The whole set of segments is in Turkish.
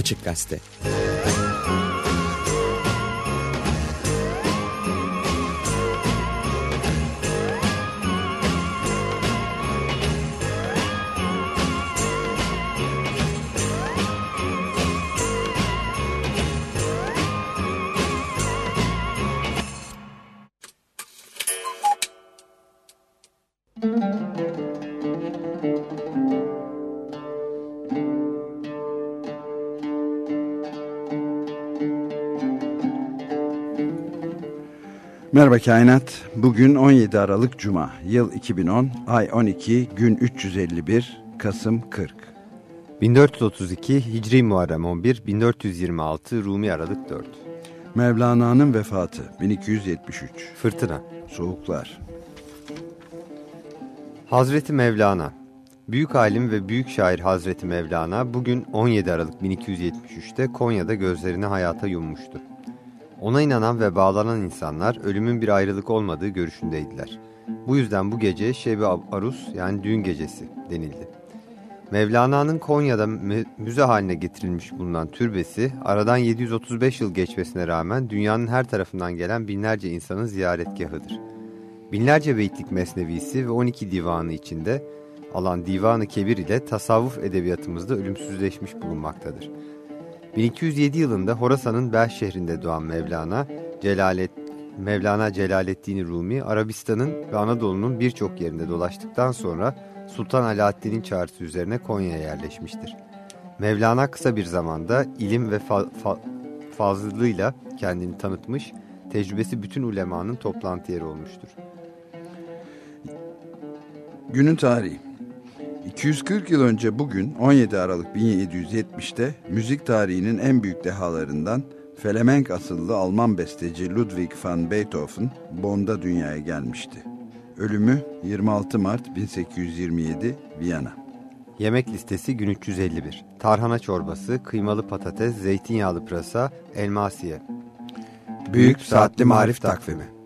Açık Gazete. Merhaba Kainat. Bugün 17 Aralık Cuma. Yıl 2010, ay 12, gün 351, Kasım 40. 1432 Hicri Muharrem 11, 1426 Rumi Aralık 4. Mevlana'nın vefatı 1273. Fırtına. Soğuklar. Hazreti Mevlana Büyük alim ve büyük şair Hazreti Mevlana bugün 17 Aralık 1273'te Konya'da gözlerini hayata yummuştu. Ona inanan ve bağlanan insanlar ölümün bir ayrılık olmadığı görüşündeydiler. Bu yüzden bu gece Şebi Arus yani düğün gecesi denildi. Mevlana'nın Konya'da müze haline getirilmiş bulunan türbesi aradan 735 yıl geçmesine rağmen dünyanın her tarafından gelen binlerce insanın ziyaretgahıdır. Binlerce beytlik mesnevisi ve 12 divanı içinde alan Divanı Kebir ile tasavvuf edebiyatımızda ölümsüzleşmiş bulunmaktadır. 1207 yılında Horasan'ın Belh şehrinde doğan Mevlana, Celalet, Mevlana Celaleddin Rumi, Arabistan'ın ve Anadolu'nun birçok yerinde dolaştıktan sonra Sultan Alaaddin'in çağrısı üzerine Konya'ya yerleşmiştir. Mevlana kısa bir zamanda ilim ve fa fa fazlılığıyla kendini tanıtmış, tecrübesi bütün ulemanın toplantı yeri olmuştur. Günün tarihi 240 yıl önce bugün 17 Aralık 1770'te müzik tarihinin en büyük dehalarından Felemenk asıllı Alman besteci Ludwig van Beethoven Bonn'da dünyaya gelmişti. Ölümü 26 Mart 1827 Viyana. Yemek listesi gün 351. Tarhana çorbası, kıymalı patates, zeytinyağlı pırasa, elmasiye. Büyük Saatli Marif Takvimi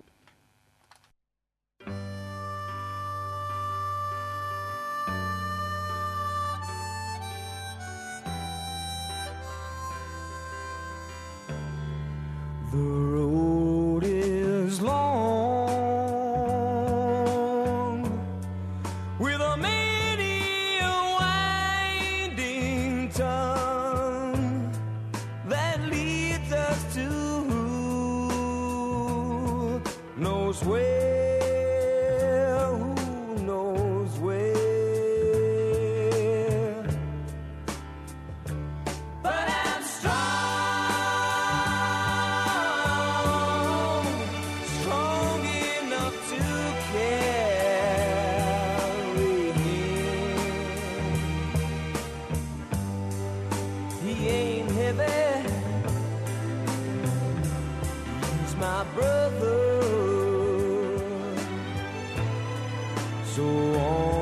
So on.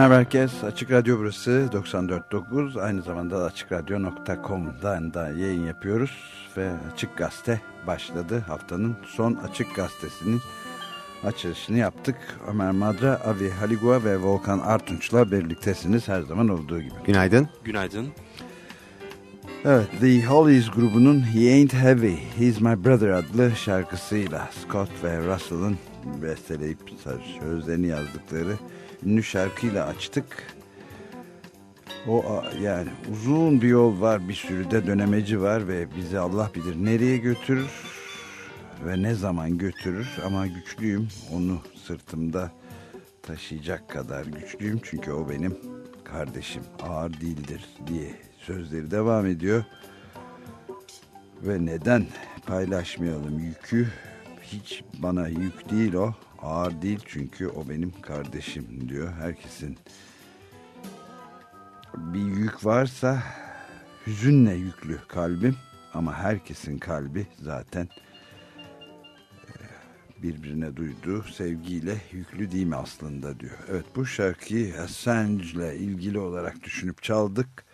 Merhaba herkes. Açık Radyo burası 94.9. Aynı zamanda açıkradyo.com'dan da yayın yapıyoruz. Ve Açık Gazete başladı. Haftanın son Açık Gazetesi'nin açılışını yaptık. Ömer Madra, Avi Haligua ve Volkan Artunç'la birliktesiniz her zaman olduğu gibi. Günaydın. Günaydın. Evet, The Hollies grubunun He Ain't Heavy, He's My Brother adlı şarkısıyla Scott ve Russell'ın besteleyip sözlerini yazdıkları ünlü şarkıyla açtık. O yani uzun bir yol var, bir sürü de dönemeci var ve bizi Allah bilir nereye götürür ve ne zaman götürür. Ama güçlüyüm onu sırtımda taşıyacak kadar güçlüyüm. Çünkü o benim kardeşim ağır değildir diye sözleri devam ediyor. Ve neden paylaşmayalım yükü? Hiç bana yük değil o ağır değil çünkü o benim kardeşim diyor. Herkesin bir yük varsa hüzünle yüklü kalbim ama herkesin kalbi zaten e, birbirine duyduğu sevgiyle yüklü değil mi aslında diyor. Evet bu şarkıyı Assange ile ilgili olarak düşünüp çaldık.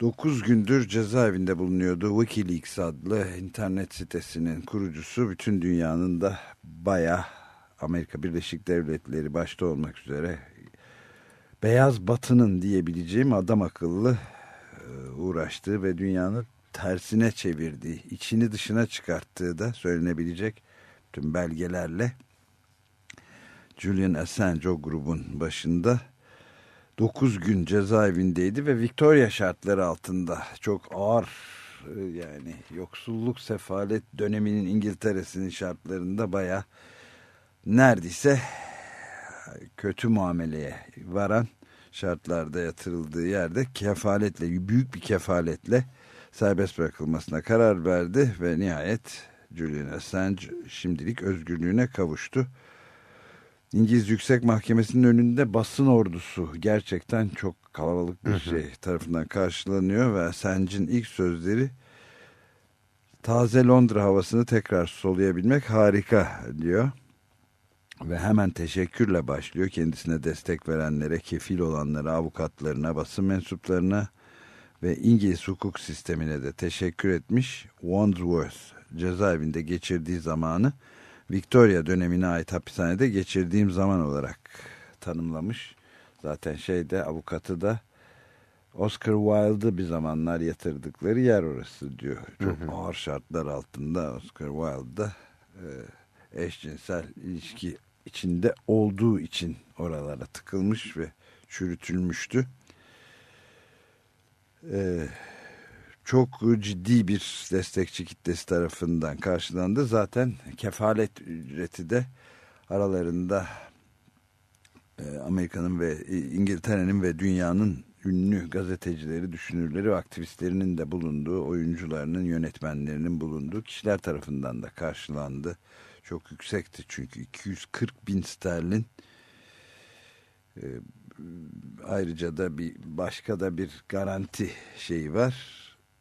9 gündür cezaevinde bulunuyordu. Wikileaks adlı internet sitesinin kurucusu bütün dünyanın da baya Amerika Birleşik Devletleri başta olmak üzere beyaz batının diyebileceğim adam akıllı e, uğraştığı ve dünyanın tersine çevirdiği, içini dışına çıkarttığı da söylenebilecek tüm belgelerle Julian Assange o grubun başında 9 gün cezaevindeydi ve Victoria şartları altında çok ağır e, yani yoksulluk sefalet döneminin İngiltere'sinin şartlarında bayağı neredeyse kötü muameleye varan şartlarda yatırıldığı yerde kefaletle büyük bir kefaletle serbest bırakılmasına karar verdi ve nihayet Julian Assange şimdilik özgürlüğüne kavuştu. İngiliz Yüksek Mahkemesi'nin önünde basın ordusu gerçekten çok kalabalık bir şey tarafından karşılanıyor ve Assange'in ilk sözleri taze Londra havasını tekrar soluyabilmek harika diyor ve hemen teşekkürle başlıyor kendisine destek verenlere, kefil olanlara, avukatlarına, basın mensuplarına ve İngiliz hukuk sistemine de teşekkür etmiş. Wandsworth cezaevinde geçirdiği zamanı Victoria dönemine ait hapishanede geçirdiğim zaman olarak tanımlamış. Zaten şeyde avukatı da Oscar Wilde'ı bir zamanlar yatırdıkları yer orası diyor. Çok hı hı. ağır şartlar altında Oscar Wilde'da e, eşcinsel ilişki içinde olduğu için oralara tıkılmış ve çürütülmüştü. Ee, çok ciddi bir destekçi kitlesi tarafından karşılandı. Zaten kefalet ücreti de aralarında e, Amerika'nın ve İngiltere'nin ve dünyanın ünlü gazetecileri, düşünürleri ve aktivistlerinin de bulunduğu, oyuncularının, yönetmenlerinin bulunduğu kişiler tarafından da karşılandı. Çok yüksekti çünkü 240 bin sterlin. Ee, ayrıca da bir başka da bir garanti şeyi var.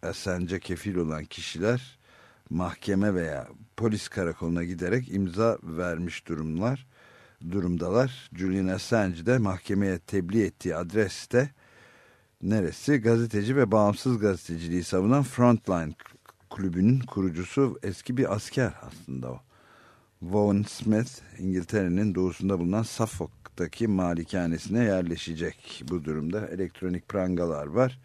Assange'e kefil olan kişiler mahkeme veya polis karakoluna giderek imza vermiş durumlar durumdalar. Julian Assange de mahkemeye tebliğ ettiği adreste neresi? Gazeteci ve bağımsız gazeteciliği savunan Frontline kulübünün kurucusu eski bir asker aslında o. Vaughan Smith İngiltere'nin doğusunda bulunan Suffolk'taki malikanesine yerleşecek. Bu durumda elektronik prangalar var.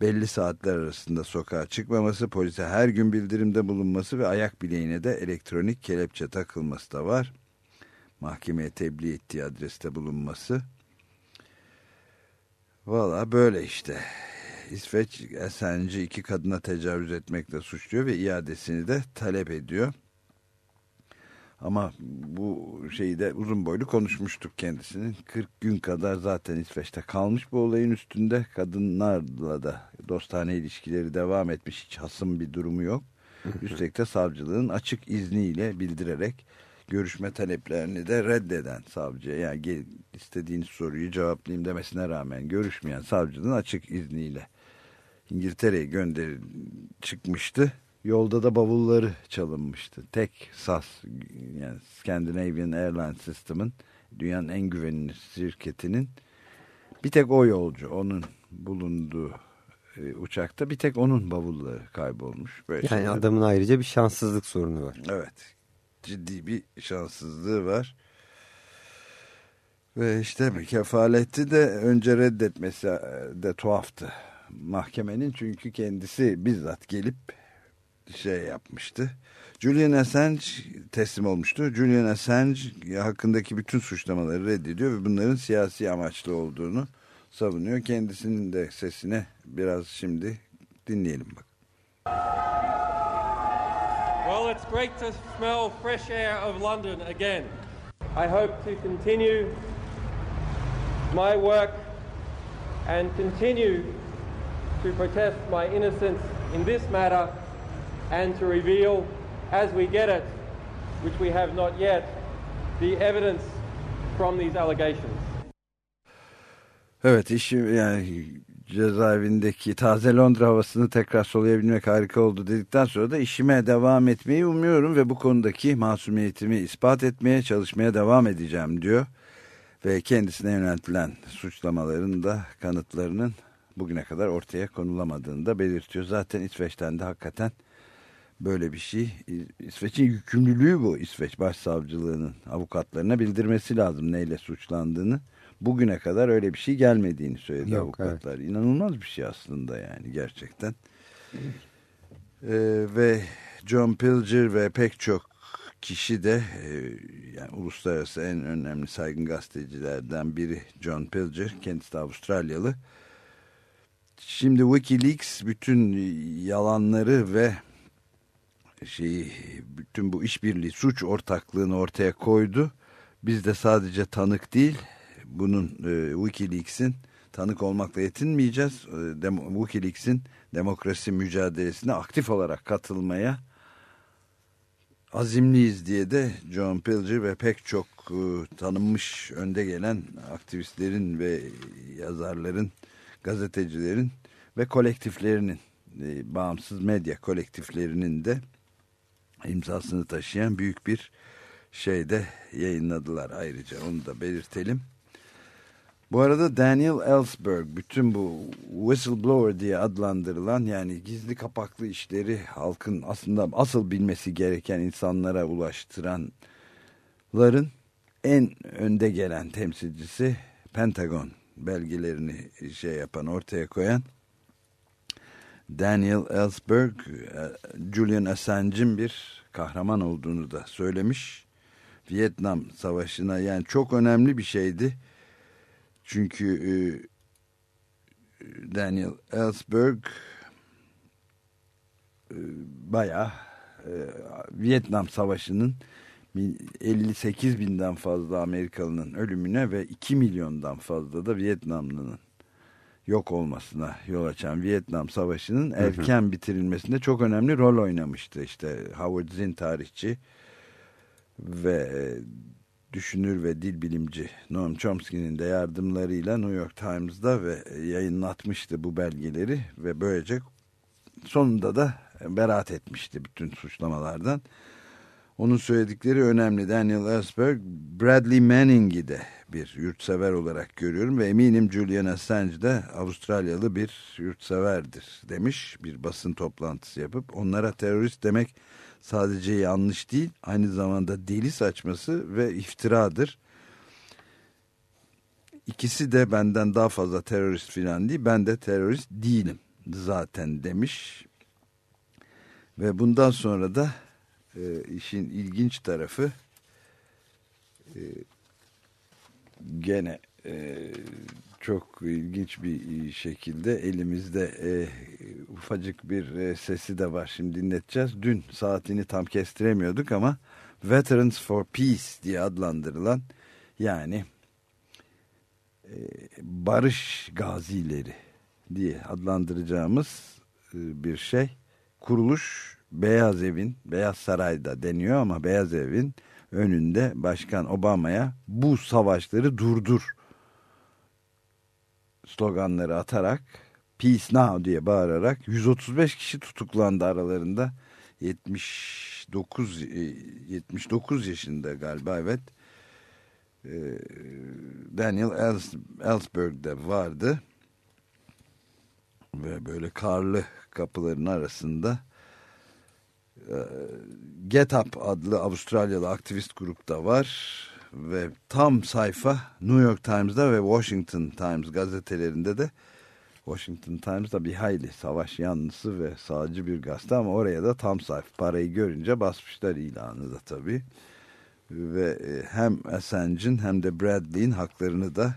Belli saatler arasında sokağa çıkmaması, polise her gün bildirimde bulunması ve ayak bileğine de elektronik kelepçe takılması da var. Mahkemeye tebliğ ettiği adreste bulunması. Valla böyle işte. İsveç Assange'i iki kadına tecavüz etmekle suçluyor ve iadesini de talep ediyor. Ama bu şeyi de uzun boylu konuşmuştuk kendisinin. 40 gün kadar zaten İsveç'te kalmış bu olayın üstünde. Kadınlarla da dostane ilişkileri devam etmiş. Hiç hasım bir durumu yok. Üstelik de savcılığın açık izniyle bildirerek görüşme taleplerini de reddeden savcıya yani gel, istediğiniz soruyu cevaplayayım demesine rağmen görüşmeyen savcının açık izniyle İngiltere'ye gönder çıkmıştı. Yolda da bavulları çalınmıştı. Tek SAS yani Scandinavian Airlines System'ın dünyanın en güvenilir şirketinin bir tek o yolcu onun bulunduğu e, uçakta bir tek onun bavulları kaybolmuş. Böyle yani şeyler. adamın ayrıca bir şanssızlık sorunu var. Evet ciddi bir şanssızlığı var. Ve işte kefaleti de önce reddetmesi de tuhaftı mahkemenin çünkü kendisi bizzat gelip şey yapmıştı. Julian Assange teslim olmuştu. Julian Assange hakkındaki bütün suçlamaları reddediyor ve bunların siyasi amaçlı olduğunu savunuyor. Kendisinin de sesine biraz şimdi dinleyelim bak. Well, it's great to smell fresh air of London again. I hope to continue my work and continue to protest my innocence in this matter and to reveal, as we get it, which we have not yet, the evidence from these allegations. Evet işim yani cezaevindeki taze Londra havasını tekrar soluyabilmek harika oldu dedikten sonra da işime devam etmeyi umuyorum ve bu konudaki masumiyetimi ispat etmeye çalışmaya devam edeceğim diyor. Ve kendisine yöneltilen suçlamaların da kanıtlarının bugüne kadar ortaya konulamadığını da belirtiyor. Zaten İsveç'ten de hakikaten böyle bir şey. İsveç'in yükümlülüğü bu. İsveç Başsavcılığının avukatlarına bildirmesi lazım neyle suçlandığını. Bugüne kadar öyle bir şey gelmediğini söyledi Yok, avukatlar. Evet. İnanılmaz bir şey aslında yani gerçekten. Ee, ve John Pilger ve pek çok kişi de e, yani uluslararası en önemli saygın gazetecilerden biri John Pilger. Kendisi de Avustralyalı. Şimdi Wikileaks bütün yalanları ve şeyi bütün bu işbirliği suç ortaklığını ortaya koydu. Biz de sadece tanık değil bunun e, Wikileaks'in tanık olmakla yetinmeyeceğiz. E, Dem Wikileaks'in demokrasi mücadelesine aktif olarak katılmaya azimliyiz diye de John Pilger ve pek çok e, tanınmış önde gelen aktivistlerin ve yazarların, gazetecilerin ve kolektiflerinin, e, bağımsız medya kolektiflerinin de imzasını taşıyan büyük bir şeyde yayınladılar ayrıca onu da belirtelim. Bu arada Daniel Ellsberg bütün bu whistleblower diye adlandırılan yani gizli kapaklı işleri halkın aslında asıl bilmesi gereken insanlara ulaştıranların en önde gelen temsilcisi Pentagon belgelerini şey yapan ortaya koyan Daniel Ellsberg e, Julian Assange'in bir kahraman olduğunu da söylemiş. Vietnam Savaşı'na yani çok önemli bir şeydi çünkü e, Daniel Ellsberg e, bayağı e, Vietnam Savaşı'nın 58 binden fazla Amerikalı'nın ölümüne ve 2 milyondan fazla da Vietnamlı'nın yok olmasına yol açan Vietnam Savaşı'nın erken bitirilmesinde çok önemli rol oynamıştı. İşte Howard Zinn tarihçi ve e, düşünür ve dil bilimci Noam Chomsky'nin de yardımlarıyla New York Times'da ve yayınlatmıştı bu belgeleri ve böylece sonunda da beraat etmişti bütün suçlamalardan. Onun söyledikleri önemli. Daniel Ellsberg, Bradley Manning'i de bir yurtsever olarak görüyorum ve eminim Julian Assange de Avustralyalı bir yurtseverdir demiş bir basın toplantısı yapıp onlara terörist demek sadece yanlış değil aynı zamanda deli saçması ve iftiradır. İkisi de benden daha fazla terörist filan değil ben de terörist değilim zaten demiş ve bundan sonra da e, işin ilginç tarafı e, gene e, çok ilginç bir şekilde elimizde e, ufacık bir e, sesi de var şimdi dinleteceğiz. Dün saatini tam kestiremiyorduk ama Veterans for Peace diye adlandırılan yani e, barış gazileri diye adlandıracağımız e, bir şey kuruluş Beyaz Evin, Beyaz Saray'da deniyor ama Beyaz Evin önünde Başkan Obama'ya bu savaşları durdur sloganları atarak Peace Now diye bağırarak 135 kişi tutuklandı aralarında. 79 79 yaşında galiba evet. Ee, Daniel Ellsberg de vardı. Ve böyle karlı kapıların arasında e, Get Up adlı Avustralyalı aktivist grupta var ve tam sayfa New York Times'da ve Washington Times gazetelerinde de Washington Times'da bir hayli savaş yanlısı ve sağcı bir gazete ama oraya da tam sayfa parayı görünce basmışlar ilanı da tabii. Ve e, hem Assange'in hem de Bradley'in haklarını da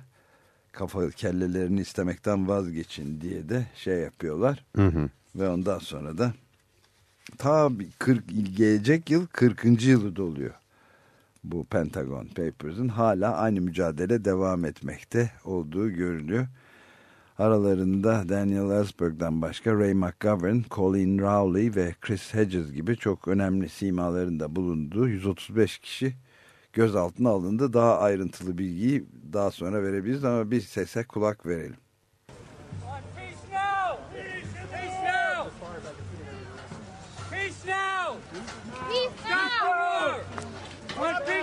kafa kellelerini istemekten vazgeçin diye de şey yapıyorlar. Hı hı. Ve ondan sonra da ta 40 gelecek yıl 40. yılı doluyor. Bu Pentagon Papers'ın hala aynı mücadele devam etmekte olduğu görülüyor. Aralarında Daniel Ellsberg'den başka Ray McGovern, Colin Rowley ve Chris Hedges gibi çok önemli simaların da bulunduğu 135 kişi gözaltına alındı. Daha ayrıntılı bilgiyi daha sonra verebiliriz ama bir sese kulak verelim. One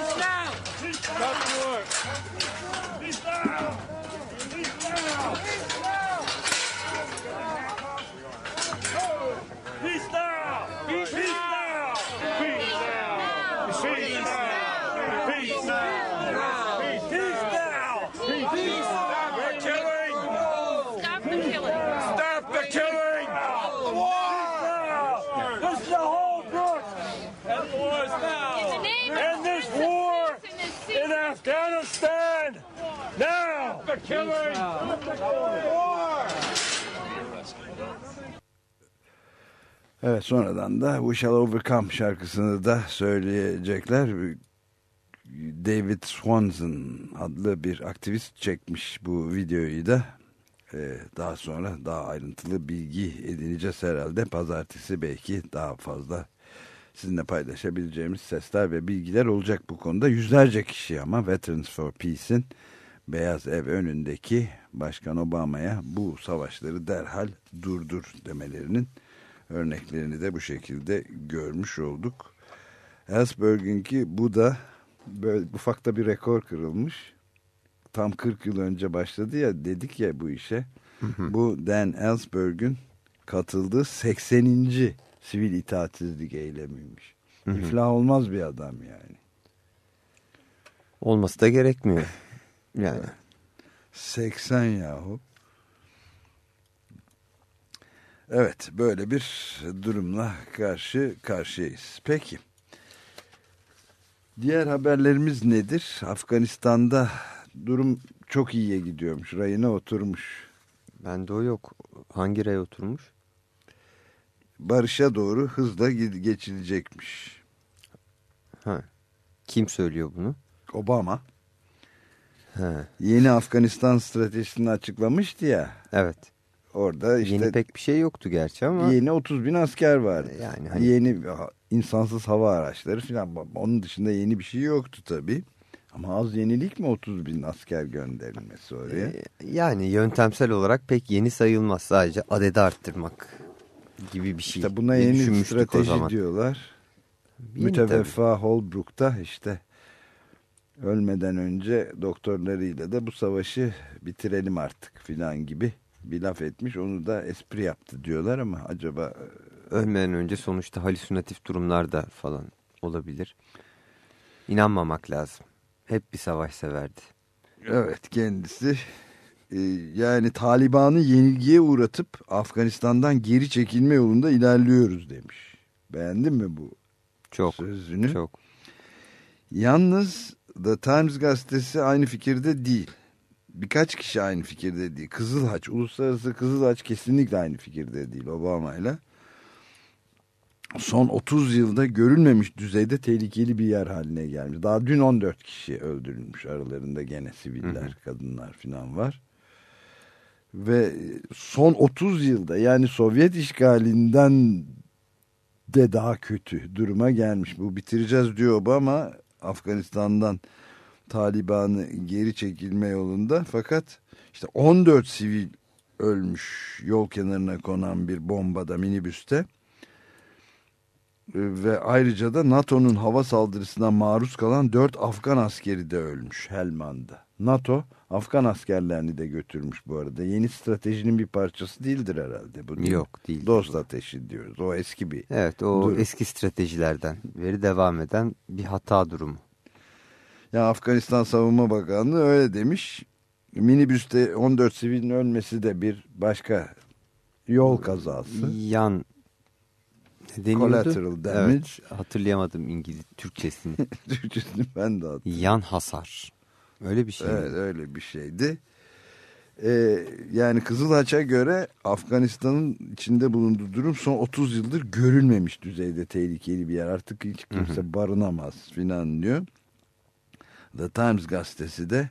Evet sonradan da We Shall Overcome şarkısını da söyleyecekler. David Swanson adlı bir aktivist çekmiş bu videoyu da. Ee, daha sonra daha ayrıntılı bilgi edineceğiz herhalde. Pazartesi belki daha fazla sizinle paylaşabileceğimiz sesler ve bilgiler olacak bu konuda. Yüzlerce kişi ama Veterans for Peace'in Beyaz Ev önündeki Başkan Obama'ya bu savaşları derhal durdur demelerinin örneklerini de bu şekilde görmüş olduk. Ellsberg'in ki bu da böyle ufakta bir rekor kırılmış. Tam 40 yıl önce başladı ya dedik ya bu işe. bu Dan Ellsberg'in katıldığı 80. sivil itaatsizlik eylemiymiş. İflah olmaz bir adam yani. Olması da gerekmiyor. Yani. 80 yahu. Evet böyle bir durumla karşı karşıyayız. Peki. Diğer haberlerimiz nedir? Afganistan'da durum çok iyiye gidiyormuş. Rayına oturmuş. Bende o yok. Hangi ray oturmuş? Barış'a doğru hızla geçilecekmiş. Ha. Kim söylüyor bunu? Obama. He. Yeni Afganistan stratejisini açıklamıştı ya. Evet. Orada işte yeni pek bir şey yoktu gerçi ama. Yeni 30 bin asker vardı. Yani hani... Yeni insansız hava araçları falan. Onun dışında yeni bir şey yoktu tabii. Ama az yenilik mi 30 bin asker gönderilmesi oraya? Ee, yani yöntemsel olarak pek yeni sayılmaz. Sadece adedi arttırmak gibi bir şey. İşte buna yeni strateji diyorlar. Müteveffa Holbrook'ta işte ölmeden önce doktorlarıyla da bu savaşı bitirelim artık filan gibi bir laf etmiş. Onu da espri yaptı diyorlar ama acaba... E, ölmeden önce sonuçta halüsinatif durumlar da falan olabilir. İnanmamak lazım. Hep bir savaş severdi. Evet kendisi e, yani Taliban'ı yenilgiye uğratıp Afganistan'dan geri çekilme yolunda ilerliyoruz demiş. Beğendin mi bu çok, sözünü? Çok. Yalnız The Times gazetesi aynı fikirde değil. Birkaç kişi aynı fikirde değil. Kızılhaç, Uluslararası Kızılhaç kesinlikle aynı fikirde değil Obama ile. Son 30 yılda görülmemiş düzeyde tehlikeli bir yer haline gelmiş. Daha dün 14 kişi öldürülmüş aralarında gene siviller, hı hı. kadınlar falan var. Ve son 30 yılda yani Sovyet işgalinden de daha kötü duruma gelmiş. Bu bitireceğiz diyor Obama Afganistan'dan Taliban'ı geri çekilme yolunda fakat işte 14 sivil ölmüş yol kenarına konan bir bombada minibüste ve ayrıca da NATO'nun hava saldırısına maruz kalan 4 Afgan askeri de ölmüş Helman'da. NATO Afgan askerlerini de götürmüş bu arada. Yeni stratejinin bir parçası değildir herhalde. Bu değil. Yok değil. Dost ateşi diyoruz. O eski bir Evet o durum. eski stratejilerden veri devam eden bir hata durumu. Ya Afganistan Savunma Bakanlığı öyle demiş. Minibüste 14 sivilin ölmesi de bir başka yol kazası. Yan Collateral damage. Evet, hatırlayamadım İngiliz Türkçesini. Türkçesini ben de hatırlıyorum. Yan hasar. Öyle bir şey Evet öyle bir şeydi. Ee, yani Kızılhaç'a göre Afganistan'ın içinde bulunduğu durum son 30 yıldır görülmemiş düzeyde tehlikeli bir yer. Artık hiç kimse hı hı. barınamaz filan diyor. The Times gazetesi de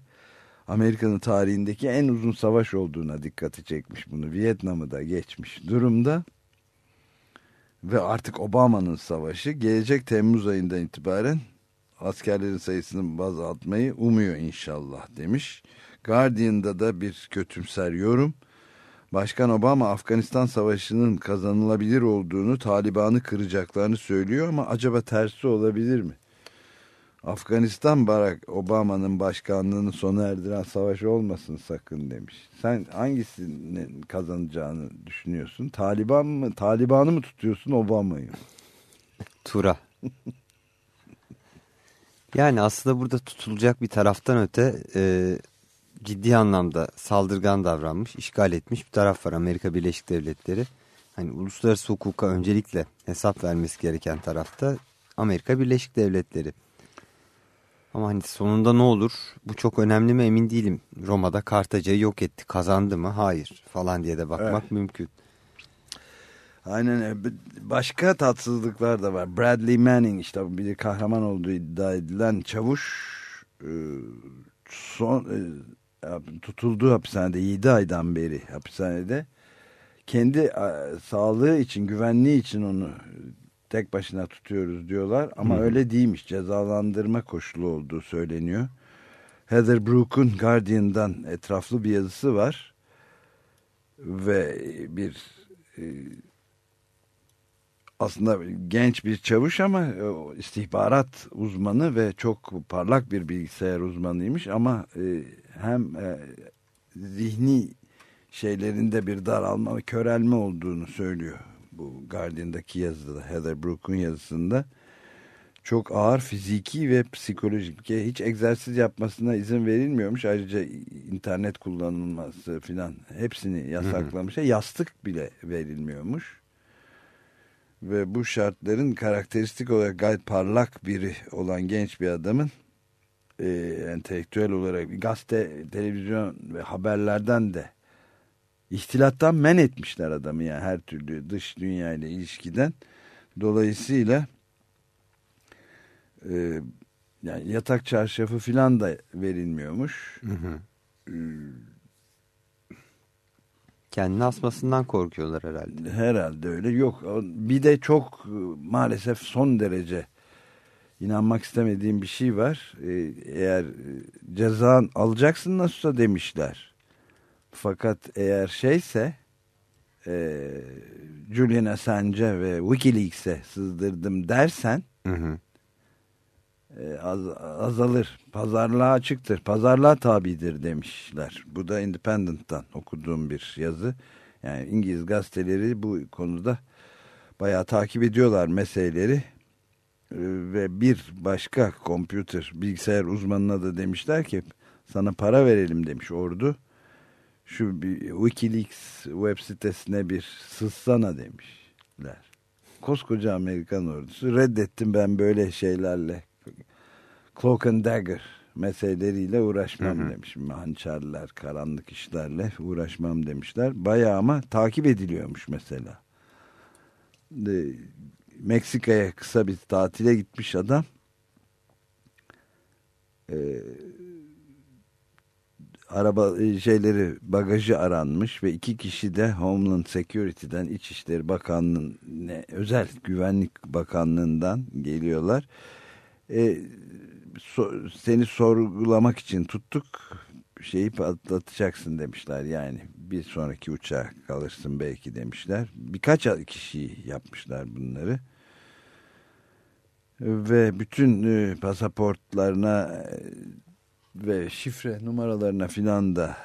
Amerika'nın tarihindeki en uzun savaş olduğuna dikkati çekmiş bunu. Vietnam'ı da geçmiş durumda. Ve artık Obama'nın savaşı gelecek Temmuz ayından itibaren askerlerin sayısını azaltmayı umuyor inşallah demiş. Guardian'da da bir kötümser yorum. Başkan Obama Afganistan Savaşı'nın kazanılabilir olduğunu, Taliban'ı kıracaklarını söylüyor ama acaba tersi olabilir mi? Afganistan Barack Obama'nın başkanlığını sona erdiren savaş olmasın sakın demiş. Sen hangisinin kazanacağını düşünüyorsun? Taliban mı? Taliban'ı mı tutuyorsun Obama'yı? Tura. yani aslında burada tutulacak bir taraftan öte e, ciddi anlamda saldırgan davranmış, işgal etmiş bir taraf var Amerika Birleşik Devletleri. Hani uluslararası hukuka öncelikle hesap vermesi gereken tarafta Amerika Birleşik Devletleri. Ama hani sonunda ne olur? Bu çok önemli mi emin değilim. Roma'da Kartaca'yı yok etti. Kazandı mı? Hayır falan diye de bakmak evet. mümkün. Aynen başka tatsızlıklar da var. Bradley Manning işte bir kahraman olduğu iddia edilen çavuş e, son e, tutulduğu hapishanede 7 aydan beri hapishanede kendi sağlığı için güvenliği için onu tek başına tutuyoruz diyorlar ama Hı. öyle değilmiş cezalandırma koşulu olduğu söyleniyor. Heather Brooke'un Guardian'dan etraflı bir yazısı var ve bir e, aslında genç bir çavuş ama e, istihbarat uzmanı ve çok parlak bir bilgisayar uzmanıymış ama e, hem zihni şeylerinde bir daralma ve körelme olduğunu söylüyor bu Guardian'daki yazıda Heather Brooke'un yazısında çok ağır fiziki ve psikolojik hiç egzersiz yapmasına izin verilmiyormuş. Ayrıca internet kullanılması filan hepsini yasaklamış. Hı hı. Yastık bile verilmiyormuş. Ve bu şartların karakteristik olarak gayet parlak biri olan genç bir adamın e, entelektüel olarak gazete, televizyon ve haberlerden de ihtilattan men etmişler adamı yani her türlü dış dünya ile ilişkiden. Dolayısıyla e, yani yatak çarşafı filan da verilmiyormuş. Hı hı. Ee, Kendini asmasından korkuyorlar herhalde. Herhalde öyle. Yok bir de çok maalesef son derece inanmak istemediğim bir şey var. Ee, eğer ceza alacaksın nasılsa demişler. Fakat eğer şeyse e, Julian Assange ve Wikileaks'e sızdırdım dersen hı hı. E, az, azalır. Pazarlığa açıktır. Pazarlığa tabidir demişler. Bu da Independent'tan okuduğum bir yazı. Yani İngiliz gazeteleri bu konuda bayağı takip ediyorlar meseleleri. E, ve bir başka kompüter bilgisayar uzmanına da demişler ki sana para verelim demiş ordu şu bir Wikileaks web sitesine bir sızsana demişler. Koskoca Amerikan ordusu reddettim ben böyle şeylerle cloak and dagger meseleleriyle uğraşmam hı hı. demişim. Hançerler, karanlık işlerle uğraşmam demişler. Bayağı ama takip ediliyormuş mesela. Meksika'ya kısa bir tatile gitmiş adam. Ee, araba e, şeyleri bagajı aranmış ve iki kişi de Homeland Security'den İçişleri Bakanlığı'nın özel güvenlik bakanlığından geliyorlar. E, so, seni sorgulamak için tuttuk şeyi patlatacaksın demişler yani bir sonraki uçağa kalırsın belki demişler. Birkaç kişi yapmışlar bunları ve bütün e, pasaportlarına e, ve şifre numaralarına filan da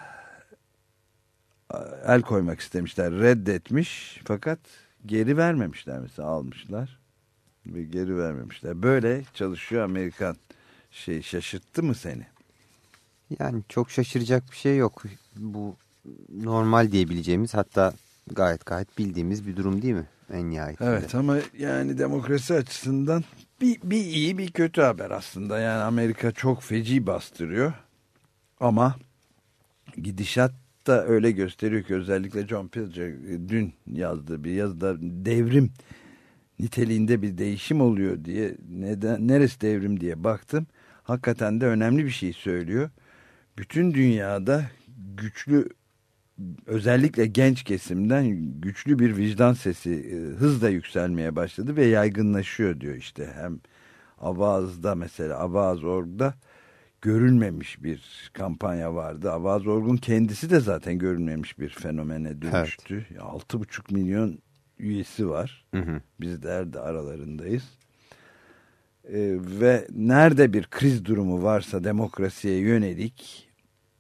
el koymak istemişler. Reddetmiş fakat geri vermemişler mesela almışlar ve geri vermemişler. Böyle çalışıyor Amerikan şey şaşırttı mı seni? Yani çok şaşıracak bir şey yok. Bu normal diyebileceğimiz hatta gayet gayet bildiğimiz bir durum değil mi? En nihayetinde. Evet ama yani demokrasi açısından bir, bir iyi bir kötü haber aslında. Yani Amerika çok feci bastırıyor. Ama gidişat da öyle gösteriyor ki özellikle John Pilger dün yazdığı bir yazıda devrim niteliğinde bir değişim oluyor diye neden neresi devrim diye baktım. Hakikaten de önemli bir şey söylüyor. Bütün dünyada güçlü özellikle genç kesimden güçlü bir vicdan sesi e, hızla yükselmeye başladı ve yaygınlaşıyor diyor işte hem Avaz'da mesela Avaz.org'da görülmemiş bir kampanya vardı. Avaz.org'un kendisi de zaten görülmemiş bir fenomene dönüştü. Evet. 6,5 milyon üyesi var. Hı hı. Bizler de aralarındayız. Ee, ve nerede bir kriz durumu varsa demokrasiye yönelik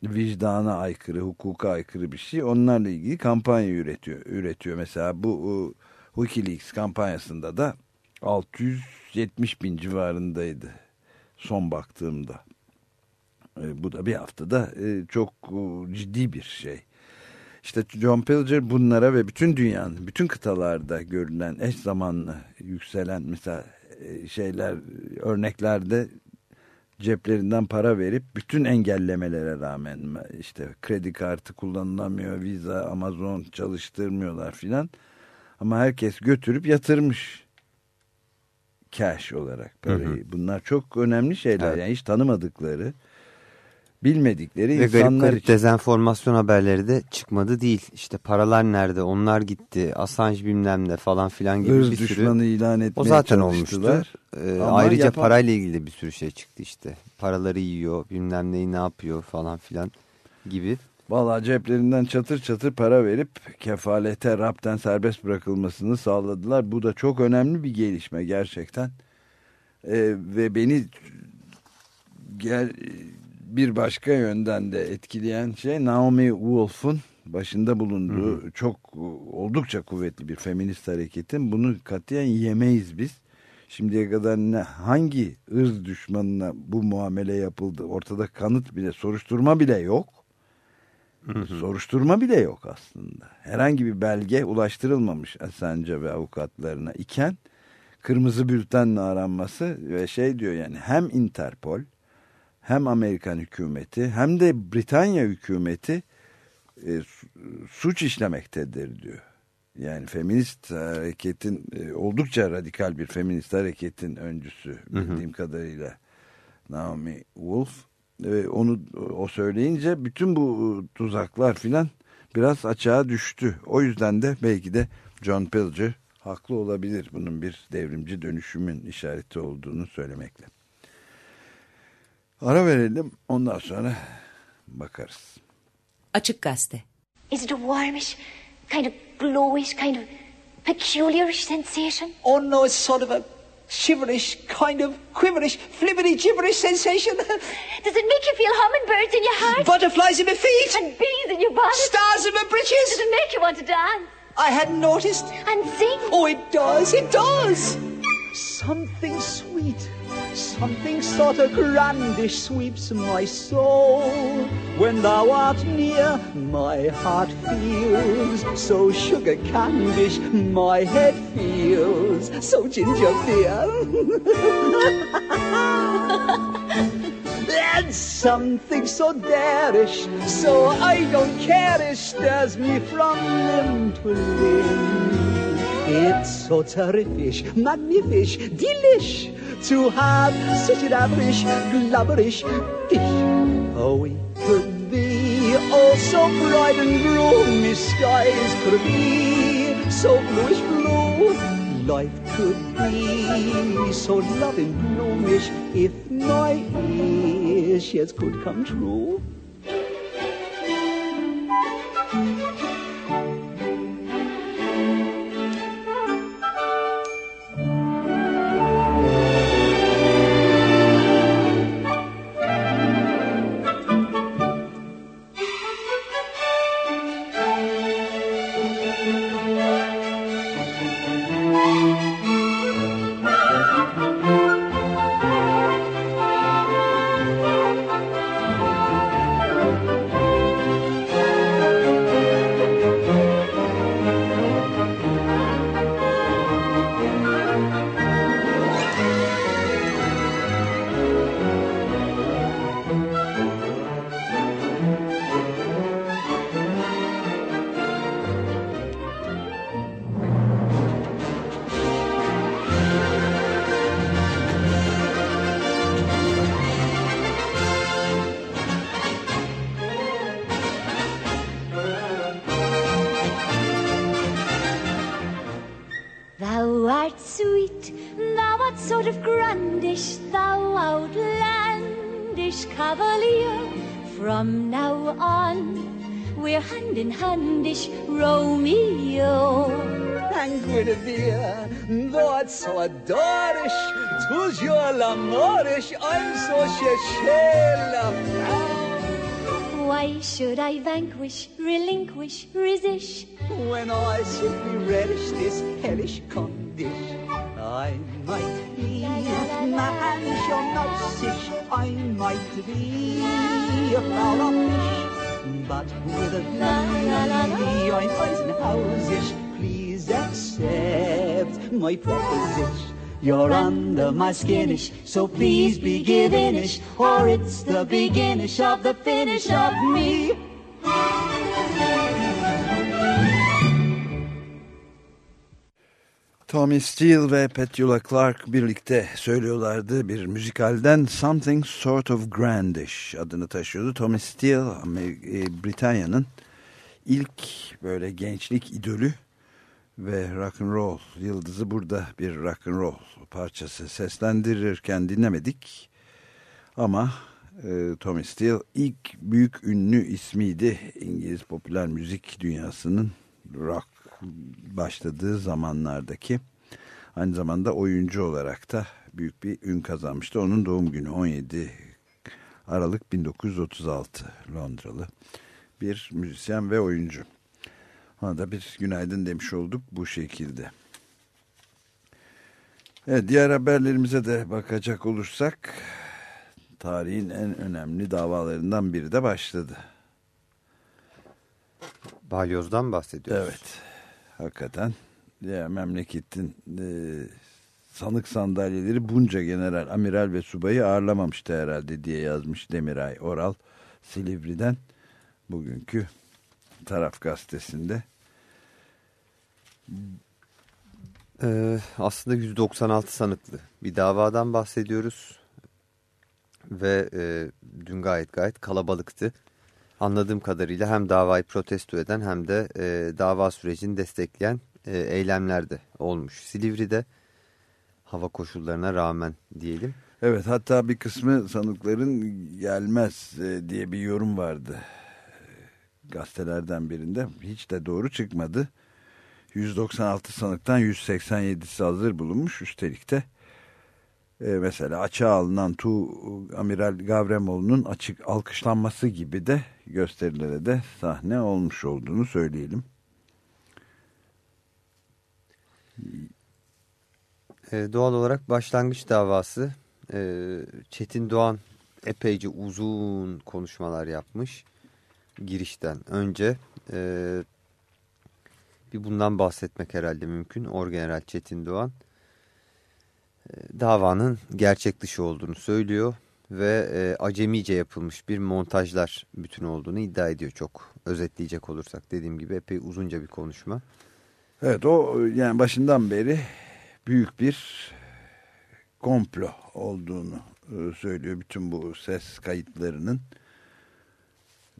vicdana aykırı, hukuka aykırı bir şey. Onlarla ilgili kampanya üretiyor. üretiyor. Mesela bu Wikileaks kampanyasında da 670 bin civarındaydı son baktığımda. E, bu da bir haftada e, çok e, ciddi bir şey. İşte John Pilger bunlara ve bütün dünyanın, bütün kıtalarda görülen eş zamanlı yükselen mesela şeyler, örneklerde ceplerinden para verip bütün engellemelere rağmen işte kredi kartı kullanılamıyor, Visa, Amazon çalıştırmıyorlar filan. Ama herkes götürüp yatırmış cash olarak parayı. Hı hı. Bunlar çok önemli şeyler. Evet. Yani hiç tanımadıkları bilmedikleri Ve insanlar garip için. dezenformasyon haberleri de çıkmadı değil. İşte paralar nerede onlar gitti Assange bilmem ne falan filan gibi Hırz bir sürü. düşmanı ilan etmeye O zaten olmuştu. Ee, ayrıca yapan... parayla ilgili bir sürü şey çıktı işte. Paraları yiyor bilmem neyi ne yapıyor falan filan gibi. Valla ceplerinden çatır çatır para verip kefalete rapten serbest bırakılmasını sağladılar. Bu da çok önemli bir gelişme gerçekten. Ee, ve beni gel bir başka yönden de etkileyen şey Naomi Wolf'un başında bulunduğu hı hı. çok oldukça kuvvetli bir feminist hareketin bunu katiyen yemeyiz biz. Şimdiye kadar ne, hangi ırz düşmanına bu muamele yapıldı ortada kanıt bile soruşturma bile yok. Hı hı. Soruşturma bile yok aslında. Herhangi bir belge ulaştırılmamış Assange ve avukatlarına iken kırmızı bültenle aranması ve şey diyor yani hem Interpol hem Amerikan hükümeti hem de Britanya hükümeti e, suç işlemektedir diyor. Yani feminist hareketin e, oldukça radikal bir feminist hareketin öncüsü bildiğim hı hı. kadarıyla Naomi Wolf. E, onu o söyleyince bütün bu tuzaklar filan biraz açığa düştü. O yüzden de belki de John Pilger haklı olabilir bunun bir devrimci dönüşümün işareti olduğunu söylemekle. Ara verelim ondan sonra bakarız. Açık Gazete Is it a warmish, kind of glowish, kind of peculiarish sensation? Oh no, it's sort of a shiverish, kind of quiverish, flibbery gibberish sensation. Does it make you feel hummingbirds in your heart? Butterflies in my feet, and bees in your bonnet? stars in my Does breeches. it make you want to dance? I hadn't noticed. And sing? Oh, it does, it does. Something sweet, something sort of grandish sweeps my soul. When thou art near, my heart feels so sugar candish. My head feels so ginger beer. And something so darish, so I don't care, it stirs me from limb to limb. It's so terrific, magnific, delish to have such an average, glamourish dish. Oh, we could be all so bright and gloomy, skies could be so bluish blue. Life could be so loving, bloomish if my wishes could come true. Relinquish, resist? When I simply relish this hellish condition, I might be man shall not sish, I might be a of fish, but with a thee I'm Eisenhausish. Please accept my proposition. You're under my skinish, so please be givinish, or it's the beginnish of the finish of me. Tommy Steele ve Petula Clark birlikte söylüyorlardı bir müzikalden Something Sort of Grandish adını taşıyordu. Tommy Steele e, Britanya'nın ilk böyle gençlik idolü ve rock and roll yıldızı burada bir rock and roll parçası seslendirirken dinlemedik. Ama e, Tommy Steele ilk büyük ünlü ismiydi İngiliz popüler müzik dünyasının rock başladığı zamanlardaki aynı zamanda oyuncu olarak da büyük bir ün kazanmıştı. Onun doğum günü 17 Aralık 1936 Londralı bir müzisyen ve oyuncu. Ona da bir günaydın demiş olduk bu şekilde. Evet, diğer haberlerimize de bakacak olursak tarihin en önemli davalarından biri de başladı. Balyoz'dan bahsediyoruz. Evet. Hakikaten ya memleketin e, sanık sandalyeleri bunca general, amiral ve subayı ağırlamamıştı herhalde diye yazmış Demiray Oral Silivri'den bugünkü taraf gazetesinde. Ee, aslında 196 sanıklı bir davadan bahsediyoruz. Ve e, dün gayet gayet kalabalıktı. Anladığım kadarıyla hem davayı protesto eden hem de e, dava sürecini destekleyen e, eylemler de olmuş. Silivri'de hava koşullarına rağmen diyelim. Evet hatta bir kısmı sanıkların gelmez e, diye bir yorum vardı gazetelerden birinde. Hiç de doğru çıkmadı. 196 sanıktan 187'si hazır bulunmuş. Üstelik de e, mesela açığa alınan Tu Amiral Gavremoğlu'nun açık alkışlanması gibi de gösterilere de sahne olmuş olduğunu söyleyelim. E, doğal olarak başlangıç davası e, Çetin Doğan epeyce uzun konuşmalar yapmış girişten önce. E, bir bundan bahsetmek herhalde mümkün. Orgeneral Çetin Doğan davanın gerçek dışı olduğunu söylüyor ve e, acemice yapılmış bir montajlar bütün olduğunu iddia ediyor çok özetleyecek olursak dediğim gibi epey uzunca bir konuşma. Evet o yani başından beri büyük bir komplo olduğunu e, söylüyor bütün bu ses kayıtlarının.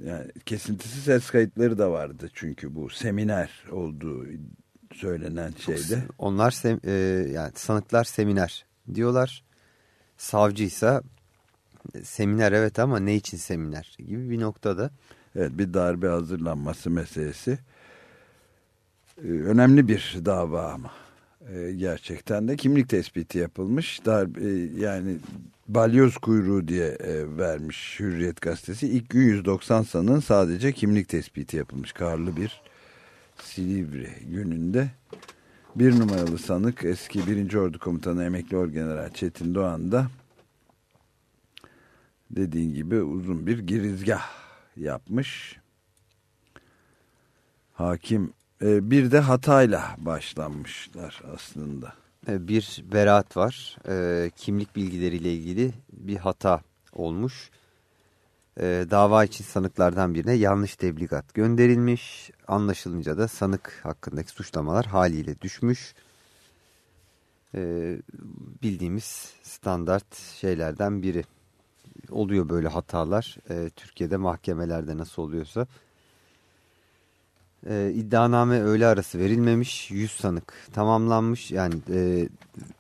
Yani kesintisi ses kayıtları da vardı çünkü bu seminer olduğu söylenen şeyde. Onlar sem e, yani sanıklar seminer diyorlar. Savcıysa seminer evet ama ne için seminer gibi bir noktada. Evet bir darbe hazırlanması meselesi. Ee, önemli bir dava ama ee, gerçekten de kimlik tespiti yapılmış. Darbe, e, yani balyoz kuyruğu diye e, vermiş Hürriyet gazetesi. İlk gün 190 sanığın sadece kimlik tespiti yapılmış. Karlı bir Silivri gününde. Bir numaralı sanık eski 1. Ordu Komutanı Emekli Orgeneral Çetin Doğan da dediğin gibi uzun bir girizgah yapmış. Hakim e, bir de hatayla başlanmışlar aslında. E, bir beraat var. E, kimlik bilgileriyle ilgili bir hata olmuş. E, dava için sanıklardan birine yanlış tebligat gönderilmiş. Anlaşılınca da sanık hakkındaki suçlamalar haliyle düşmüş. E, bildiğimiz standart şeylerden biri. Oluyor böyle hatalar. E, Türkiye'de mahkemelerde nasıl oluyorsa. E, iddianame öğle arası verilmemiş. 100 sanık tamamlanmış. Yani e,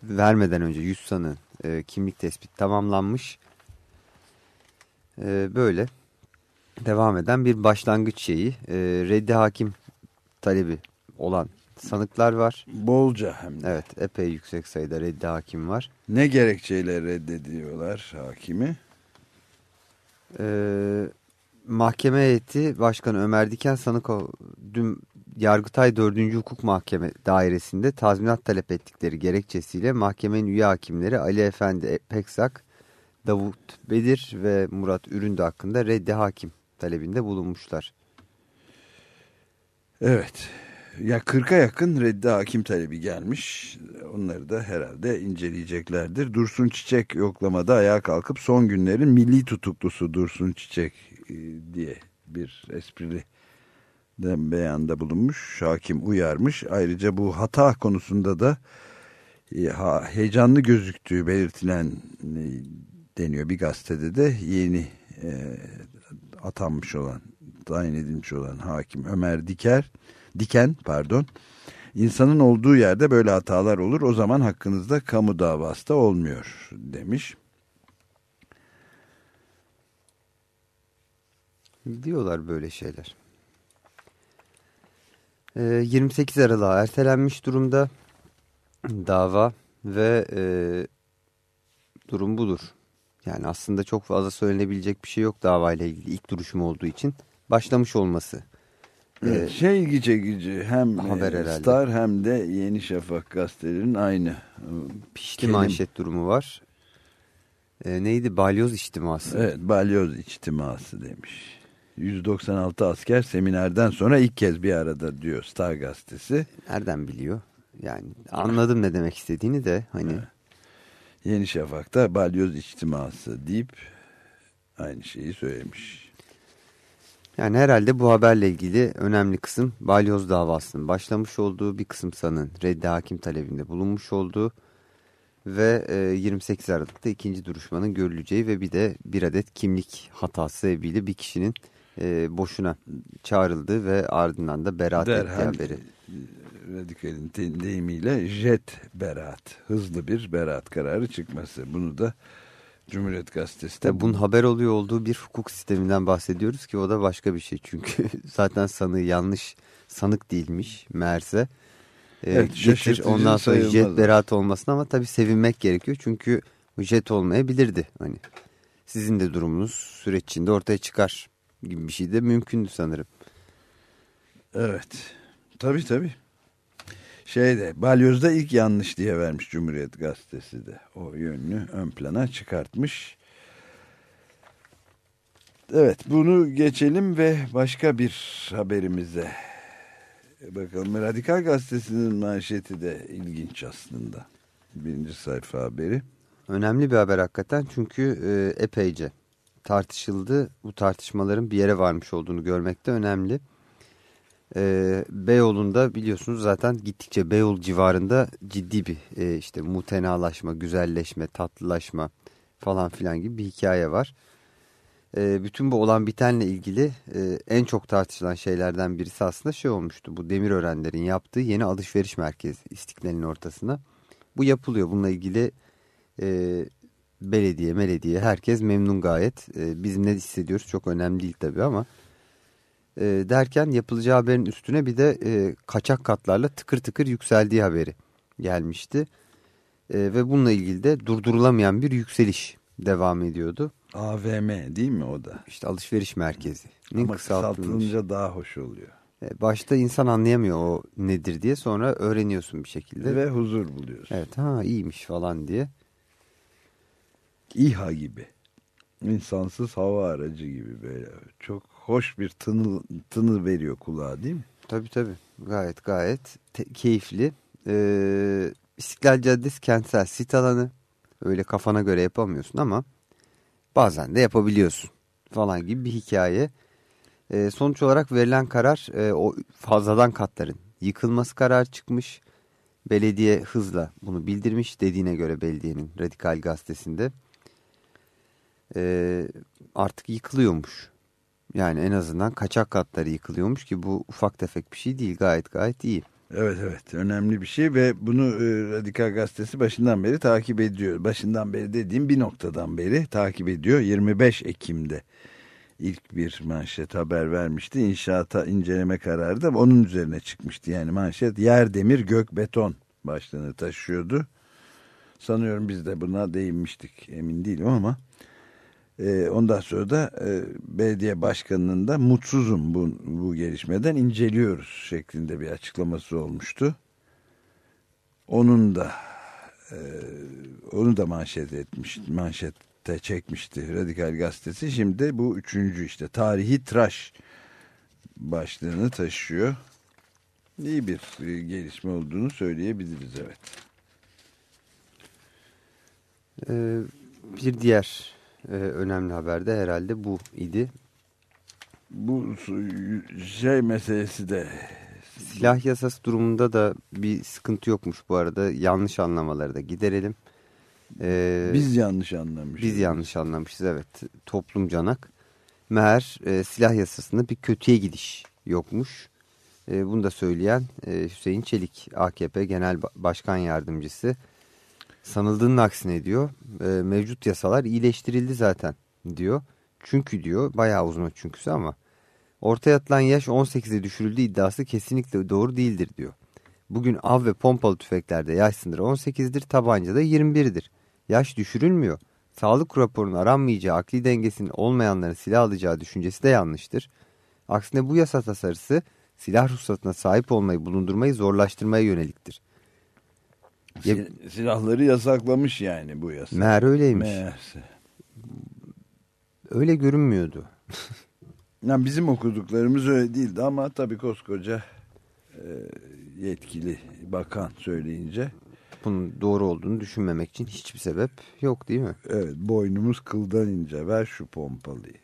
vermeden önce 100 sanık e, kimlik tespit tamamlanmış. E, böyle devam eden bir başlangıç şeyi. E, reddi hakim talebi olan sanıklar var. Bolca hem de. Evet epey yüksek sayıda reddi hakim var. Ne gerekçeyle reddediyorlar hakimi? Eee mahkeme heyeti başkanı Ömer Diken sanık dün Yargıtay 4. Hukuk Mahkeme Dairesi'nde tazminat talep ettikleri gerekçesiyle mahkemenin üye hakimleri Ali Efendi Peksak, Davut Bedir ve Murat Üründü hakkında reddi hakim talebinde bulunmuşlar. Evet. Ya 40'a yakın reddi hakim talebi gelmiş. Onları da herhalde inceleyeceklerdir. Dursun Çiçek yoklamada ayağa kalkıp son günlerin milli tutuklusu Dursun Çiçek e, diye bir esprili beyanda bulunmuş. Hakim uyarmış. Ayrıca bu hata konusunda da e, heyecanlı gözüktüğü belirtilen e, deniyor bir gazetede de yeni atanmış olan tayin edilmiş olan hakim Ömer Diker Diken pardon insanın olduğu yerde böyle hatalar olur o zaman hakkınızda kamu davası da olmuyor demiş. Diyorlar böyle şeyler. E, 28 Aralık'a ertelenmiş durumda dava ve e, durum budur. Yani aslında çok fazla söylenebilecek bir şey yok davayla ilgili ilk duruşum olduğu için. Başlamış olması. Evet, şey ilgi çekici hem Haber e, Star hem de Yeni Şafak gazetelerinin aynı. E, Pişti Kelim. manşet durumu var. E, neydi? Balyoz içtiması. Evet balyoz içtiması demiş. 196 asker seminerden sonra ilk kez bir arada diyor Star gazetesi. Nereden biliyor? Yani anladım ne demek istediğini de hani. Evet. Yeni Şafak'ta balyoz içtiması deyip aynı şeyi söylemiş. Yani herhalde bu haberle ilgili önemli kısım balyoz davasının başlamış olduğu bir kısım sanın reddi hakim talebinde bulunmuş olduğu ve e, 28 Aralık'ta ikinci duruşmanın görüleceği ve bir de bir adet kimlik hatası sebebiyle bir kişinin e, boşuna çağrıldığı ve ardından da beraat Derhal haberi. radikalin te- deyimiyle jet beraat, hızlı bir beraat kararı çıkması. Bunu da Cumhuriyet Gazetesi de bunun haber oluyor olduğu bir hukuk sisteminden bahsediyoruz ki o da başka bir şey. Çünkü zaten sanığı yanlış sanık değilmiş meğerse. Ee, Evet, getir, ondan sonra jet beraat olmasın ama tabii sevinmek gerekiyor. Çünkü jet olmayabilirdi. Hani sizin de durumunuz süreç içinde ortaya çıkar gibi bir şey de mümkündü sanırım. Evet. Tabii tabii. Şeyde Balyoz'da ilk yanlış diye vermiş Cumhuriyet Gazetesi de. O yönünü ön plana çıkartmış. Evet bunu geçelim ve başka bir haberimize bakalım. Radikal Gazetesi'nin manşeti de ilginç aslında. Birinci sayfa haberi. Önemli bir haber hakikaten çünkü e, epeyce tartışıldı. Bu tartışmaların bir yere varmış olduğunu görmek de önemli. E, Beyoğlu'nda biliyorsunuz zaten gittikçe Beyoğlu civarında ciddi bir e, işte mutenalaşma, güzelleşme, tatlılaşma falan filan gibi bir hikaye var. E, bütün bu olan bitenle ilgili e, en çok tartışılan şeylerden birisi aslında şey olmuştu. Bu Demirörenlerin yaptığı yeni alışveriş merkezi İstiklal'in ortasına. Bu yapılıyor. Bununla ilgili e, belediye, belediye herkes memnun gayet. E, biz ne hissediyoruz çok önemli değil tabii ama e, derken yapılacağı haberin üstüne bir de e, kaçak katlarla tıkır tıkır yükseldiği haberi gelmişti. E, ve bununla ilgili de durdurulamayan bir yükseliş devam ediyordu. AVM değil mi o da? İşte alışveriş merkezi. Ama kısaltılınca daha hoş oluyor. E, Başta insan anlayamıyor o nedir diye sonra öğreniyorsun bir şekilde. Ve huzur buluyorsun. Evet ha iyiymiş falan diye. İHA gibi. İnsansız hava aracı gibi böyle. Çok hoş bir tını, tını veriyor kulağa değil mi? Tabii tabii. Gayet gayet keyifli. Ee, İstiklal Caddesi kentsel sit alanı. Öyle kafana göre yapamıyorsun ama bazen de yapabiliyorsun falan gibi bir hikaye. Ee, sonuç olarak verilen karar e, o fazladan katların yıkılması karar çıkmış. Belediye hızla bunu bildirmiş dediğine göre belediyenin Radikal Gazetesi'nde. Ee, artık yıkılıyormuş. Yani en azından kaçak katları yıkılıyormuş ki bu ufak tefek bir şey değil gayet gayet iyi. Evet evet önemli bir şey ve bunu e, Radikal Gazetesi başından beri takip ediyor. Başından beri dediğim bir noktadan beri takip ediyor. 25 Ekim'de ilk bir manşet haber vermişti. İnşaata inceleme kararı da onun üzerine çıkmıştı. Yani manşet yer demir gök beton başlığını taşıyordu. Sanıyorum biz de buna değinmiştik emin değilim ama e, ondan sonra da e, belediye başkanının da mutsuzum bu, bu gelişmeden inceliyoruz şeklinde bir açıklaması olmuştu. Onun da e, onu da manşet etmiş, manşette çekmişti Radikal Gazetesi. Şimdi bu üçüncü işte tarihi tıraş başlığını taşıyor. İyi bir e, gelişme olduğunu söyleyebiliriz evet. Ee, bir diğer e, önemli haber de herhalde bu idi. Bu şey meselesi de Silah yasası durumunda da bir sıkıntı yokmuş bu arada. Yanlış anlamaları da giderelim. Ee, biz yanlış anlamışız. Biz yanlış anlamışız evet. Toplum canak. Meğer e, silah yasasında bir kötüye gidiş yokmuş. E, bunu da söyleyen e, Hüseyin Çelik AKP Genel Başkan Yardımcısı. Sanıldığının aksine diyor e, mevcut yasalar iyileştirildi zaten diyor. Çünkü diyor bayağı uzun çünküsü ama ortaya atılan yaş 18'e düşürüldüğü iddiası kesinlikle doğru değildir diyor. Bugün av ve pompalı tüfeklerde yaş sınırı 18'dir tabancada 21'dir. Yaş düşürülmüyor. Sağlık raporunun aranmayacağı akli dengesinin olmayanların silah alacağı düşüncesi de yanlıştır. Aksine bu yasa tasarısı silah ruhsatına sahip olmayı bulundurmayı zorlaştırmaya yöneliktir. Sil silahları yasaklamış yani bu yasa. Meğer öyleymiş. Meğerse. Öyle görünmüyordu. Yani bizim okuduklarımız öyle değildi ama tabii koskoca e, yetkili bakan söyleyince. Bunun doğru olduğunu düşünmemek için hiçbir sebep yok değil mi? Evet boynumuz kıldan ince ver şu pompalıyı.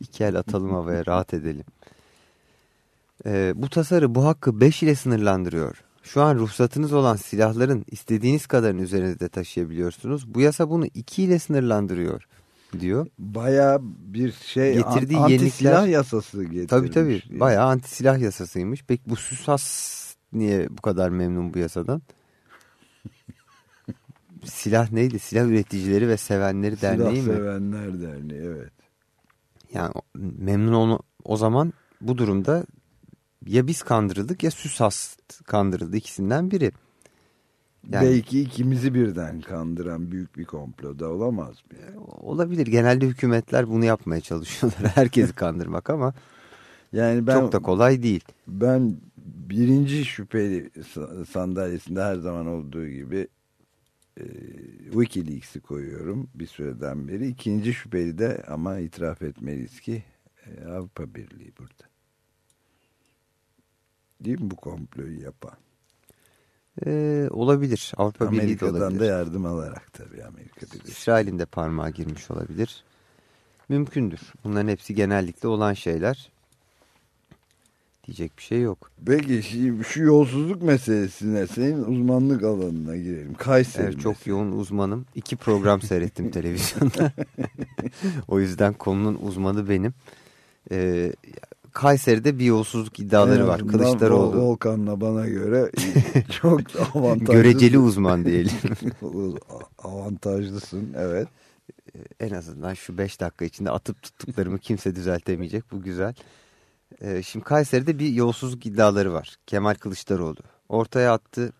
İki el atalım havaya rahat edelim. Ee, bu tasarı bu hakkı 5 ile sınırlandırıyor. Şu an ruhsatınız olan silahların istediğiniz kadarın üzerinizde taşıyabiliyorsunuz. Bu yasa bunu iki ile sınırlandırıyor diyor. Baya bir şey Getirdiği anti yenilikler- silah yasası getirmiş. Tabii tabii bayağı anti silah yasasıymış. Peki bu SÜSAS niye bu kadar memnun bu yasadan? Silah neydi? Silah Üreticileri ve Sevenleri Silah Derneği mi? Sevenler Derneği evet. Yani memnun olma, o zaman bu durumda ya biz kandırıldık ya SÜSAS kandırıldı ikisinden biri. Yani Belki ikimizi birden kandıran büyük bir komplo da olamaz mı? yani? olabilir. Genelde hükümetler bunu yapmaya çalışıyorlar. Herkesi kandırmak ama Yani ben çok da kolay değil. ben birinci şüpheli sa- sandalyesinde her zaman olduğu gibi e, Wikileaks'i koyuyorum bir süreden beri. İkinci şüpheli de ama itiraf etmeliyiz ki e, Avrupa Birliği burada. Değil mi bu komployu yapan? Ee, olabilir. Avrupa Birliği de olabilir. da yardım alarak tabii Amerika Birleşik. İsrail'in de parmağı girmiş olabilir. Mümkündür. Bunların hepsi genellikle olan şeyler. Diyecek bir şey yok. Peki şimdi şu yolsuzluk meselesine senin uzmanlık alanına girelim. Kayseri Evet, çok yoğun uzmanım. İki program seyrettim televizyonda. o yüzden konunun uzmanı benim. Ee, Kayseri'de bir yolsuzluk iddiaları En var. Kılıçdaroğlu Vol- Volkan'la bana göre çok avantajlı. göreceli uzman diyelim. Avantajlısın evet. en azından şu 5 dakika içinde atıp tuttuklarımı kimse düzeltemeyecek. Bu güzel. Ee, şimdi Kayseri'de bir yolsuzluk iddiaları var. Kemal Kılıçdaroğlu ortaya attı.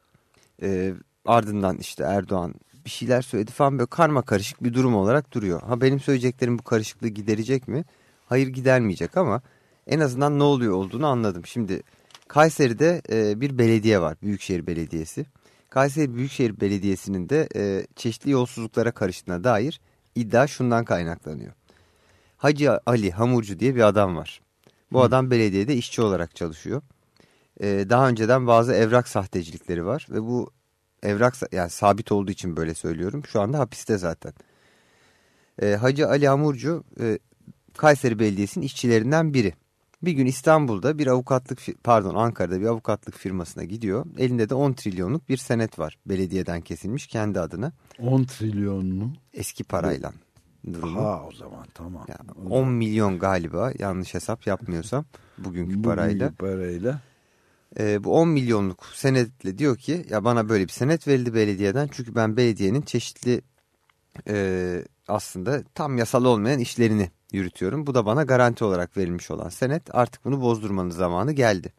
Ee, ardından işte Erdoğan bir şeyler söyledi falan böyle karma karışık bir durum olarak duruyor. Ha benim söyleyeceklerim bu karışıklığı giderecek mi? Hayır gidermeyecek ama en azından ne oluyor olduğunu anladım. Şimdi Kayseri'de e, bir belediye var. Büyükşehir Belediyesi. Kayseri Büyükşehir Belediyesi'nin de e, çeşitli yolsuzluklara karıştığına dair iddia şundan kaynaklanıyor. Hacı Ali Hamurcu diye bir adam var. Bu adam belediyede işçi olarak çalışıyor. Ee, daha önceden bazı evrak sahtecilikleri var ve bu evrak yani sabit olduğu için böyle söylüyorum. Şu anda hapiste zaten. Ee, Hacı Ali Hamurcu e, Kayseri Belediyesi'nin işçilerinden biri. Bir gün İstanbul'da bir avukatlık pardon Ankara'da bir avukatlık firmasına gidiyor. Elinde de 10 trilyonluk bir senet var. Belediyeden kesilmiş kendi adına 10 trilyon mu? eski parayla durumu. Ha o zaman tamam. Ya, O zaman 10 milyon galiba yanlış hesap yapmıyorsam bugünkü bugünkü parayla. parayla. Ee, bu 10 milyonluk senetle diyor ki ya bana böyle bir senet verildi belediyeden. Çünkü ben belediyenin çeşitli e, aslında tam yasal olmayan işlerini yürütüyorum. Bu da bana garanti olarak verilmiş olan senet artık bunu bozdurmanın zamanı geldi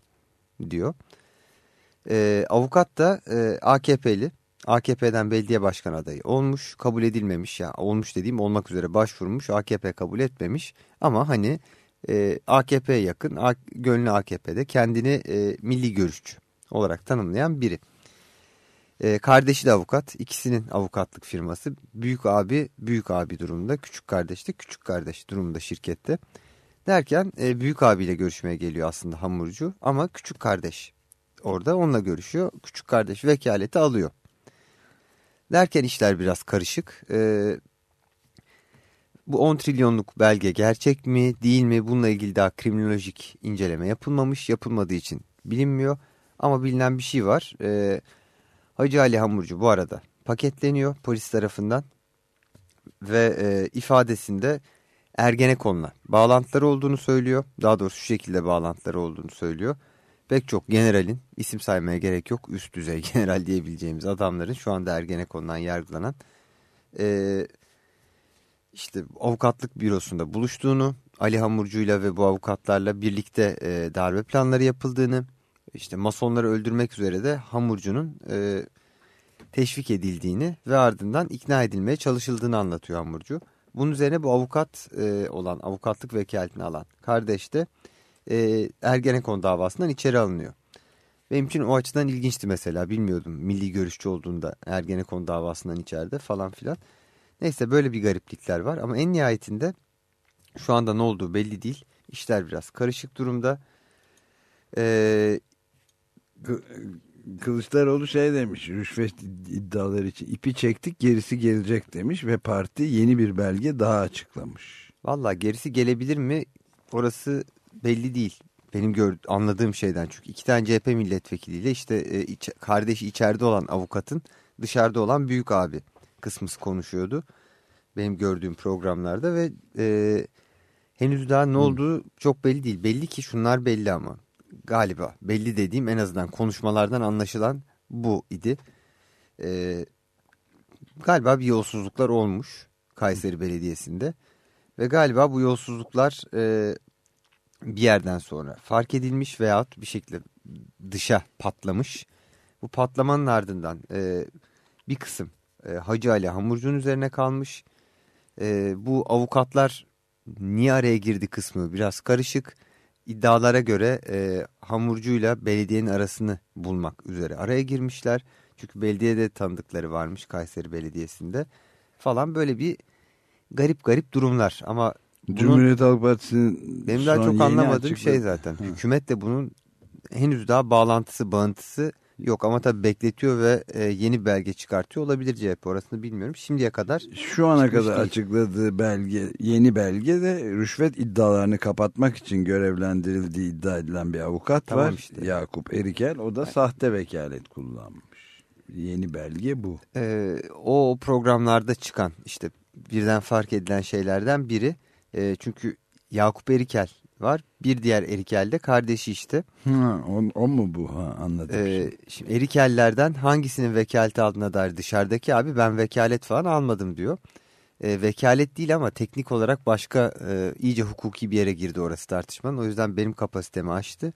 diyor. Ee, avukat da e, AKP'li. AKP'den belediye başkan adayı olmuş, kabul edilmemiş ya olmuş dediğim olmak üzere başvurmuş, AKP kabul etmemiş ama hani e, AKP'ye yakın, A, gönlü AKP'de kendini e, milli görüşçü olarak tanımlayan biri. E, kardeşi de avukat, ikisinin avukatlık firması, büyük abi büyük abi durumunda, küçük kardeş de küçük kardeş durumunda şirkette. Derken e, büyük abiyle görüşmeye geliyor aslında hamurcu ama küçük kardeş orada onunla görüşüyor. Küçük kardeş vekaleti alıyor. Derken işler biraz karışık. Ee, bu 10 trilyonluk belge gerçek mi değil mi bununla ilgili daha kriminolojik inceleme yapılmamış. Yapılmadığı için bilinmiyor. Ama bilinen bir şey var. Ee, Hacı Ali Hamurcu bu arada paketleniyor polis tarafından. Ve e, ifadesinde Ergenekon'la bağlantıları olduğunu söylüyor. Daha doğrusu şu şekilde bağlantıları olduğunu söylüyor. Pek çok generalin isim saymaya gerek yok üst düzey general diyebileceğimiz adamların şu anda Ergenekon'dan yargılanan e, işte avukatlık bürosunda buluştuğunu Ali Hamurcu'yla ve bu avukatlarla birlikte e, darbe planları yapıldığını işte masonları öldürmek üzere de Hamurcu'nun e, teşvik edildiğini ve ardından ikna edilmeye çalışıldığını anlatıyor Hamurcu. Bunun üzerine bu avukat e, olan avukatlık vekaletini alan kardeş de e, Ergenekon davasından içeri alınıyor. Benim için o açıdan ilginçti mesela bilmiyordum milli görüşçü olduğunda Ergenekon davasından içeride falan filan. Neyse böyle bir gariplikler var ama en nihayetinde şu anda ne olduğu belli değil. İşler biraz karışık durumda. Ee, Kılıçdaroğlu şey demiş rüşvet iddiaları için ipi çektik gerisi gelecek demiş ve parti yeni bir belge daha açıklamış. Valla gerisi gelebilir mi orası belli değil. benim gör, anladığım şeyden çünkü iki tane CHP milletvekiliyle işte e, iç, kardeşi içeride olan avukatın dışarıda olan büyük abi kısmısı konuşuyordu. Benim gördüğüm programlarda ve e, henüz daha ne olduğu çok belli değil. Belli ki şunlar belli ama galiba belli dediğim en azından konuşmalardan anlaşılan bu idi. E, galiba bir yolsuzluklar olmuş Kayseri Belediyesi'nde ve galiba bu yolsuzluklar e, bir yerden sonra fark edilmiş veyahut bir şekilde dışa patlamış. Bu patlamanın ardından e, bir kısım e, Hacı Ali Hamurcu'nun üzerine kalmış. E, bu avukatlar niye araya girdi kısmı biraz karışık. İddialara göre e, Hamurcu'yla belediyenin arasını bulmak üzere araya girmişler. Çünkü belediyede tanıdıkları varmış Kayseri Belediyesi'nde falan böyle bir garip garip durumlar. Ama bunun, Cumhuriyet Halk Partisi'nin benim daha çok anlamadığım açıkladı- şey zaten. Ha. Hükümet de bunun henüz daha bağlantısı, bağıntısı yok. Ama tabii bekletiyor ve e, yeni belge çıkartıyor olabilir CHP orasını bilmiyorum. Şimdiye kadar Şu ana kadar değil. açıkladığı belge, yeni belge de rüşvet iddialarını kapatmak için görevlendirildiği iddia edilen bir avukat Tamam var. işte. Yakup Erikel. O da sahte vekalet kullanmış. Yeni belge bu. e, o programlarda çıkan işte birden fark edilen şeylerden biri. E, çünkü Yakup Erikel var. Bir diğer Erikel de kardeşi işte. Ha, o, o mu bu? Ha, anladım. Ee, şimdi Erikellerden hangisinin vekaleti altına dair dışarıdaki abi ben vekalet falan almadım diyor. Ee, vekalet değil ama teknik olarak başka e, iyice hukuki bir yere girdi orası tartışmanın. O yüzden benim kapasitemi aştı.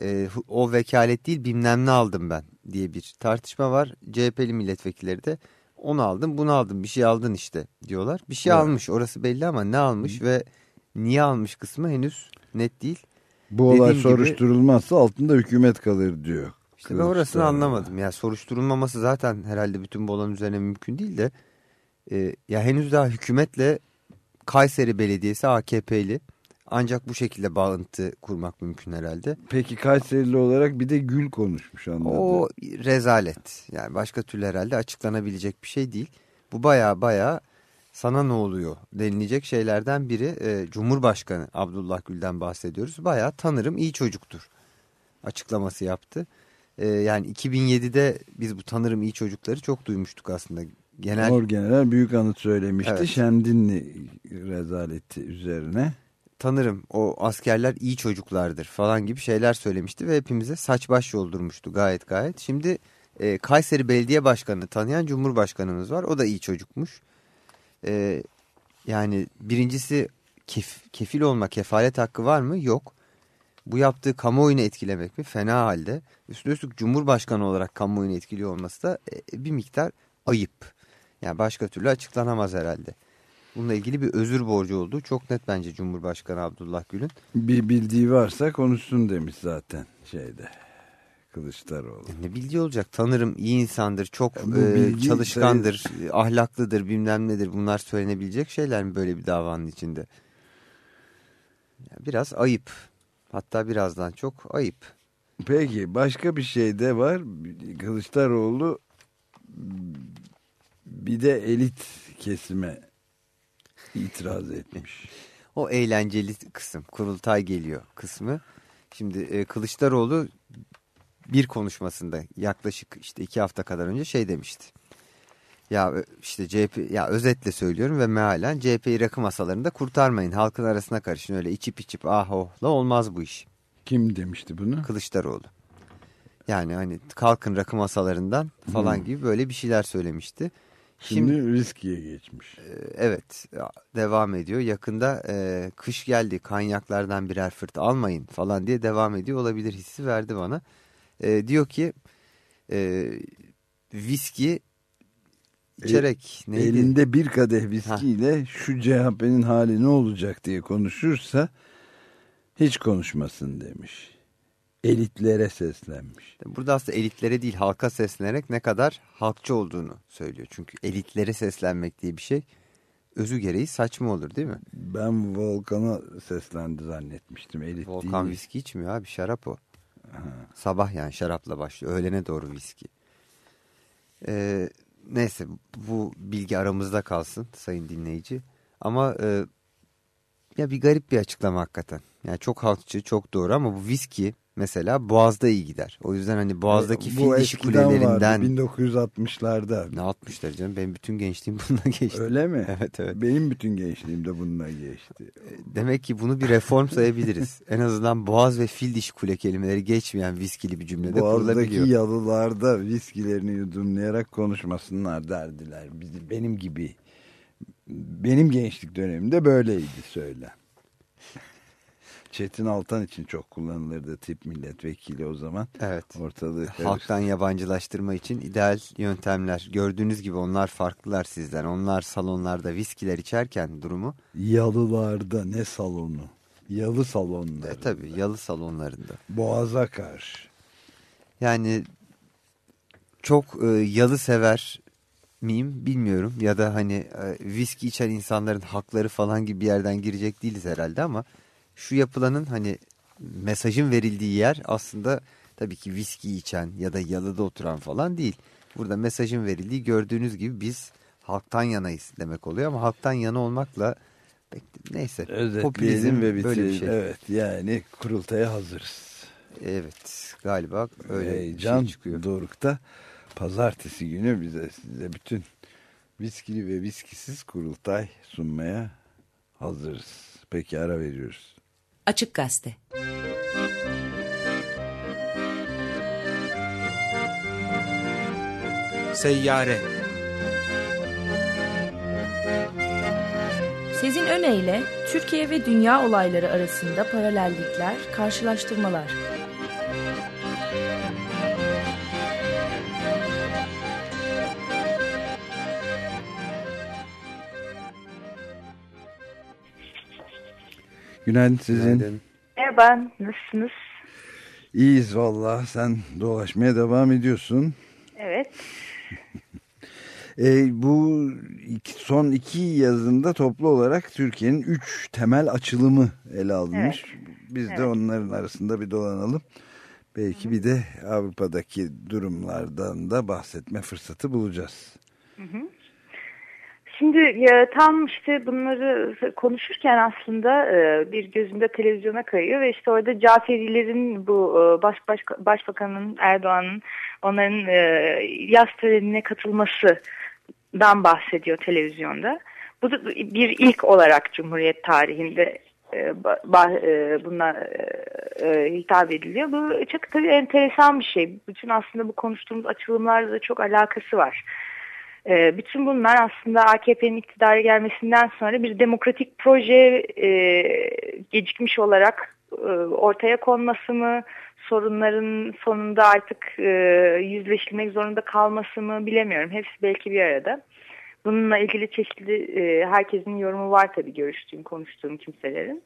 Hu- o vekalet değil bilmem ne aldım ben diye bir tartışma var. CHP'li milletvekilleri de onu aldım bunu aldım bir şey aldın işte diyorlar. Bir şey Evet. almış orası belli ama ne almış ve niye almış kısmı henüz net değil. bu olay dediğim gibi- soruşturulmazsa altında hükümet kalır diyor. İşte ben orasını anlamadım. Ya soruşturulmaması zaten herhalde bütün bu olan üzerine mümkün değil de e, ya henüz daha hükümetle Kayseri Belediyesi AKP'li ancak bu şekilde bağıntı kurmak mümkün herhalde. Peki Kayserili olarak bir de Gül konuşmuş anladım. O rezalet. Yani başka türlü herhalde açıklanabilecek bir şey değil. Bu baya baya sana ne oluyor denilecek şeylerden biri e, Cumhurbaşkanı Abdullah Gül'den bahsediyoruz. Baya tanırım iyi çocuktur açıklaması yaptı. E, yani 2007'de biz bu tanırım iyi çocukları çok duymuştuk aslında. Genel Orgeneral Büyük Anıt söylemişti. Evet. Şemdinli rezaleti üzerine. tanırım o askerler iyi çocuklardır falan gibi şeyler söylemişti ve hepimize saç baş yoldurmuştu gayet gayet. Şimdi e, Kayseri Belediye Başkanı'nı tanıyan Cumhurbaşkanımız var o da iyi çocukmuş. E, yani birincisi kef, kefil olma kefalet hakkı var mı? Yok. Bu yaptığı kamuoyunu etkilemek mi? Fena halde. Üstüne üstlük Cumhurbaşkanı olarak kamuoyunu etkiliyor olması da e, bir miktar ayıp. Yani başka türlü açıklanamaz herhalde. Bununla ilgili bir özür borcu olduğu çok net bence Cumhurbaşkanı Abdullah Gül'ün. Bir bildiği varsa konuşsun demiş zaten şeyde. Kılıçdaroğlu. Ne bildiği olacak tanırım iyi insandır çok e, bilgi çalışkandır e, ahlaklıdır bilmem nedir bunlar söylenebilecek şeyler mi böyle bir davanın içinde? Biraz ayıp hatta birazdan çok ayıp. Peki başka bir şey de var. Kılıçdaroğlu bir de elit kesime itiraz etmiş. O eğlenceli kısım kurultay geliyor kısmı. Şimdi e, Kılıçdaroğlu bir konuşmasında yaklaşık işte iki hafta kadar önce şey demişti. Ya ö- işte CHP ya özetle söylüyorum ve mealen CHP'yi rakı masalarında kurtarmayın. Halkın arasına karışın öyle içip içip ah ohla olmaz bu iş. Kim demişti bunu? Kılıçdaroğlu. Yani hani kalkın rakı masalarından falan Hmm. gibi böyle bir şeyler söylemişti. Şimdi, riskiye geçmiş. e, evet devam ediyor. Yakında e, kış geldi kanyaklardan birer fırt almayın falan diye devam ediyor olabilir hissi verdi bana. E, diyor ki e, viski içerek neydi? Elinde bir kadeh viskiyle şu CHP'nin hali ne olacak diye konuşursa hiç konuşmasın demiş. Elitlere seslenmiş. Burada aslında elitlere değil halka seslenerek ne kadar halkçı olduğunu söylüyor. Çünkü elitlere seslenmek diye bir şey özü gereği saçma olur değil mi? Ben Volkan'a seslendi zannetmiştim. Elit Volkan değil. viski içmiyor abi şarap o. Sabah yani şarapla başlıyor. Öğlene doğru viski. Ee, neyse bu bilgi aramızda kalsın sayın dinleyici. Ama e, ya bir garip bir açıklama hakikaten. Yani çok halkçı, çok doğru ama bu viski mesela Boğaz'da iyi gider. O yüzden hani Boğaz'daki Bu fil dişi kulelerinden... vardı 1960'larda. Ne atmışlar canım? Benim bütün gençliğim bununla geçti. Öyle mi? Evet evet. Benim bütün gençliğim de bununla geçti. Demek ki bunu bir reform sayabiliriz. en azından boğaz ve fil dişi kule kelimeleri geçmeyen viskili bir cümlede Boğaz'daki kurulabiliyor. yalılarda viskilerini yudumlayarak konuşmasınlar derdiler. Bizi, benim gibi. Benim gençlik dönemimde böyleydi söyle. Çetin Altan için çok kullanılırdı tip milletvekili o zaman. Evet. Ortalığı Halktan yabancılaştırma için ideal yöntemler. Gördüğünüz gibi onlar farklılar sizden. Onlar salonlarda viskiler içerken durumu. Yalılarda ne salonu? Yalı salonları. E, tabii yalı salonlarında. Boğaza karşı. Yani çok e, yalı sever miyim bilmiyorum. Ya da hani e, viski içen insanların hakları falan gibi bir yerden girecek değiliz herhalde ama şu yapılanın hani mesajın verildiği yer aslında tabii ki viski içen ya da yalıda oturan falan değil. Burada mesajın verildiği gördüğünüz gibi biz halktan yanayız demek oluyor ama halktan yana olmakla neyse popülizm ve böyle bir bitirelim. şey. Evet yani kurultaya hazırız. Evet galiba öyle bir Heyecan şey çıkıyor. Doruk'ta pazartesi günü bize size bütün viskili ve viskisiz kurultay sunmaya hazırız. Peki ara veriyoruz. Açık Gazete Seyyare Sezin Öne Türkiye ve dünya olayları arasında paralellikler, karşılaştırmalar. Günaydın sizin. Günaydın. Merhaba, nasılsınız? İyiyiz valla. Sen dolaşmaya devam ediyorsun. Evet. E, bu iki, son iki yazında toplu olarak Türkiye'nin üç temel açılımı ele alınmış. Biz de Evet. onların arasında bir dolanalım. Belki bir de Avrupa'daki durumlardan da bahsetme fırsatı bulacağız. Şimdi ya, tam işte bunları konuşurken aslında e, bir gözümde televizyona kayıyor ve işte orada Caferilerin bu e, baş, baş, başbakanın Erdoğan'ın onların e, yaz törenine katılmasından bahsediyor televizyonda. Bu da bir ilk olarak Cumhuriyet tarihinde e, e, buna e, e, hitap ediliyor. Bu çok tabii enteresan bir şey. Bütün aslında bu konuştuğumuz açılımlarla da çok alakası var. E, bütün bunlar aslında AKP'nin iktidara gelmesinden sonra bir demokratik proje e, gecikmiş olarak e, ortaya konması mı, sorunların sonunda artık e, yüzleşilmek zorunda kalması mı bilemiyorum. Hepsi belki bir arada. Bununla ilgili çeşitli herkesin yorumu var tabii görüştüğüm, konuştuğum kimselerin.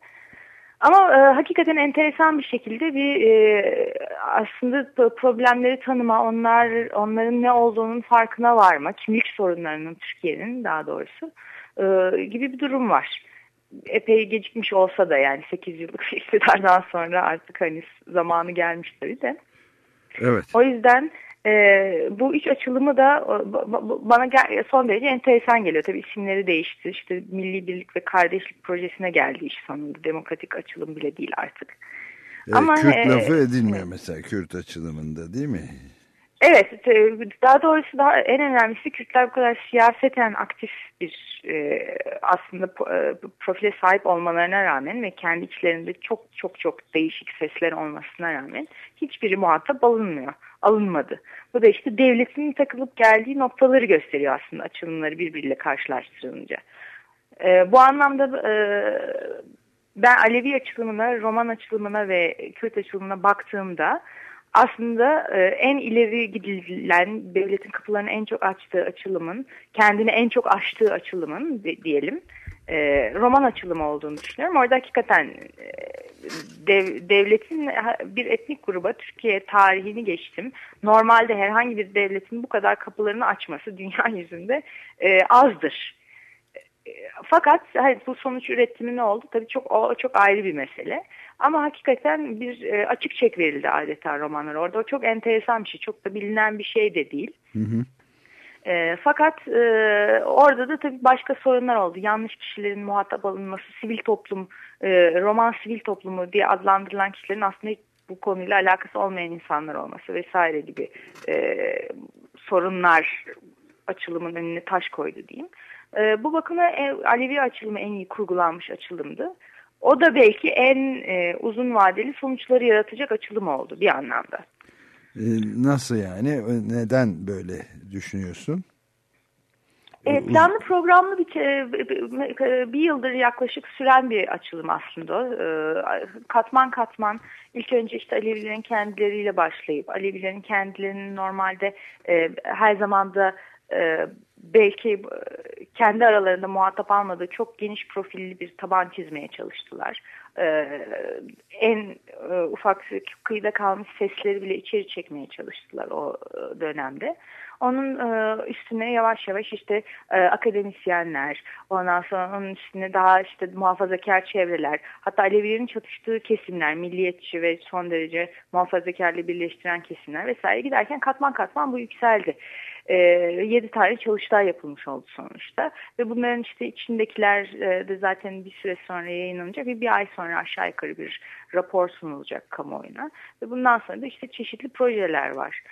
Ama e, hakikaten enteresan bir şekilde bir e, aslında problemleri tanıma, onlar onların ne olduğunun farkına varma, kimlik sorunlarının Türkiye'nin daha doğrusu e, gibi bir durum var. Epey gecikmiş olsa da yani 8 yıllık iktidardan sonra artık hani zamanı gelmiş tabii de. Evet. O yüzden e, bu üç açılımı da e, ba- ba- bana son derece enteresan geliyor. Tabii isimleri değişti. İşte Milli Birlik ve Kardeşlik Projesine geldi iş sonunda. Demokratik açılım bile değil artık. Evet, Ama, Kürt e, lafı edilmiyor mesela Kürt açılımında değil mi? Evet, e, daha doğrusu daha en önemlisi Kürtler bu kadar siyaseten aktif bir e, aslında e, profile sahip olmalarına rağmen ve kendi içlerinde çok çok çok değişik sesler olmasına rağmen hiçbiri muhatap alınmıyor, alınmadı. Bu da işte devletin takılıp geldiği noktaları gösteriyor aslında açılımları birbiriyle karşılaştırılınca. E, bu anlamda e, ben Alevi açılımına, Roman açılımına ve Kürt açılımına baktığımda aslında e, en ileri gidilen devletin kapılarını en çok açtığı açılımın, kendini en çok açtığı açılımın diyelim e, roman açılımı olduğunu düşünüyorum. Orada hakikaten e, dev- devletin bir etnik gruba Türkiye tarihini geçtim. Normalde herhangi bir devletin bu kadar kapılarını açması dünya yüzünde e, azdır. E, Fakat hani bu sonuç üretimi ne oldu? Tabii çok o çok ayrı bir mesele. Ama hakikaten bir e, açık çek verildi adeta romanlara. Orada o çok enteresan bir şey. Çok da bilinen bir şey de değil. Hı hı. E, fakat e, orada da tabii başka sorunlar oldu. Yanlış kişilerin muhatap alınması, sivil toplum, e, roman sivil toplumu diye adlandırılan kişilerin aslında bu konuyla alakası olmayan insanlar olması vesaire gibi e, sorunlar açılımın önüne taş koydu diyeyim. E, bu bakıma e, Alevi açılımı en iyi kurgulanmış açılımdı. O da belki en e, uzun vadeli sonuçları yaratacak açılım oldu bir anlamda. E, nasıl yani? Neden böyle düşünüyorsun? E, planlı programlı bir, bir yıldır yaklaşık süren bir açılım aslında. E, katman katman ilk önce işte Alevilerin kendileriyle başlayıp Alevilerin kendilerinin normalde e, her zaman da e, belki e, kendi aralarında muhatap almadığı çok geniş profilli bir taban çizmeye çalıştılar. Ee, en e, ufak kıyıda kalmış sesleri bile içeri çekmeye çalıştılar o e, dönemde. Onun e, üstüne yavaş yavaş işte e, akademisyenler, ondan sonra onun üstüne daha işte muhafazakar çevreler, hatta Alevilerin çatıştığı kesimler, milliyetçi ve son derece muhafazakarla birleştiren kesimler vesaire giderken katman katman bu yükseldi e, 7 tane çalıştay yapılmış oldu sonuçta. Ve bunların işte içindekiler e, de zaten bir süre sonra yayınlanacak ve bir ay sonra aşağı yukarı bir rapor sunulacak kamuoyuna. Ve bundan sonra da işte çeşitli projeler var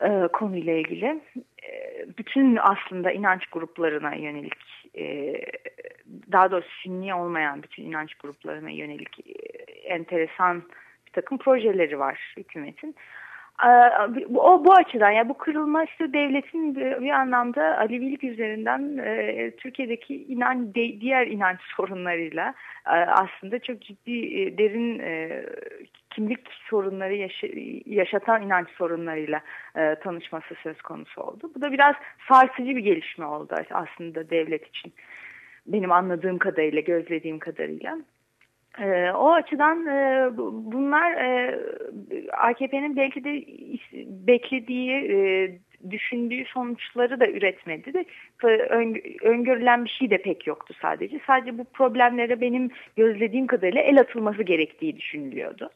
e, konuyla ilgili. E, bütün aslında inanç gruplarına yönelik daha doğrusu sünni olmayan bütün inanç gruplarına yönelik enteresan bir takım projeleri var hükümetin. O bu açıdan yani bu kırılma işte devletin bir, anlamda Alevilik üzerinden e, Türkiye'deki inan diğer inanç sorunlarıyla e, aslında çok ciddi e, derin kimlik sorunları yaşa, yaşatan inanç sorunlarıyla tanışması söz konusu oldu. Bu da biraz sarsıcı bir gelişme oldu aslında devlet için. Benim anladığım kadarıyla, gözlediğim kadarıyla. E, o açıdan e, bunlar e, AKP'nin belki de beklediği, e, düşündüğü sonuçları da üretmedi öngörülen bir şey de pek yoktu sadece. Sadece bu problemlere benim gözlediğim kadarıyla el atılması gerektiği düşünülüyordu.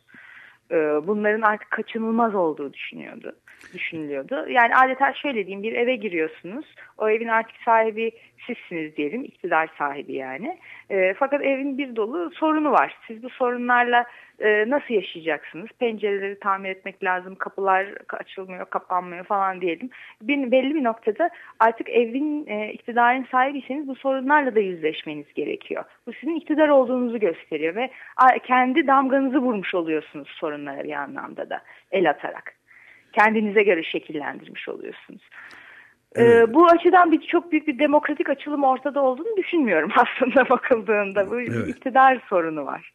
Bunların artık kaçınılmaz olduğu düşünüyordu, düşünülüyordu. Yani adeta şöyle diyeyim bir eve giriyorsunuz. O evin artık sahibi sizsiniz diyelim, iktidar sahibi yani. E, fakat evin bir dolu sorunu var. Siz bu sorunlarla e, nasıl yaşayacaksınız? Pencereleri tamir etmek lazım, kapılar açılmıyor, kapanmıyor falan diyelim. Bir, belli bir noktada artık evin e, iktidarın sahibiyseniz bu sorunlarla da yüzleşmeniz gerekiyor. Bu sizin iktidar olduğunuzu gösteriyor ve a, kendi damganızı vurmuş oluyorsunuz sorunlara bir anlamda da el atarak. Kendinize göre şekillendirmiş oluyorsunuz. Ee, evet. bu açıdan bir çok büyük bir demokratik açılım ortada olduğunu düşünmüyorum aslında bakıldığında. Bu evet. iktidar sorunu var.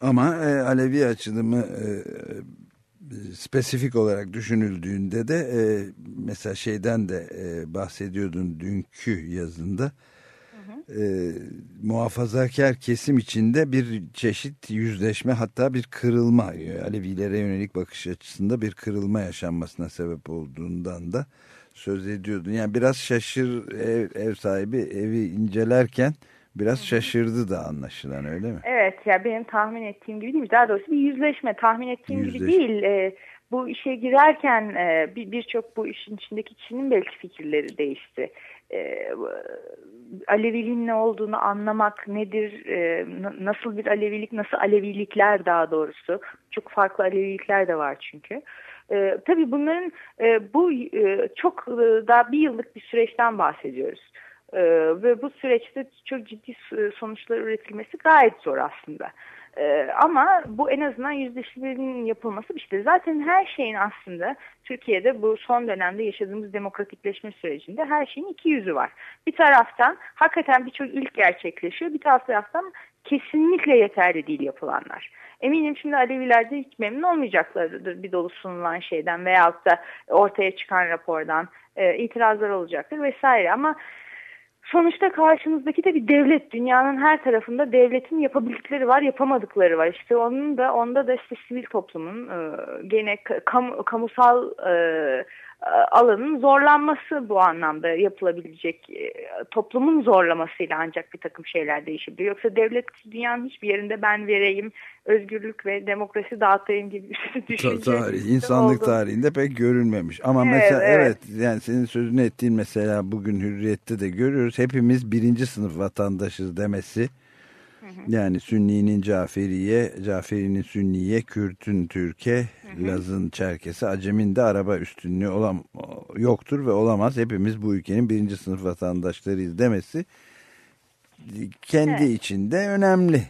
Ama e, Alevi açılımı e, spesifik olarak düşünüldüğünde de e, mesela şeyden de e, bahsediyordun dünkü yazında. E, muhafazakar kesim içinde bir çeşit yüzleşme hatta bir kırılma Alevilere yönelik bakış açısında bir kırılma yaşanmasına sebep olduğundan da söz ediyordun. Yani biraz şaşır ev, ev sahibi evi incelerken biraz şaşırdı da anlaşılan öyle mi? Evet ya benim tahmin ettiğim gibi değil daha doğrusu bir yüzleşme tahmin ettiğim yüzleşme. gibi değil. Ee, bu işe girerken e, birçok bir bu işin içindeki kişinin belki fikirleri değişti. E, Aleviliğin ne olduğunu anlamak nedir, e, nasıl bir Alevilik, nasıl Alevilikler daha doğrusu. Çok farklı Alevilikler de var çünkü. E, tabii bunların e, bu e, çok e, daha bir yıllık bir süreçten bahsediyoruz. E, ve bu süreçte çok ciddi sonuçlar üretilmesi gayet zor aslında. Ee, ama bu en azından yüzleşmenin yapılması işte zaten her şeyin aslında Türkiye'de bu son dönemde yaşadığımız demokratikleşme sürecinde her şeyin iki yüzü var. Bir taraftan hakikaten birçok ilk gerçekleşiyor bir taraftan kesinlikle yeterli değil yapılanlar. Eminim şimdi Aleviler de hiç memnun olmayacaklardır bir dolu sunulan şeyden veyahut da ortaya çıkan rapordan e, itirazlar olacaktır vesaire ama sonuçta karşımızdaki de bir devlet. Dünyanın her tarafında devletin yapabildikleri var, yapamadıkları var. İşte onun da onda da işte sivil toplumun e, gene kam, kamusal e, alanın zorlanması bu anlamda yapılabilecek e, toplumun zorlamasıyla ancak bir takım şeyler değişebilir. Yoksa devlet dünyanın hiçbir yerinde ben vereyim özgürlük ve demokrasi dağıtayım gibi bir düşünce. Tarih, insanlık oldu. tarihinde pek görülmemiş. Ama evet, mesela evet. evet yani senin sözünü ettiğin mesela bugün Hürriyet'te de görüyoruz. Hepimiz birinci sınıf vatandaşız demesi yani Sünni'nin Caferiye, Caferi'nin Sünniye, Kürt'ün Türkiye, Laz'ın Çerkesi, Acem'in de araba üstünlüğü olam yoktur ve olamaz. Hepimiz bu ülkenin birinci sınıf vatandaşlarıyız demesi kendi evet. içinde önemli.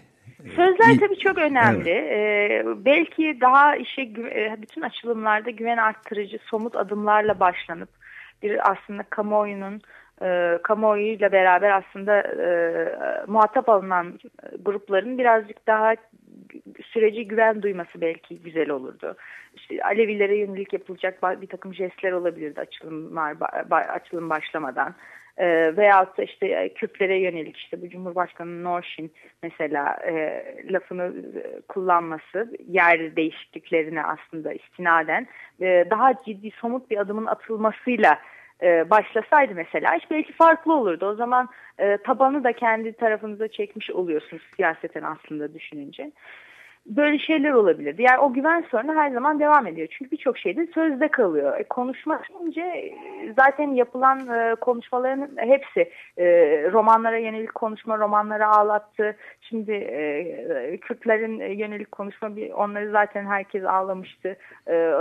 Sözler tabii çok önemli. Evet. Ee, belki daha işe e, bütün açılımlarda güven arttırıcı somut adımlarla başlanıp bir aslında kamuoyunun e, kamuoyuyla beraber aslında e, muhatap alınan grupların birazcık daha süreci güven duyması belki güzel olurdu. İşte Alevilere yönelik yapılacak bir takım jestler olabilirdi açılımlar açılım başlamadan. E, veyahut da işte e, Kürtlere yönelik işte bu Cumhurbaşkanı Norşin mesela e, lafını e, kullanması yer değişikliklerine aslında istinaden e, daha ciddi somut bir adımın atılmasıyla e, başlasaydı mesela iş belki farklı olurdu. O zaman e, tabanı da kendi tarafınıza çekmiş oluyorsunuz siyaseten aslında düşününce böyle şeyler olabilir. Yani o güven sorunu her zaman devam ediyor. Çünkü birçok şeyde sözde kalıyor. E, konuşma deyince e, zaten yapılan e, konuşmaların hepsi e, romanlara yönelik konuşma, romanlara ağlattı. Şimdi e, Kürtlerin yönelik konuşma bir onları zaten herkes ağlamıştı. E,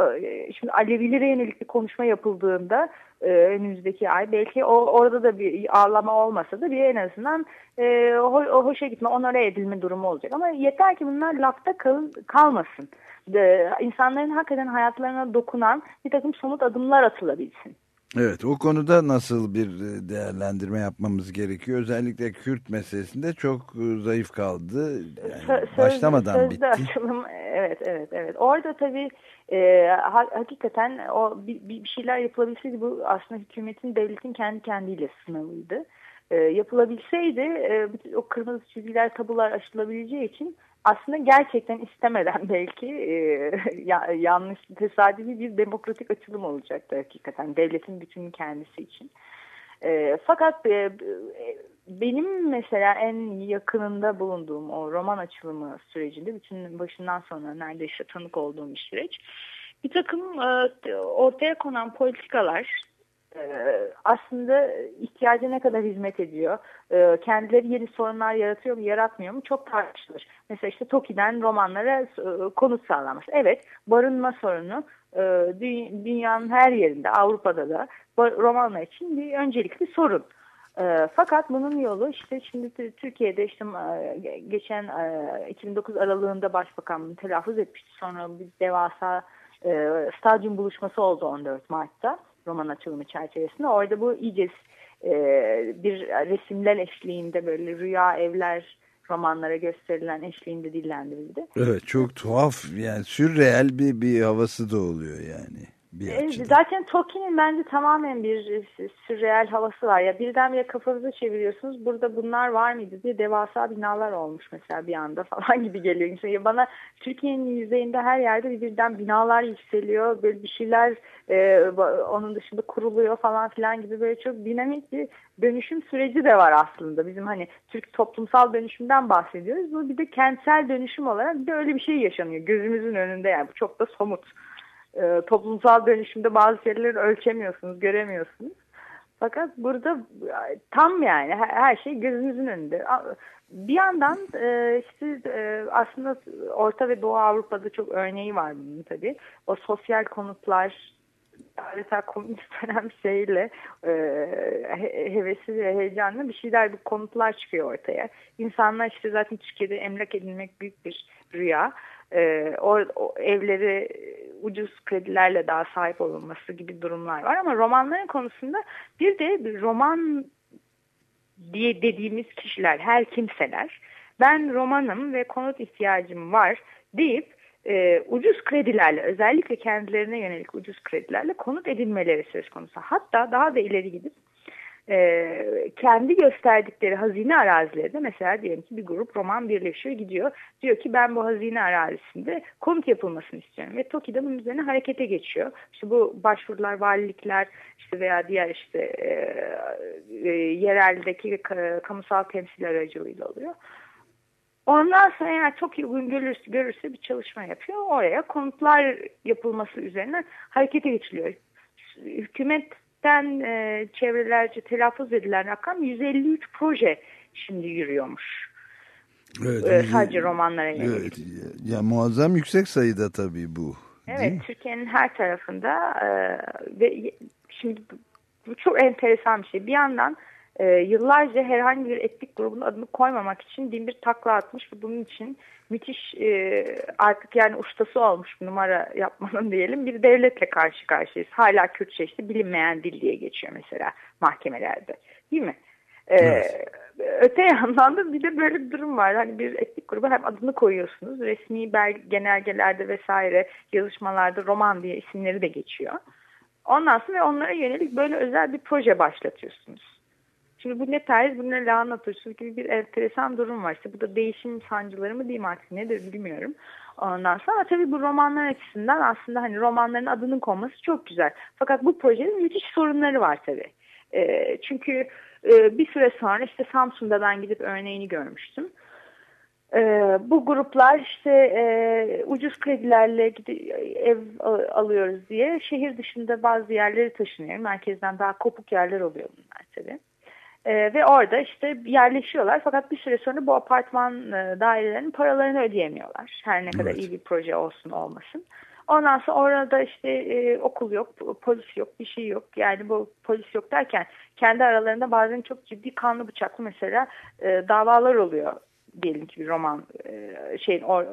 şimdi Alevilere yönelik bir konuşma yapıldığında e, önümüzdeki ay. Belki o orada da bir ağlama olmasa da bir en azından e, ho hoşa gitme, onore edilme durumu olacak. Ama yeter ki bunlar lafta kal kalmasın. E, insanların hakikaten hayatlarına dokunan bir takım somut adımlar atılabilsin. Evet o konuda nasıl bir e, değerlendirme yapmamız gerekiyor? Özellikle Kürt meselesinde çok e, zayıf kaldı. Yani Söz, başlamadan sözde bitti. Açılım, evet evet evet. Orada tabii e, hakikaten o bir, bir şeyler yapılabilseydi bu aslında hükümetin devletin kendi kendiyle sınavıydı. E, yapılabilseydi e, o kırmızı çizgiler tabular aşılabileceği için aslında gerçekten istemeden belki e, ya, yanlış tesadüfi bir demokratik açılım olacaktı hakikaten devletin bütün kendisi için. E, fakat e, benim mesela en yakınında bulunduğum o roman açılımı sürecinde bütün başından sonra neredeyse tanık olduğum bir süreç. Bir takım e, ortaya konan politikalar aslında ihtiyaca ne kadar hizmet ediyor, e, kendileri yeni sorunlar yaratıyor mu yaratmıyor mu çok tartışılır. Mesela işte TOKİ'den romanlara e, konut sağlaması. Evet barınma sorunu e, dünyanın her yerinde Avrupa'da da romanlar için bir öncelikli sorun. E, fakat bunun yolu işte şimdi Türkiye'de işte e, geçen e, 2009 aralığında başbakan telaffuz etmişti. Sonra bir devasa stadyum buluşması oldu 14 Mart'ta roman açılımı çerçevesinde. Orada bu iyice e, bir resimler eşliğinde böyle rüya evler romanlara gösterilen eşliğinde dillendirildi. Evet çok tuhaf yani sürreel bir, bir havası da oluyor yani bir e, Zaten Tolkien'in bence tamamen bir sürreel havası var. Ya birdenbire kafanızı çeviriyorsunuz. Burada bunlar var mıydı diye devasa binalar olmuş mesela bir anda falan gibi geliyor. İşte bana Türkiye'nin yüzeyinde her yerde birden binalar yükseliyor. Böyle bir şeyler e, onun dışında kuruluyor falan filan gibi böyle çok dinamik bir dönüşüm süreci de var aslında. Bizim hani Türk toplumsal dönüşümden bahsediyoruz. Bu bir de kentsel dönüşüm olarak bir de öyle bir şey yaşanıyor gözümüzün önünde yani bu çok da somut e, toplumsal dönüşümde bazı şeyleri ölçemiyorsunuz, göremiyorsunuz. Fakat burada tam yani her, her şey gözünüzün önünde. Bir yandan e, işte e, aslında Orta ve Doğu Avrupa'da çok örneği var bunun tabii. O sosyal konutlar adeta komünist dönem şeyle e, hevesi ve heyecanla bir şeyler bir konutlar çıkıyor ortaya. İnsanlar işte zaten Türkiye'de emlak edinmek büyük bir rüya e, o, o evleri ucuz kredilerle daha sahip olunması gibi durumlar var ama romanların konusunda bir de roman diye dediğimiz kişiler her kimseler ben romanım ve konut ihtiyacım var deyip e, ucuz kredilerle özellikle kendilerine yönelik ucuz kredilerle konut edinmeleri söz konusu. Hatta daha da ileri gidip e, kendi gösterdikleri hazine arazilerinde mesela diyelim ki bir grup roman birleşiyor gidiyor. Diyor ki ben bu hazine arazisinde konut yapılmasını istiyorum ve TOKİ de bunun üzerine harekete geçiyor. İşte bu başvurular valilikler işte veya diğer işte e, e, yereldeki kamusal temsil aracılığıyla oluyor. Ondan sonra eğer çok uygun görürse, görürse bir çalışma yapıyor. Oraya konutlar yapılması üzerine harekete geçiliyor. Hükümetten e, çevrelerce telaffuz edilen rakam 153 proje şimdi yürüyormuş. Evet, ee, sadece romanlara yönelik. Evet, ya, muazzam yüksek sayıda tabii bu. Evet, Türkiye'nin her tarafında e, ve şimdi bu çok enteresan bir şey. Bir yandan e, yıllarca herhangi bir etnik grubun adını koymamak için bin bir takla atmış ve bunun için müthiş e, artık yani ustası olmuş bir numara yapmanın diyelim bir devletle karşı karşıyayız. Hala Kürtçe işte bilinmeyen dil diye geçiyor mesela mahkemelerde değil mi? Ee, evet. Öte yandan da bir de böyle bir durum var. Hani bir etnik grubu hem adını koyuyorsunuz. Resmi genelgelerde vesaire yazışmalarda roman diye isimleri de geçiyor. Ondan sonra onlara yönelik böyle özel bir proje başlatıyorsunuz. Şimdi bu ne ters, bu ne lahana turşusu gibi bir enteresan durum var. İşte bu da değişim sancıları mı diyeyim artık nedir bilmiyorum. Ondan sonra tabii bu romanlar açısından aslında hani romanların adının konması çok güzel. Fakat bu projenin müthiş sorunları var tabii. E, çünkü e, bir süre sonra işte Samsun'da ben gidip örneğini görmüştüm. E, bu gruplar işte e, ucuz kredilerle ev alıyoruz diye şehir dışında bazı yerleri taşınıyor. Merkezden daha kopuk yerler oluyor bunlar tabii. E, ve orada işte yerleşiyorlar fakat bir süre sonra bu apartman e, dairelerinin paralarını ödeyemiyorlar. Her ne kadar evet. iyi bir proje olsun olmasın. Ondan sonra orada işte e, okul yok, polis yok, bir şey yok. Yani bu polis yok derken kendi aralarında bazen çok ciddi kanlı bıçaklı mesela e, davalar oluyor diyelim ki bir roman e, şeyin o e,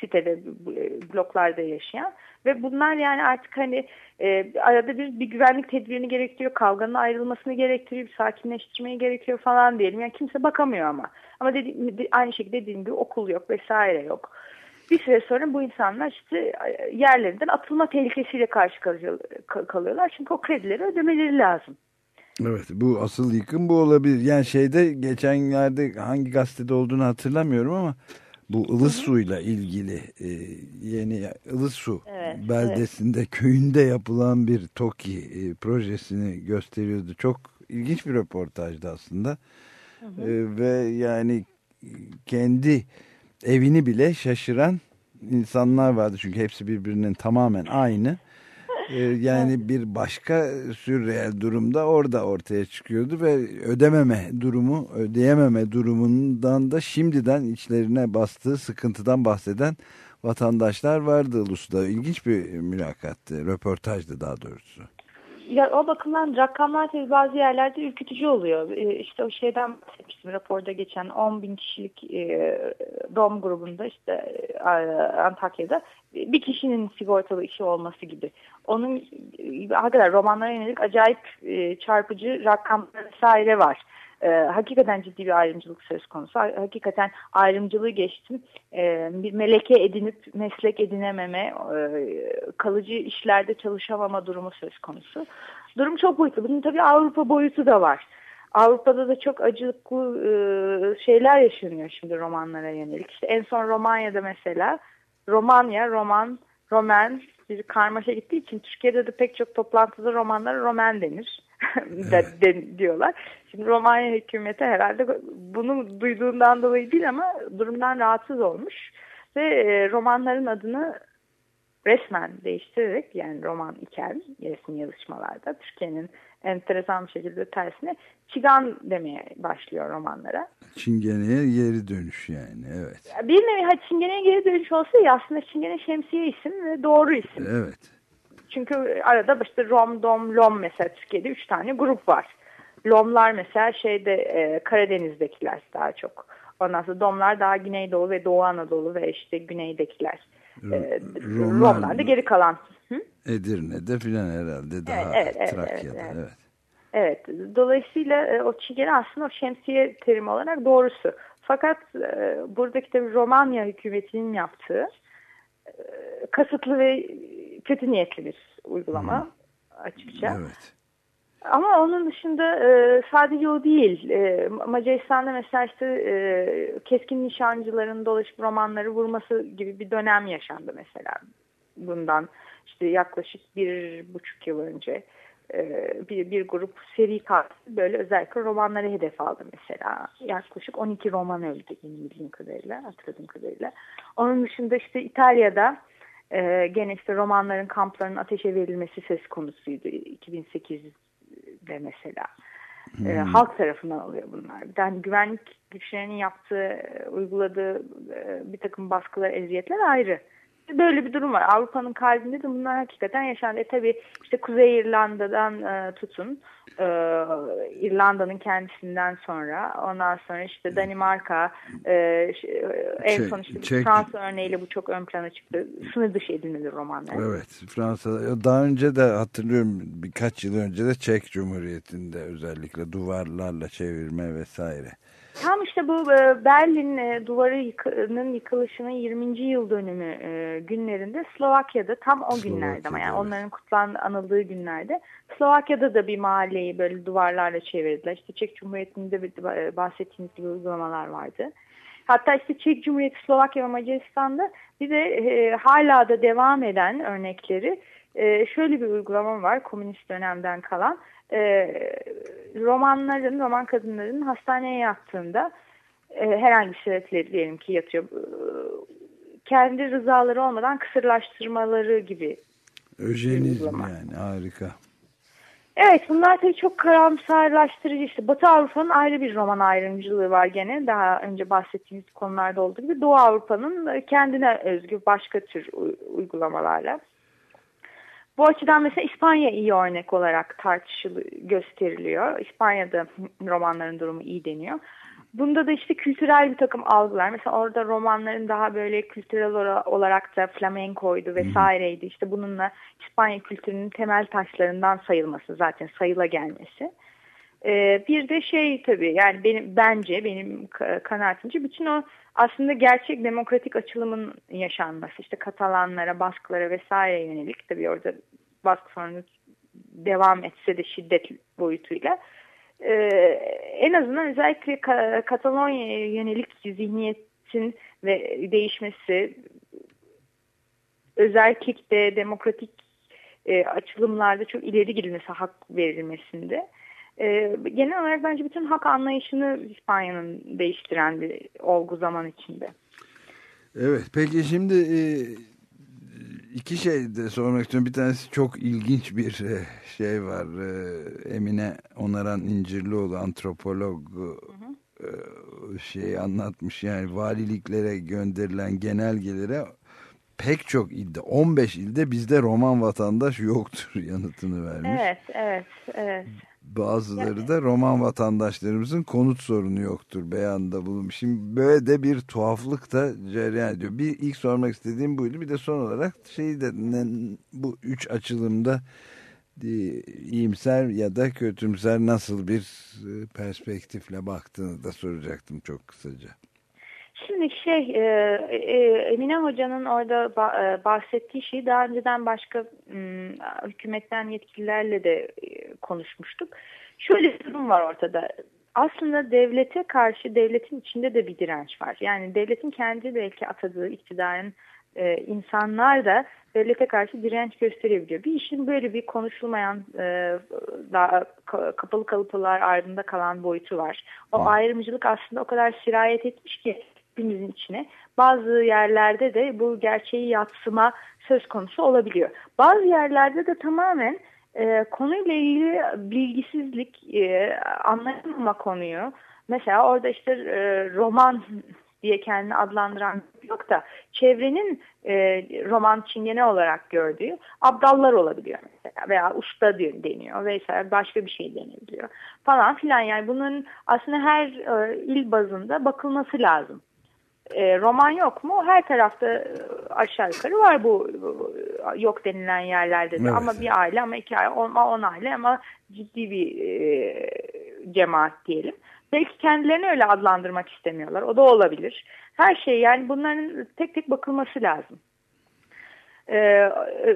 sitede e, bloklarda yaşayan ve bunlar yani artık hani e, arada bir, bir güvenlik tedbirini gerektiriyor, kavganın ayrılmasını gerektiriyor, bir sakinleştirmeyi gerekiyor falan diyelim. Yani kimse bakamıyor ama. Ama dedi, aynı şekilde dediğim gibi okul yok vesaire yok. Bir süre sonra bu insanlar işte yerlerinden atılma tehlikesiyle karşı kalıyorlar. Çünkü o kredileri ödemeleri lazım. Evet bu asıl yıkım bu olabilir. Yani şeyde geçenlerde hangi gazetede olduğunu hatırlamıyorum ama bu Ilısu'yla ilgili e, yeni Ilısu evet, beldesinde evet. köyünde yapılan bir TOKİ e, projesini gösteriyordu. Çok ilginç bir röportajdı aslında. Hı hı. E, ve yani kendi evini bile şaşıran insanlar vardı. Çünkü hepsi birbirinin tamamen aynı. Ee, yani bir başka sürreel durumda orada ortaya çıkıyordu ve ödememe durumu, ödeyememe durumundan da şimdiden içlerine bastığı sıkıntıdan bahseden vatandaşlar vardı Ulus'ta. İlginç bir mülakattı, röportajdı daha doğrusu. Ya o bakımdan rakamlar tabii bazı yerlerde ürkütücü oluyor. Ee, işte o şeyden bahsetmiştim raporda geçen 10 bin kişilik e, DOM grubunda işte e, Antakya'da bir kişinin sigortalı işi olması gibi. Onun e, hakikaten romanlara yönelik acayip e, çarpıcı rakamlar vesaire var e, hakikaten ciddi bir ayrımcılık söz konusu. Hakikaten ayrımcılığı geçtim. E, bir meleke edinip meslek edinememe, e, kalıcı işlerde çalışamama durumu söz konusu. Durum çok boyutlu. Bunun tabii Avrupa boyutu da var. Avrupa'da da çok acılıklı e, şeyler yaşanıyor şimdi romanlara yönelik. İşte en son Romanya'da mesela Romanya, roman, roman bir karmaşa gittiği için Türkiye'de de pek çok toplantıda romanlara roman denir. de, de, diyorlar. Şimdi Romanya hükümeti herhalde bunu duyduğundan dolayı değil ama durumdan rahatsız olmuş ve e, romanların adını resmen değiştirerek yani roman iken resmi yazışmalarda Türkiye'nin enteresan bir şekilde tersine çigan demeye başlıyor romanlara. Çingene'ye geri dönüş yani evet. Bir nevi ha, Çingene'ye geri dönüş olsa ya aslında Çingene şemsiye isim ve doğru isim. Evet. Çünkü arada işte Rom, Dom, Lom mesela Türkiye'de üç tane grup var. Lomlar mesela şeyde e, Karadeniz'dekiler daha çok. Ondan sonra Domlar daha Güneydoğu ve Doğu Anadolu ve işte Güney'dekiler. E, Romlar, Romlar da geri kalan. Hı? Edirne'de filan herhalde daha evet, evet, Trakya'da. Evet, evet. evet. Dolayısıyla e, o çingene aslında o şemsiye terimi olarak doğrusu. Fakat e, buradaki tabii Romanya hükümetinin yaptığı e, kasıtlı ve kötü niyetli bir uygulama hmm. açıkça. Evet. Ama onun dışında e, sadece o değil. E, Macaristan'da mesela işte e, keskin nişancıların dolaşıp romanları vurması gibi bir dönem yaşandı mesela. Bundan işte yaklaşık bir buçuk yıl önce e, bir, bir grup seri katil böyle özellikle romanları hedef aldı mesela. Yaklaşık 12 roman öldü benim bildiğim kadarıyla, hatırladığım kadarıyla. Onun dışında işte İtalya'da e, gene işte romanların kamplarının ateşe verilmesi söz konusuydu 2008'de mesela. E, hmm. E, halk tarafından alıyor bunlar. Yani güvenlik güçlerinin yaptığı, uyguladığı e, bir takım baskılar, eziyetler ayrı böyle bir durum var. Avrupa'nın kalbinde de bunlar hakikaten yaşandı. E tabii işte Kuzey İrlanda'dan e, tutun e, İrlanda'nın kendisinden sonra ondan sonra işte Danimarka e, en Çek, son işte Çek, Fransa örneğiyle bu çok ön plana çıktı. Sınır dışı edilmedi romanlar. Evet Fransa daha önce de hatırlıyorum birkaç yıl önce de Çek Cumhuriyeti'nde özellikle duvarlarla çevirme vesaire. Tam işte bu e, Berlin e, duvarının yıkılışının 20. yıl dönümü e, günlerinde Slovakya'da tam o günlerde ama yani onların kutlan anıldığı günlerde Slovakya'da da bir mahalleyi böyle duvarlarla çevirdiler. İşte Çek Cumhuriyeti'nde bahsettiğiniz gibi uygulamalar vardı. Hatta işte Çek Cumhuriyeti, Slovakya ve Macaristan'da bir de e, hala da devam eden örnekleri e, şöyle bir uygulama var komünist dönemden kalan e, romanların, roman kadınların hastaneye yattığında e, herhangi bir sebeple diyelim ki yatıyor. E, kendi rızaları olmadan kısırlaştırmaları gibi. Öjenizm yani harika. Evet bunlar tabii çok karamsarlaştırıcı işte Batı Avrupa'nın ayrı bir roman ayrımcılığı var gene daha önce bahsettiğimiz konularda olduğu gibi Doğu Avrupa'nın kendine özgü başka tür uygulamalarla. Bu açıdan mesela İspanya iyi örnek olarak tartışılı gösteriliyor. İspanya'da romanların durumu iyi deniyor. Bunda da işte kültürel bir takım algılar. Mesela orada romanların daha böyle kültürel olarak da flamenkoydu vesaireydi. İşte bununla İspanya kültürünün temel taşlarından sayılması zaten sayıla gelmesi. Ee, bir de şey tabii yani benim bence benim kanaatimce bütün o aslında gerçek demokratik açılımın yaşanması işte Katalanlara, Basklara vesaire yönelik tabii orada baskı sorunu devam etse de şiddet boyutuyla e, en azından özellikle Katalonya'ya yönelik zihniyetin ve değişmesi özellikle demokratik e, açılımlarda çok ileri gidilmesi, hak verilmesinde e, genel olarak bence bütün hak anlayışını İspanya'nın değiştiren bir olgu zaman içinde. Evet peki şimdi e, iki şey de sormak istiyorum. Bir tanesi çok ilginç bir e, şey var. E, Emine Onaran İncirlioğlu antropolog e, şey anlatmış yani valiliklere gönderilen genelgelere pek çok ilde 15 ilde bizde roman vatandaş yoktur yanıtını vermiş. Evet evet evet. Bazıları da Roman vatandaşlarımızın konut sorunu yoktur beyanda bulunmuş. Şimdi böyle de bir tuhaflık da cereyan ediyor. Bir ilk sormak istediğim buydu. Bir de son olarak şeyi de bu üç açılımda e, iyimser ya da kötümser nasıl bir e, perspektifle baktığını da soracaktım çok kısaca. Şimdi şey e, e, Emine Hoca'nın orada e, bahsettiği şeyi daha önceden başka hükümetten yetkililerle de konuşmuştuk. Şöyle bir durum var ortada. Aslında devlete karşı devletin içinde de bir direnç var. Yani devletin kendi belki atadığı iktidarın insanlar da devlete karşı direnç gösterebiliyor. Bir işin böyle bir konuşulmayan daha kapalı kalıplar ardında kalan boyutu var. O ayrımcılık aslında o kadar sirayet etmiş ki hepimizin içine bazı yerlerde de bu gerçeği yatsıma söz konusu olabiliyor. Bazı yerlerde de tamamen e, konuyla ilgili bilgisizlik, e, anlayamama konuyu. Mesela orada işte e, roman diye kendini adlandıran yok da çevrenin e, roman çingene olarak gördüğü abdallar olabiliyor mesela veya usta diyor, deniyor vesaire başka bir şey denebiliyor falan filan yani bunun aslında her e, il bazında bakılması lazım e, roman yok mu? Her tarafta e, aşağı yukarı var bu yok denilen yerlerde de. Evet. Ama bir aile ama iki aile ama on aile ama ciddi bir e, cemaat diyelim. Belki kendilerini öyle adlandırmak istemiyorlar. O da olabilir. Her şey yani bunların tek tek bakılması lazım. Ee,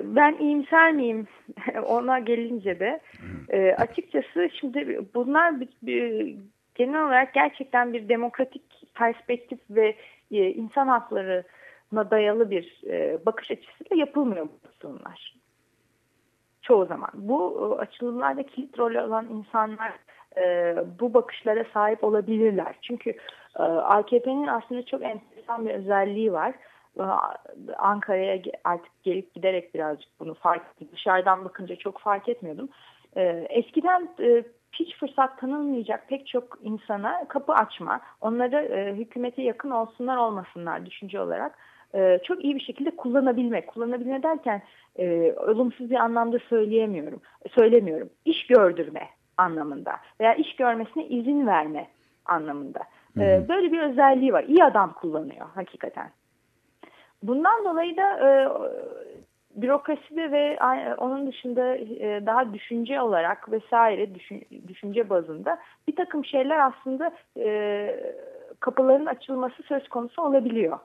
ben iyimser miyim ona gelince de e, açıkçası şimdi bunlar bir, bir, genel olarak gerçekten bir demokratik perspektif ve insan haklarına dayalı bir e, bakış açısıyla yapılmıyor bu açılımlar. Çoğu zaman. Bu e, açılımlarda kilit rol alan insanlar e, bu bakışlara sahip olabilirler. Çünkü e, AKP'nin aslında çok enteresan bir özelliği var. E, Ankara'ya artık gelip giderek birazcık bunu fark ettim. Dışarıdan bakınca çok fark etmiyordum. E, eskiden e, hiç fırsat tanınmayacak pek çok insana kapı açma, onları e, hükümete yakın olsunlar olmasınlar düşünce olarak e, çok iyi bir şekilde kullanabilmek. Kullanabilme derken e, olumsuz bir anlamda söyleyemiyorum, söylemiyorum. İş gördürme anlamında veya iş görmesine izin verme anlamında. E, böyle bir özelliği var. İyi adam kullanıyor hakikaten. Bundan dolayı da e, bürokraside ve onun dışında e, daha düşünce olarak vesaire düşün, düşünce bazında bir takım şeyler aslında e, kapıların açılması söz konusu olabiliyor.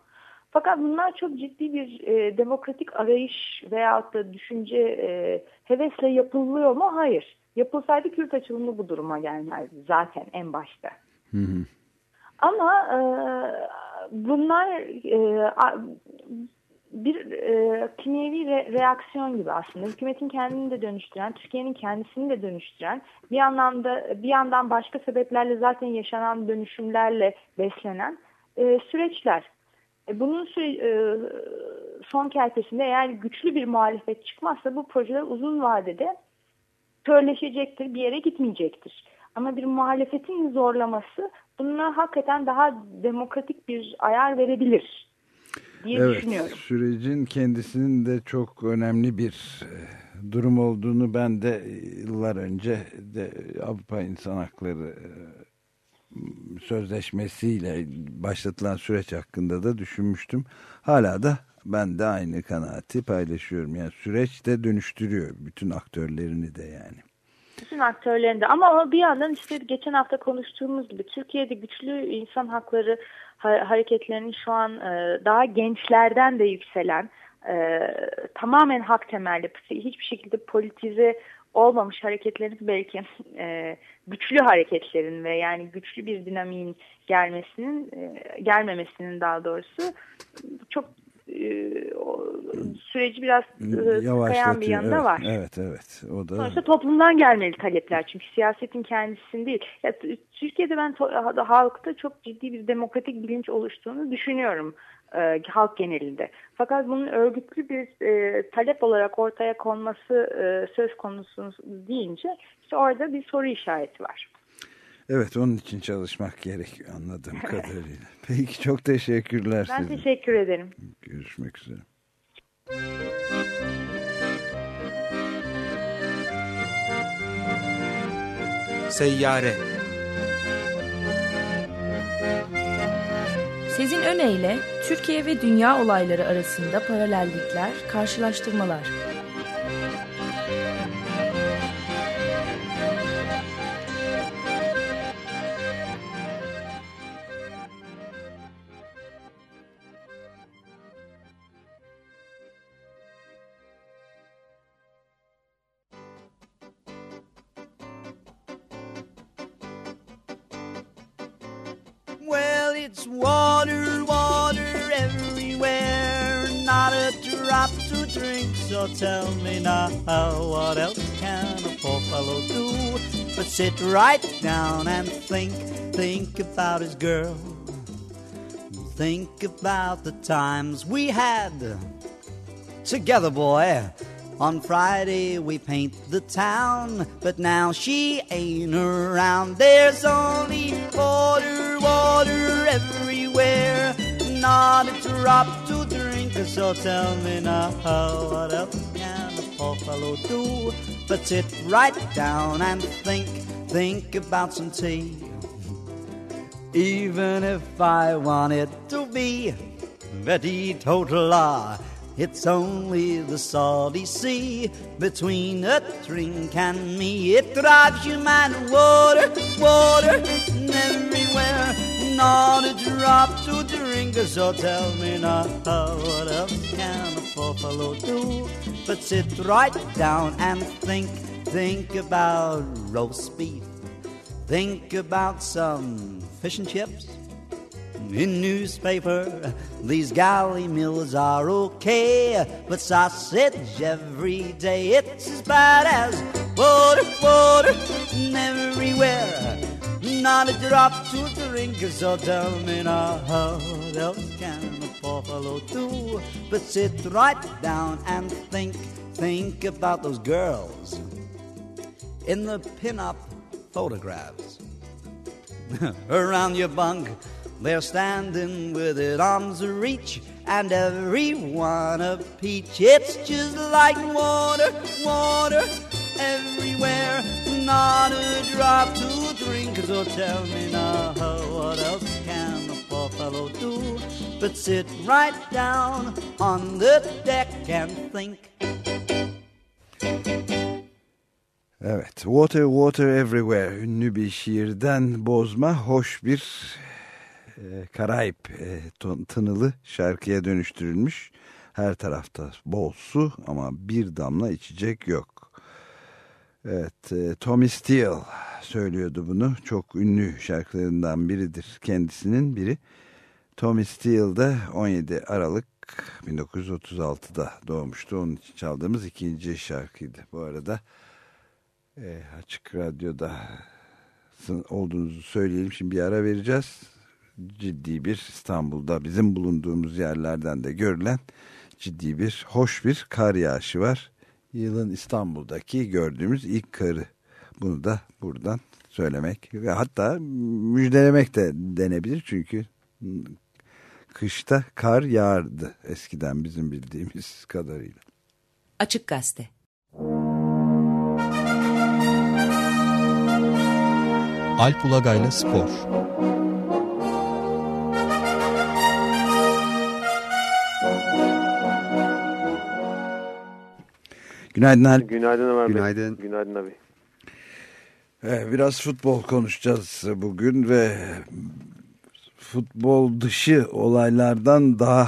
Fakat bunlar çok ciddi bir e, demokratik arayış veyahut da düşünce e, hevesle yapılıyor mu? Hayır. Yapılsaydı Kürt açılımı bu duruma gelmezdi zaten en başta. Hı hı. Ama e, bunlar e, bir e, kimyevi re reaksiyon gibi aslında. Hükümetin kendini de dönüştüren, Türkiye'nin kendisini de dönüştüren, bir anlamda bir yandan başka sebeplerle zaten yaşanan dönüşümlerle beslenen e, süreçler. E, bunun süre, e, son kertesinde eğer güçlü bir muhalefet çıkmazsa bu projeler uzun vadede körleşecektir, bir yere gitmeyecektir. Ama bir muhalefetin zorlaması bununla hakikaten daha demokratik bir ayar verebilir diye evet, düşünüyorum. Sürecin kendisinin de çok önemli bir e, durum olduğunu ben de yıllar önce de Avrupa İnsan Hakları e, sözleşmesiyle başlatılan süreç hakkında da düşünmüştüm. Hala da ben de aynı kanaati paylaşıyorum. Yani süreç de dönüştürüyor bütün aktörlerini de yani. Bütün aktörlerinde ama bir yandan işte geçen hafta konuştuğumuz gibi Türkiye'de güçlü insan hakları hareketlerinin şu an e, daha gençlerden de yükselen e, tamamen hak temelli hiçbir şekilde politize olmamış hareketlerin belki e, güçlü hareketlerin ve yani güçlü bir dinamiğin gelmesinin gelmemesinin daha doğrusu çok süreci biraz kayan bir yanında evet, var. Evet evet. O da... Sonuçta toplumdan gelmeli talepler çünkü siyasetin kendisinin değil. Ya, Türkiye'de ben halkta çok ciddi bir demokratik bilinç oluştuğunu düşünüyorum e, halk genelinde. Fakat bunun örgütlü bir e, talep olarak ortaya konması e, söz konusu deyince işte orada bir soru işareti var. Evet onun için çalışmak gerekiyor anladığım kadarıyla. Peki çok teşekkürler Ben size. teşekkür ederim. Görüşmek üzere. Seyyare Sezin Öne Türkiye ve dünya olayları arasında paralellikler, karşılaştırmalar. So tell me now, what else can a poor fellow do but sit right down and think, think about his girl, think about the times we had together, boy. On Friday we paint the town, but now she ain't around. There's only water, water everywhere, not a drop to So tell me now, what else can a poor fellow do but sit right down and think, think about some tea? Even if I want it to be teetotaler. It's only the salty sea between a drink and me. It drives you mad. Water, water, drop to drink, so tell me now what else can a poor fellow do but sit right down and think, think about roast beef, think about some fish and chips. In newspaper, these galley meals are okay, but sausage every day, it's as bad as water, water everywhere. Not a drop to drink, so tell me now what else can a fellow do but sit right down and think, think about those girls in the pin-up photographs around your bunk. They're standing with it arms reach, and everyone a peach. It's just like water, water everywhere. Not a drop to drink, so oh, tell me now what else can a poor fellow do but sit right down on the deck and think. Evet, Water Water Everywhere ünlü bir şiirden bozma hoş bir e, Karayip e, tınılı şarkıya dönüştürülmüş. Her tarafta bol su ama bir damla içecek yok. Evet, e, Tommy Steele söylüyordu bunu. Çok ünlü şarkılarından biridir kendisinin biri. Tommy Steele de 17 Aralık 1936'da doğmuştu. Onun için çaldığımız ikinci şarkıydı. Bu arada e, Açık Radyo'da olduğunuzu söyleyelim. Şimdi bir ara vereceğiz. Ciddi bir İstanbul'da bizim bulunduğumuz yerlerden de görülen ciddi bir hoş bir kar yağışı var. Yılın İstanbul'daki gördüğümüz ilk karı. Bunu da buradan söylemek ve hatta müjdelemek de denebilir. Çünkü kışta kar yağardı eskiden bizim bildiğimiz kadarıyla. Açık Gazete Alp Ulagay'la Spor Günaydın Alp. Günaydın Ömer Bey. Günaydın. Günaydın abi. Biraz futbol konuşacağız bugün ve futbol dışı olaylardan daha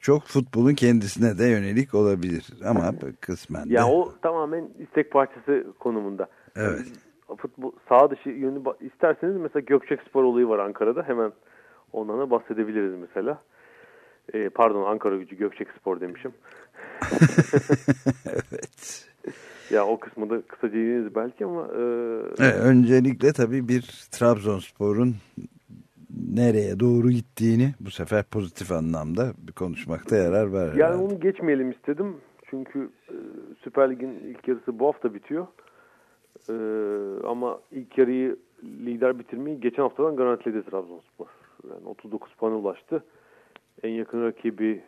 çok futbolun kendisine de yönelik olabilir ama kısmen de. Ya o tamamen istek parçası konumunda. Evet. Futbol sağ dışı yönü isterseniz mesela Gökçek Spor olayı var Ankara'da. Hemen ondan da bahsedebiliriz mesela. Ee, pardon Ankara Gücü Gökçek Spor demişim. evet. Ya o kısmı da kısaca değiniriz belki ama e, Evet, öncelikle tabii bir Trabzonspor'un nereye doğru gittiğini bu sefer pozitif anlamda bir konuşmakta yarar var. yani herhalde. onu geçmeyelim istedim. Çünkü e, Süper Lig'in ilk yarısı bu hafta bitiyor. E, ama ilk yarıyı lider bitirmeyi geçen haftadan garantiledi Trabzonspor. Yani 39 puana ulaştı. En yakın rakibi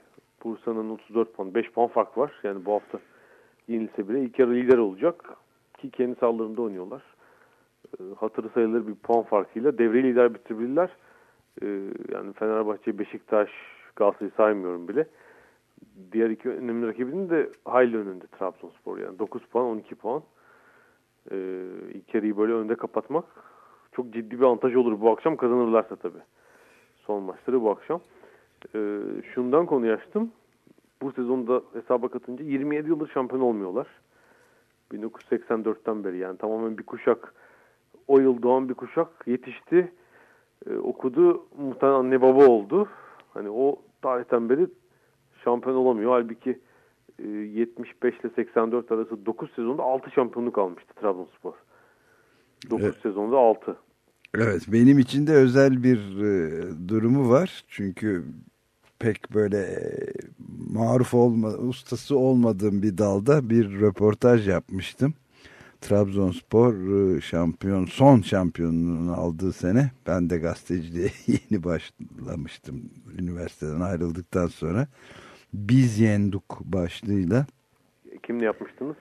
Bursa'nın 34 puan. 5 puan fark var. Yani bu hafta yenilse bile ilk yarı lider olacak. Ki kendi sahalarında oynuyorlar. E, hatırı sayılır bir puan farkıyla devreyi lider bitirebilirler. E, yani Fenerbahçe, Beşiktaş, Galatasaray'ı saymıyorum bile. Diğer iki önemli rakibinin de hayli önünde Trabzonspor. Yani 9 puan, 12 puan. E, ilk yarıyı böyle önde kapatmak çok ciddi bir avantaj olur bu akşam kazanırlarsa tabii. Son maçları bu akşam. E, şundan konuyu açtım. Bu sezonda hesaba katınca 27 yıldır şampiyon olmuyorlar. 1984'ten beri yani tamamen bir kuşak o yıl doğan bir kuşak yetişti e, okudu muhtemelen anne baba oldu. Hani o tarihten beri şampiyon olamıyor. Halbuki e, 75 ile 84 arası 9 sezonda 6 şampiyonluk almıştı Trabzonspor. 9 Evet. sezonda 6. Evet benim için de özel bir e, durumu var. Çünkü pek böyle e, maruf olma, ustası olmadığım bir dalda bir röportaj yapmıştım. Trabzonspor e, şampiyon son şampiyonluğunu aldığı sene ben de gazeteciliğe yeni başlamıştım üniversiteden ayrıldıktan sonra. Biz yenduk başlığıyla Kimle yapmıştınız?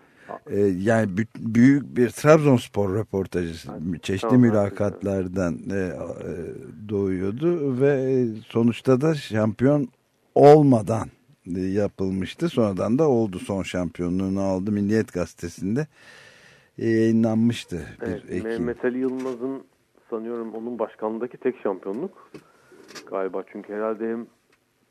E, yani bü- büyük bir Trabzonspor röportajı çeşitli tamam, mülakatlardan e, e, doğuyordu ve e, sonuçta da şampiyon olmadan e, yapılmıştı. Sonradan da oldu son şampiyonluğunu aldı Milliyet Gazetesi'nde yayınlanmıştı. Bir Evet, Ekim. Mehmet Ali Yılmaz'ın sanıyorum onun başkanlığındaki tek şampiyonluk. galiba. Çünkü herhalde hem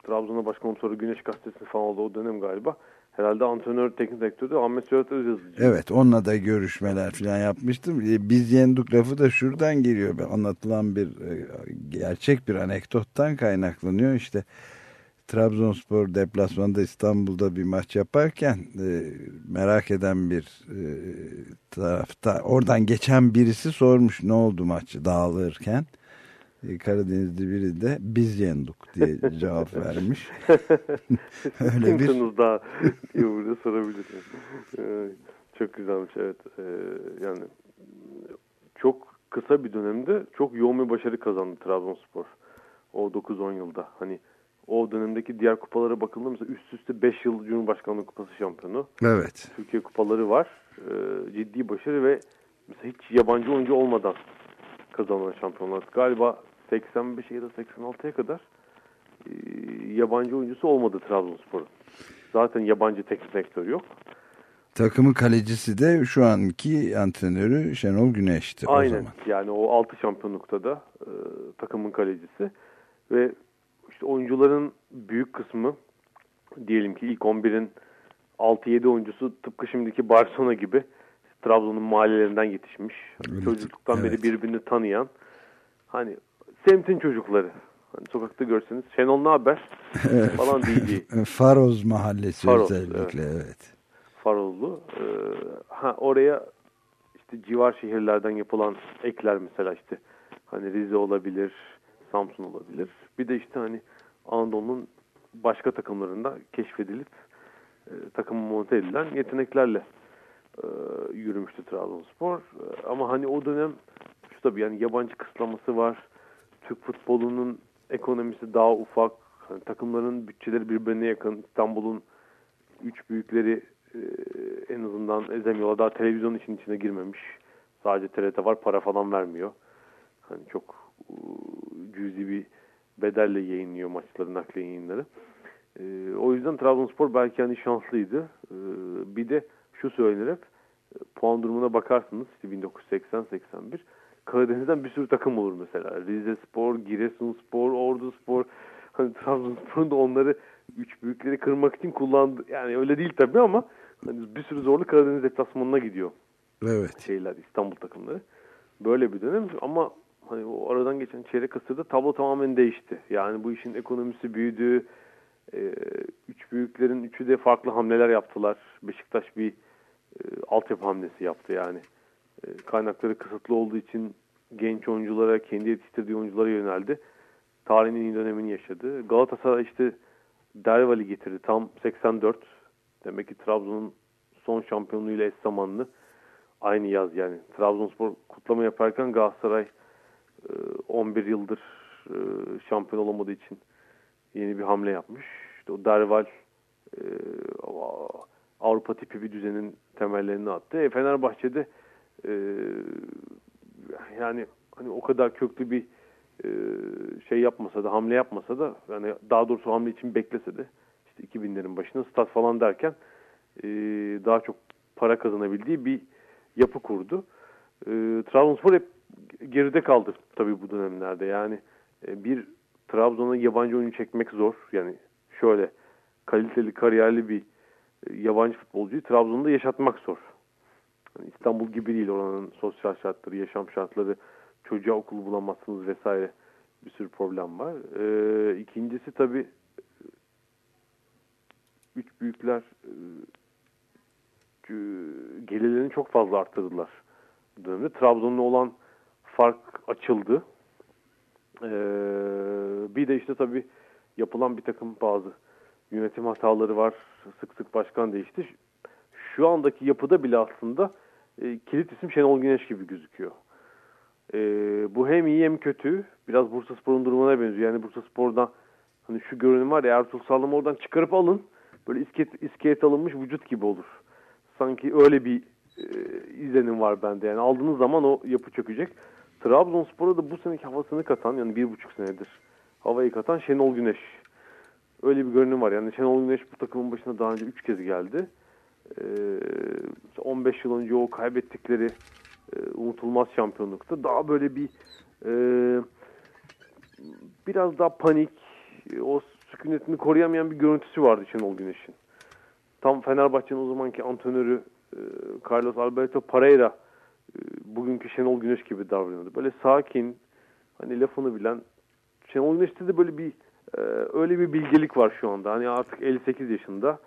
Trabzon'a başkan sonra Güneş Gazetesi falan oldu o dönem galiba. Herhalde antrenör, teknik direktörü Ahmet Söğüt Özyazıcı. Evet onunla da görüşmeler falan yapmıştım. E, Biz yenduk lafı da şuradan geliyor. Anlatılan bir e, gerçek bir anekdottan kaynaklanıyor. İşte Trabzonspor deplasmanda İstanbul'da bir maç yaparken e, merak eden bir e, tarafta oradan geçen birisi sormuş ne oldu maçı dağılırken. E, Karadenizli biri de biz yenduk diye cevap vermiş. Öyle bir Kimsiniz daha diye burada sorabilirsiniz. Ee, çok güzelmiş evet. Ee, yani çok kısa bir dönemde çok yoğun bir başarı kazandı Trabzonspor. O 9-10 yılda. Hani o dönemdeki diğer kupalara bakıldığında mesela üst üste 5 yıl Cumhurbaşkanlığı Kupası şampiyonu. Evet. Türkiye kupaları var. Ee, ciddi başarı ve mesela hiç yabancı oyuncu olmadan kazanılan şampiyonlar. Galiba 85 ya da 86'ya kadar e, yabancı oyuncusu olmadı Trabzonspor'un. Zaten yabancı teknik direktör yok. takımın kalecisi de şu anki antrenörü Şenol Güneş'ti o Aynen. zaman. Yani o 6 şampiyonlukta da e, takımın kalecisi ve işte oyuncuların büyük kısmı diyelim ki ilk 11'in 6-7 oyuncusu tıpkı şimdiki Barcelona gibi Trabzon'un mahallelerinden yetişmiş. Öyle, Çocukluktan beri evet. birbirini tanıyan hani semtin çocukları. Hani sokakta görseniz Şenol ne haber falan diyeceği. Faroz mahallesi Faroz, özellikle evet. Farollu. Ee, ha oraya işte civar şehirlerden yapılan ekler mesela işte hani Rize olabilir, Samsun olabilir. Bir de işte hani Anadolu'nun başka takımlarında keşfedilip e, takımı monte edilen yeteneklerle e, yürümüştü Trabzonspor. E, ama hani o dönem şu tabii yani yabancı kısıtlaması var. Türk futbolunun ekonomisi daha ufak. Hani takımların bütçeleri birbirine yakın. İstanbul'un üç büyükleri e, en azından ezemiyorlar. Daha televizyon işin içine girmemiş. Sadece TRT var para falan vermiyor. Hani çok e, cüzi bir bedelle yayınlıyor maçları, nakliye yayınları. E, o yüzden Trabzonspor belki hani şanslıydı. E, bir de şu söylenir hep e, puan durumuna bakarsınız işte 1980-81 Karadeniz'den bir sürü takım olur mesela. Rize Spor, Giresun Spor, Ordu Spor. Hani Trabzonspor'un da onları üç büyükleri kırmak için kullandı. Yani öyle değil tabii ama hani bir sürü zorlu Karadeniz deplasmanına gidiyor Evet. şeyler İstanbul takımları. Böyle bir dönem ama hani o aradan geçen çeyrek asırda tablo tamamen değişti. Yani bu işin ekonomisi büyüdü. Ee, üç büyüklerin üçü de farklı hamleler yaptılar. Beşiktaş bir e, altyapı hamlesi yaptı yani. E, kaynakları kısıtlı olduğu için genç oyunculara, kendi yetiştirdiği oyunculara yöneldi. Tarihin en iyi dönemini yaşadı. Galatasaray işte Dervali getirdi. Tam 84. Demek ki Trabzon'un son şampiyonluğuyla eş zamanlı. Aynı yaz yani. Trabzonspor kutlama yaparken Galatasaray e, 11 yıldır e, şampiyon olamadığı için yeni bir hamle yapmış. İşte o Derval e, Avrupa tipi bir düzenin temellerini attı. E, Fenerbahçe'de e, yani hani o kadar köklü bir e, şey yapmasa da hamle yapmasa da yani daha doğrusu hamle için beklese de işte 2000'lerin başında stat falan derken e, daha çok para kazanabildiği bir yapı kurdu. E, Trabzonspor hep geride kaldı tabii bu dönemlerde. Yani e, bir Trabzon'a yabancı oyuncu çekmek zor. Yani şöyle kaliteli, kariyerli bir e, yabancı futbolcuyu Trabzon'da yaşatmak zor. Yani İstanbul gibi değil oranın sosyal şartları, yaşam şartları, çocuğa okul bulamazsınız vesaire bir sürü problem var. Ee, ikincisi tabii üç büyükler e, gelirlerini çok fazla arttırdılar dönemde. Trabzon'la olan fark açıldı. Ee, bir de işte tabii yapılan bir takım bazı yönetim hataları var. Sık sık başkan değişti. Şu andaki yapıda bile aslında e, kilit isim Şenol Güneş gibi gözüküyor. E, bu hem iyi hem kötü. Biraz Bursaspor'un durumuna benziyor. Yani Bursaspor'da hani şu görünüm var ya Ertuğrul Sağlam'ı oradan çıkarıp alın. Böyle iskelet, iskelet alınmış vücut gibi olur. Sanki öyle bir e, izlenim var bende. Yani aldığınız zaman o yapı çökecek. Trabzonspor'a da bu seneki havasını katan yani bir buçuk senedir havayı katan Şenol Güneş. Öyle bir görünüm var. Yani Şenol Güneş bu takımın başına daha önce üç kez geldi. Ee, 15 yıl önce o kaybettikleri e, unutulmaz şampiyonlukta daha böyle bir e, biraz daha panik, o sükunetini koruyamayan bir görüntüsü vardı Şenol Güneş'in. Tam Fenerbahçe'nin o zamanki antrenörü e, Carlos Alberto Pereira bugünkü Şenol Güneş gibi davranıyordu. Böyle sakin, hani lafını bilen. Şenol Güneş'te de böyle bir öyle bir bilgelik var şu anda. Hani artık 58 yaşında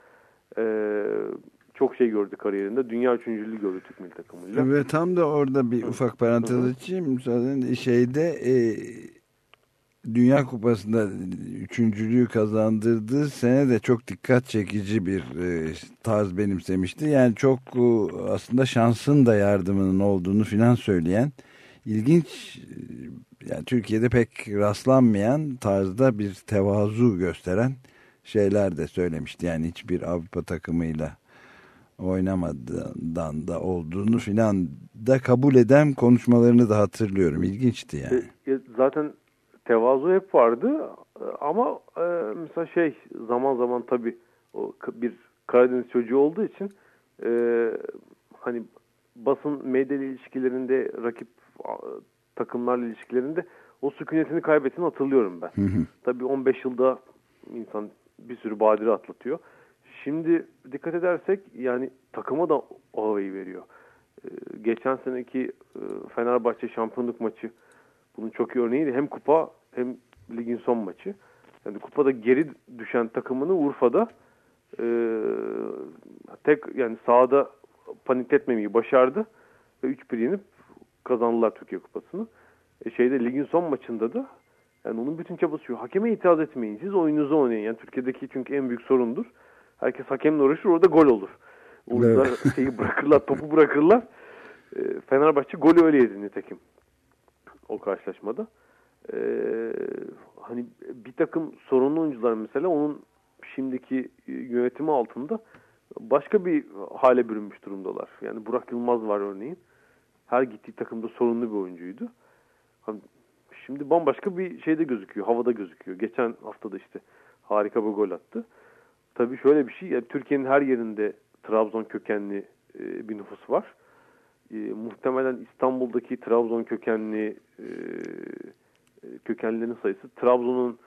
çok şey gördü kariyerinde. Dünya üçüncülüğü gördü Türk milli takımıyla. Ve tam da orada bir ufak parantez açayım. Müsaaden şeyde e, Dünya Kupası'nda üçüncülüğü kazandırdığı sene de çok dikkat çekici bir e, tarz benimsemişti. Yani çok e, aslında şansın da yardımının olduğunu filan söyleyen ilginç e, yani Türkiye'de pek rastlanmayan tarzda bir tevazu gösteren şeyler de söylemişti. Yani hiçbir Avrupa takımıyla oynamadığından da olduğunu filan da kabul eden konuşmalarını da hatırlıyorum. İlginçti yani. E, zaten tevazu hep vardı ama e, mesela şey zaman zaman tabii o bir Karadeniz çocuğu olduğu için e, hani basın medya ilişkilerinde rakip takımlarla ilişkilerinde o sükunetini kaybettiğini hatırlıyorum ben. Hı hı. Tabii 15 yılda insan bir sürü badire atlatıyor. Şimdi dikkat edersek yani takıma da o havayı veriyor. Ee, geçen seneki e, Fenerbahçe şampiyonluk maçı bunun çok iyi örneğiydi. Hem kupa hem ligin son maçı. Yani kupada geri düşen takımını Urfa'da e, tek yani sahada panikletmemeyi başardı ve 3-1 yenip kazandılar Türkiye Kupası'nı. E şeyde ligin son maçında da yani onun bütün çabası şu. Hakeme itiraz etmeyin. Siz oyununuzu oynayın. Yani Türkiye'deki çünkü en büyük sorundur. Herkes hakemle uğraşır orada gol olur. Uğurlar evet. şeyi bırakırlar, topu bırakırlar. E, Fenerbahçe golü öyle yedi nitekim. O karşılaşmada. E, hani bir takım sorunlu oyuncular mesela onun şimdiki yönetimi altında başka bir hale bürünmüş durumdalar. Yani Burak Yılmaz var örneğin. Her gittiği takımda sorunlu bir oyuncuydu. Hani şimdi bambaşka bir şeyde gözüküyor, havada gözüküyor. Geçen hafta da işte harika bir gol attı. Tabii şöyle bir şey, yani Türkiye'nin her yerinde Trabzon kökenli e, bir nüfus var. E, muhtemelen İstanbul'daki Trabzon kökenli e, kökenlilerin sayısı Trabzon'un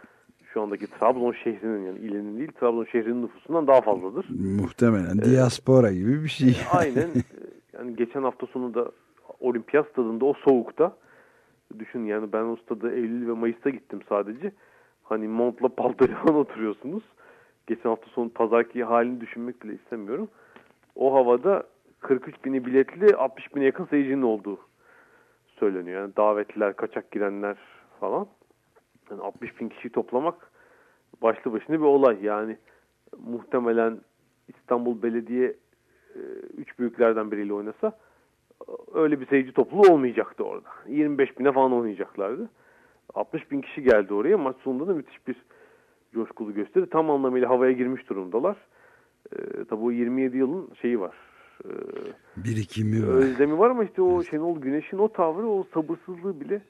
şu andaki Trabzon şehrinin yani ilinin değil Trabzon şehrinin nüfusundan daha fazladır. Muhtemelen ee, diaspora gibi bir şey. Aynen. Yani geçen hafta sonu da olimpiyat stadında o soğukta düşün yani ben o stada Eylül ve Mayıs'ta gittim sadece. Hani montla paltoyla oturuyorsunuz. Geçen hafta sonu pazarki halini düşünmek bile istemiyorum. O havada 43 bini biletli 60 bine yakın seyircinin olduğu söyleniyor. Yani davetliler, kaçak girenler falan. Yani 60 bin kişi toplamak başlı başına bir olay. Yani muhtemelen İstanbul Belediye e, üç büyüklerden biriyle oynasa öyle bir seyirci topluluğu olmayacaktı orada. 25 bine falan oynayacaklardı. 60 bin kişi geldi oraya. Maç sonunda da müthiş bir coşkulu gösteri. Tam anlamıyla havaya girmiş durumdalar. Ee, tabii o 27 yılın şeyi var. Ee, Birikimi var. Özlemi var ama işte o Şenol Güneş'in o tavrı, o sabırsızlığı bile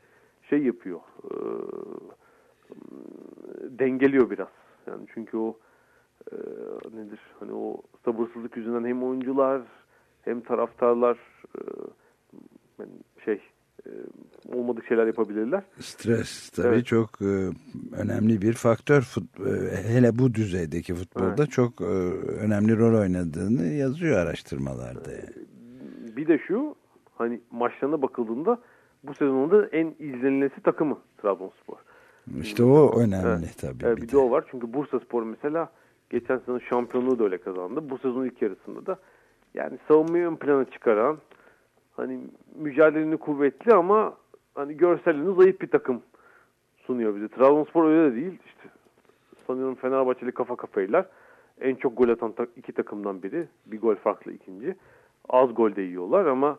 şey yapıyor. E, dengeliyor biraz. Yani çünkü o e, nedir? Hani o sabırsızlık yüzünden hem oyuncular hem taraftarlar e, şey e, olmadık şeyler yapabilirler. Stres tabii evet. çok e, önemli bir faktör. Fut, e, hele bu düzeydeki futbolda evet. çok e, önemli rol oynadığını yazıyor araştırmalarda. Yani. Bir de şu hani maçlarına bakıldığında bu sezonunda en izlenilesi takımı Trabzonspor. İşte o önemli evet. tabii. Evet, bir, bir de. de o var çünkü Bursa Spor mesela geçen sezon şampiyonluğu da öyle kazandı. Bu sezon ilk yarısında da yani savunmayı ön plana çıkaran hani mücadeleni kuvvetli ama hani görselini zayıf bir takım sunuyor bize. Trabzonspor öyle de değil. İşte sanıyorum Fenerbahçeli kafa kafaylar. En çok gol atan iki takımdan biri. Bir gol farklı ikinci. Az gol de yiyorlar ama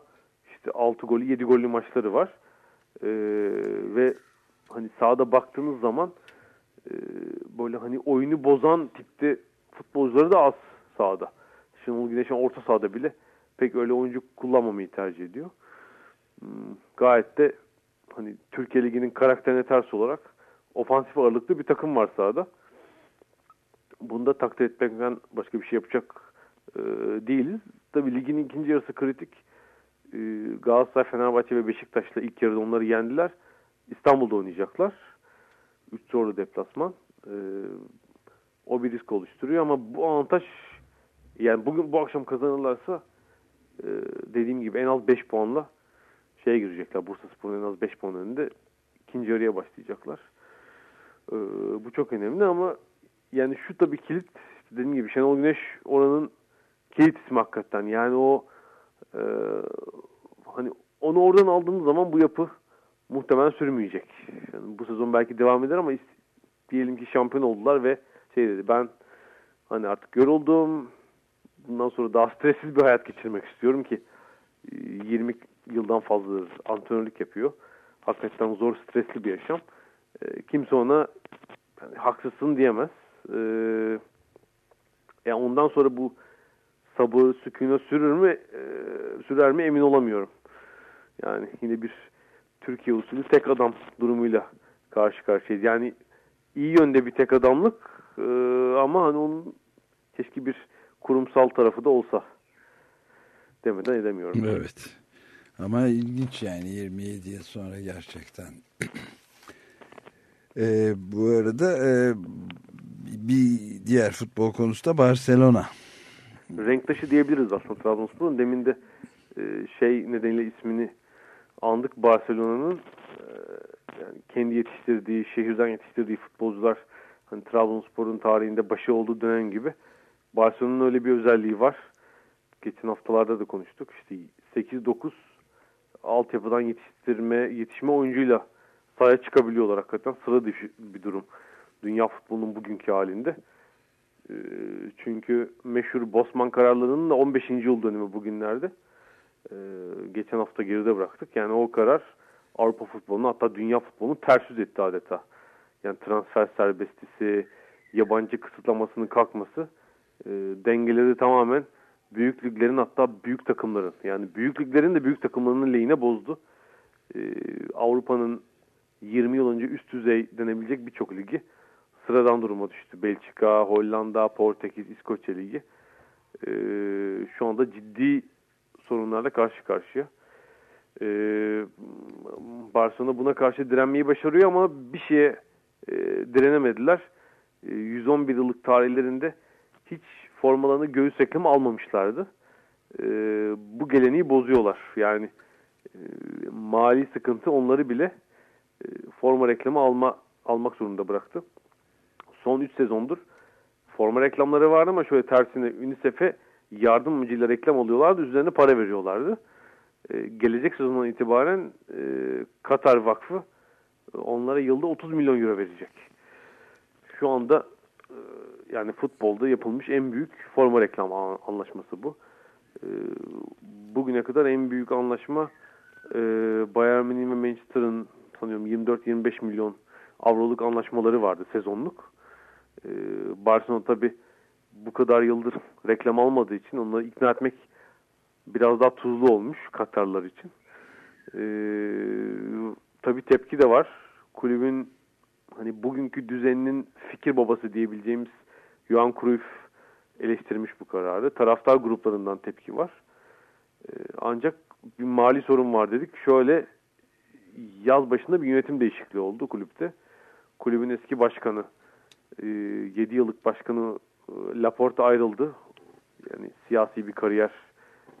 işte 6 golü 7 gollü maçları var. Ee, ve hani sahada baktığınız zaman e, böyle hani oyunu bozan tipte futbolcuları da az sahada. Şenol Güneş'in orta sahada bile pek öyle oyuncu kullanmamayı tercih ediyor. Hmm, gayet de hani Türkiye Ligi'nin karakterine ters olarak ofansif ağırlıklı bir takım var sahada. Bunda takdir etmekten başka bir şey yapacak e, değiliz. Tabi ligin ikinci yarısı kritik. E, Galatasaray, Fenerbahçe ve Beşiktaş'la ilk yarıda onları yendiler. İstanbul'da oynayacaklar. Üç zorlu deplasman. E, o bir risk oluşturuyor ama bu avantaj yani bugün bu akşam kazanırlarsa e, dediğim gibi en az 5 puanla şeye girecekler. Bursa Spor'un en az 5 puan önünde ikinci yarıya başlayacaklar. E, bu çok önemli ama yani şu tabii kilit dediğim gibi Şenol Güneş oranın kilit ismi hakikaten. Yani o e, hani onu oradan aldığınız zaman bu yapı muhtemelen sürmeyecek. Yani bu sezon belki devam eder ama diyelim ki şampiyon oldular ve şey dedi ben hani artık yoruldum bundan sonra daha stressiz bir hayat geçirmek istiyorum ki 20 e, yıldan fazladır antrenörlük yapıyor. Hakikaten zor stresli bir yaşam. E, kimse ona yani, haksızsın diyemez. E, yani ondan sonra bu sabır, sükûne sürür mü, e, sürer mi emin olamıyorum. Yani yine bir Türkiye usulü tek adam durumuyla karşı karşıyayız. Yani iyi yönde bir tek adamlık e, ama hani onun keşke bir kurumsal tarafı da olsa demeden edemiyorum. Evet. Ama ilginç yani 27 yıl sonra gerçekten. e, bu arada e, bir diğer futbol konusu da Barcelona. Renktaşı diyebiliriz aslında Trabzonspor'un. Demin de e, şey nedeniyle ismini andık Barcelona'nın e, yani kendi yetiştirdiği, şehirden yetiştirdiği futbolcular hani Trabzonspor'un tarihinde başı olduğu dönem gibi Barcelona'nın öyle bir özelliği var. Geçen haftalarda da konuştuk. İşte 8-9 altyapıdan yetiştirme, yetişme oyuncuyla sahaya çıkabiliyorlar hakikaten. Sıra dışı bir durum. Dünya futbolunun bugünkü halinde. Ee, çünkü meşhur Bosman kararlarının da 15. yıl dönümü bugünlerde. Ee, geçen hafta geride bıraktık. Yani o karar Avrupa futbolunu hatta dünya futbolunu ters yüz etti adeta. Yani transfer serbestisi, yabancı kısıtlamasının kalkması e, dengeleri tamamen büyük liglerin hatta büyük takımların yani büyük liglerin de büyük takımlarının lehine bozdu. E, Avrupa'nın 20 yıl önce üst düzey denebilecek birçok ligi sıradan duruma düştü. Belçika, Hollanda, Portekiz, İskoçya Ligi. E, şu anda ciddi sorunlarla karşı karşıya. E, Barcelona buna karşı direnmeyi başarıyor ama bir şeye e, direnemediler. E, 111 yıllık tarihlerinde hiç formalarını göğüs eklemi almamışlardı. E, bu geleneği bozuyorlar. Yani e, mali sıkıntı onları bile e, forma reklamı alma almak zorunda bıraktı. Son 3 sezondur forma reklamları vardı ama şöyle tersine UNICEF'e yardımcıyla reklam alıyorlardı. Üzerine para veriyorlardı. E, gelecek sezondan itibaren e, Katar Vakfı onlara yılda 30 milyon euro verecek. Şu anda e, yani futbolda yapılmış en büyük forma reklam anlaşması bu. E, bugüne kadar en büyük anlaşma e, Bayern Münih ve Manchester'ın sanıyorum 24-25 milyon avroluk anlaşmaları vardı sezonluk. E, Barcelona tabi bu kadar yıldır reklam almadığı için onları ikna etmek biraz daha tuzlu olmuş Katarlar için. E, tabi tepki de var. Kulübün hani bugünkü düzeninin fikir babası diyebileceğimiz Johan Cruyff eleştirmiş bu kararı. Taraftar gruplarından tepki var. Ee, ancak bir mali sorun var dedik. Şöyle yaz başında bir yönetim değişikliği oldu kulüpte. Kulübün eski başkanı, 7 e, yıllık başkanı e, Laporte ayrıldı. Yani siyasi bir kariyer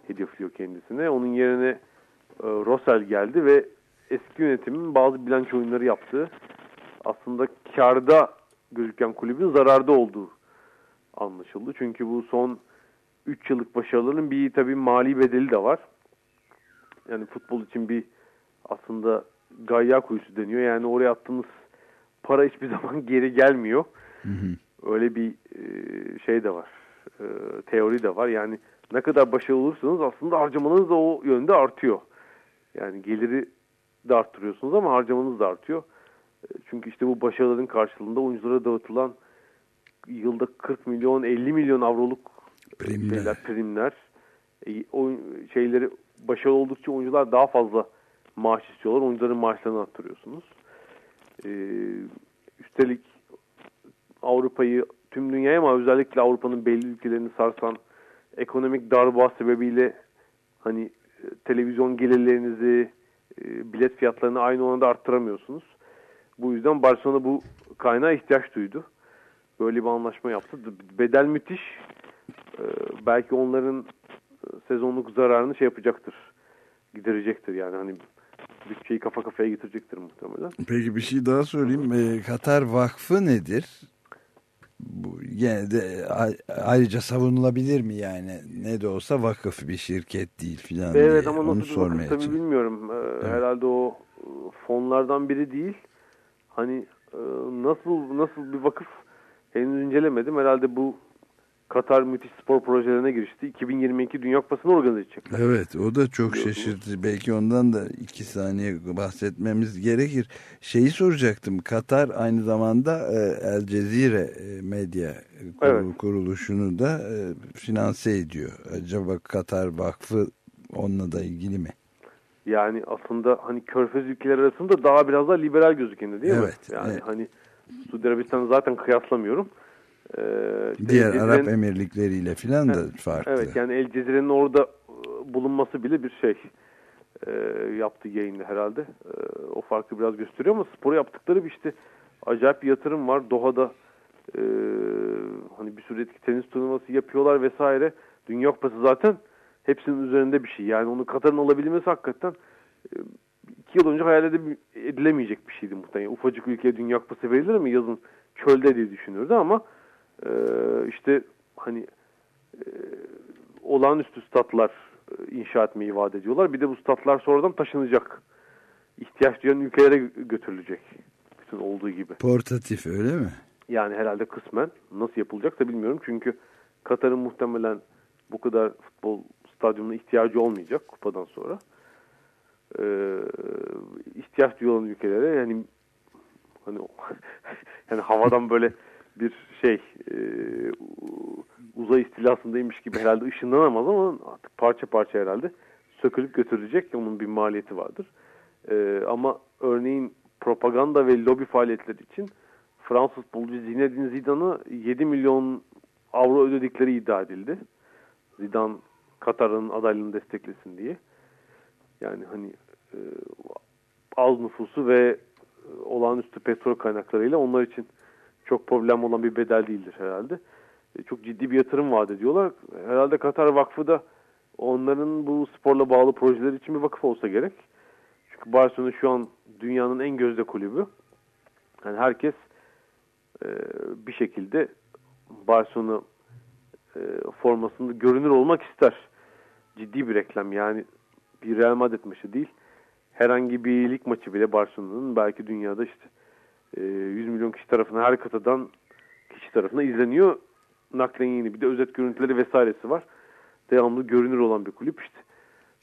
hedefliyor kendisine. Onun yerine e, Rosel geldi ve eski yönetimin bazı bilanço oyunları yaptığı aslında karda gözüken kulübün zararda olduğu anlaşıldı. Çünkü bu son 3 yıllık başarıların bir tabii mali bedeli de var. Yani futbol için bir aslında gayya kuyusu deniyor. Yani oraya attığınız para hiçbir zaman geri gelmiyor. Hı hı. Öyle bir e, şey de var. E, teori de var. Yani ne kadar başarılı olursanız aslında harcamanız da o yönde artıyor. Yani geliri de arttırıyorsunuz ama harcamanız da artıyor. E, çünkü işte bu başarıların karşılığında oyunculara dağıtılan yılda 40 milyon 50 milyon avroluk primler, şeyler, primler e, oyun, şeyleri başarılı oldukça oyuncular daha fazla maaş istiyorlar. Oyuncuların maaşlarını arttırıyorsunuz. Ee, üstelik Avrupa'yı tüm dünyaya ama özellikle Avrupa'nın belli ülkelerini sarsan ekonomik darboğaz sebebiyle hani e, televizyon gelirlerinizi e, bilet fiyatlarını aynı oranda arttıramıyorsunuz. Bu yüzden Barcelona bu kaynağı ihtiyaç duydu. Böyle bir anlaşma yaptı. Bedel müthiş. Ee, belki onların e, sezonluk zararını şey yapacaktır. Giderecektir yani hani bütçeyi kafa kafaya getirecektir muhtemelen. Peki bir şey daha sorayım. Ee, Katar Vakfı nedir? Bu yine de ayrıca savunulabilir mi yani? Ne de olsa vakıf bir şirket değil filan Evet diye. ama Onu nasıl vakıf tabii bilmiyorum. Ee, evet. Herhalde o e, fonlardan biri değil. Hani e, nasıl nasıl bir vakıf henüz incelemedim. Herhalde bu Katar müthiş spor projelerine girişti. 2022 Dünya Kupası'nı organize edecekler. Evet o da çok şaşırtıcı. Belki ondan da iki saniye bahsetmemiz gerekir. Şeyi soracaktım. Katar aynı zamanda e, El Cezire e, medya evet. kuruluşunu da e, finanse ediyor. Acaba Katar Vakfı onunla da ilgili mi? Yani aslında hani körfez ülkeler arasında daha biraz daha liberal gözükeni değil evet, mi? Yani evet. hani Suudi Arabistan'ı zaten kıyaslamıyorum. Ee, işte Diğer Arap Emirlikleriyle filan da farklı. Evet yani El Cezire'nin orada e, bulunması bile bir şey e, yaptı yayında herhalde. E, o farkı biraz gösteriyor ama spor yaptıkları bir işte acayip bir yatırım var. Doha'da e, hani bir sürü etki tenis turnuvası yapıyorlar vesaire. Dünya Kupası zaten hepsinin üzerinde bir şey. Yani onu Katar'ın alabilmesi hakikaten e, iki yıl önce hayal edilemeyecek bir şeydi muhtemelen. Ufacık ülkeye Dünya Kupası verilir mi yazın çölde diye düşünürdü ama e, işte hani e, olağanüstü statlar e, inşa etmeyi vaat ediyorlar. Bir de bu statlar sonradan taşınacak. İhtiyaç duyan ülkelere götürülecek. Bütün olduğu gibi. Portatif öyle mi? Yani herhalde kısmen. Nasıl yapılacaksa bilmiyorum. Çünkü Katar'ın muhtemelen bu kadar futbol stadyumuna ihtiyacı olmayacak kupadan sonra. Ee, ihtiyaç duyulan ülkelere yani hani yani havadan böyle bir şey e, uzay istilasındaymış gibi herhalde ışınlanamaz ama artık parça parça herhalde sökülüp götürecek. Onun bir maliyeti vardır. E, ama örneğin propaganda ve lobi faaliyetleri için Fransız futbolcu Zinedine Zidane'ı 7 milyon avro ödedikleri iddia edildi. Zidane Katar'ın adaylığını desteklesin diye. Yani hani e, az nüfusu ve e, olağanüstü petrol kaynaklarıyla onlar için çok problem olan bir bedel değildir herhalde. E, çok ciddi bir yatırım vaat ediyorlar. Herhalde Katar Vakfı da onların bu sporla bağlı projeler için bir vakıf olsa gerek. Çünkü Barcelona şu an dünyanın en gözde kulübü. Yani herkes bir şekilde Barcelona formasında görünür olmak ister. Ciddi bir reklam yani bir Real Madrid maçı değil. Herhangi bir lig maçı bile Barcelona'nın belki dünyada işte 100 milyon kişi tarafından her kıtadan kişi tarafından izleniyor. Naklen yeni bir de özet görüntüleri vesairesi var. Devamlı görünür olan bir kulüp işte.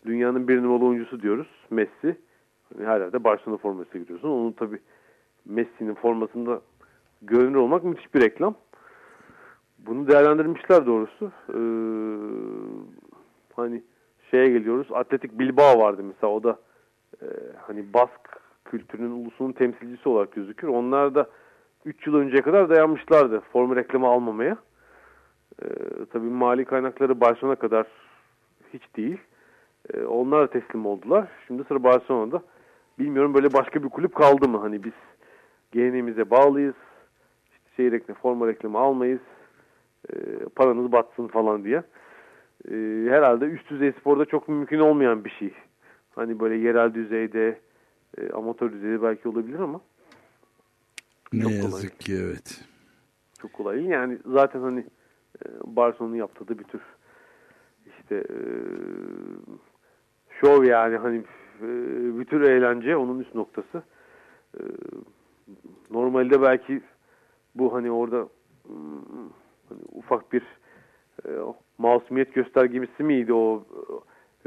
Dünyanın bir numaralı oyuncusu diyoruz. Messi. Hani her yerde Barcelona forması görüyorsun. Onun tabi Messi'nin formasında görünür olmak müthiş bir reklam. Bunu değerlendirmişler doğrusu. Ee, hani şeye geliyoruz. Atletik Bilbao vardı mesela. O da e, hani Bask kültürünün ulusunun temsilcisi olarak gözükür. Onlar da 3 yıl önceye kadar dayanmışlardı formu reklamı almamaya. Ee, tabii mali kaynakları Barcelona kadar hiç değil. Ee, onlar teslim oldular. Şimdi sıra Barcelona'da. Bilmiyorum böyle başka bir kulüp kaldı mı? Hani biz geleneğimize bağlıyız. İşte şey reklamı, forma reklamı almayız. Ee, paranız batsın falan diye. Ee, herhalde üst düzey sporda çok mümkün olmayan bir şey. Hani böyle yerel düzeyde e, amatör düzeyde belki olabilir ama ne çok yazık kolay. ki evet. Çok kolay Yani zaten hani e, Barcelona'nın yaptığı da bir tür işte e, şov yani hani e, bir tür eğlence onun üst noktası. E, normalde belki bu hani orada hmm, hani ufak bir e, masumiyet göstergesi miydi o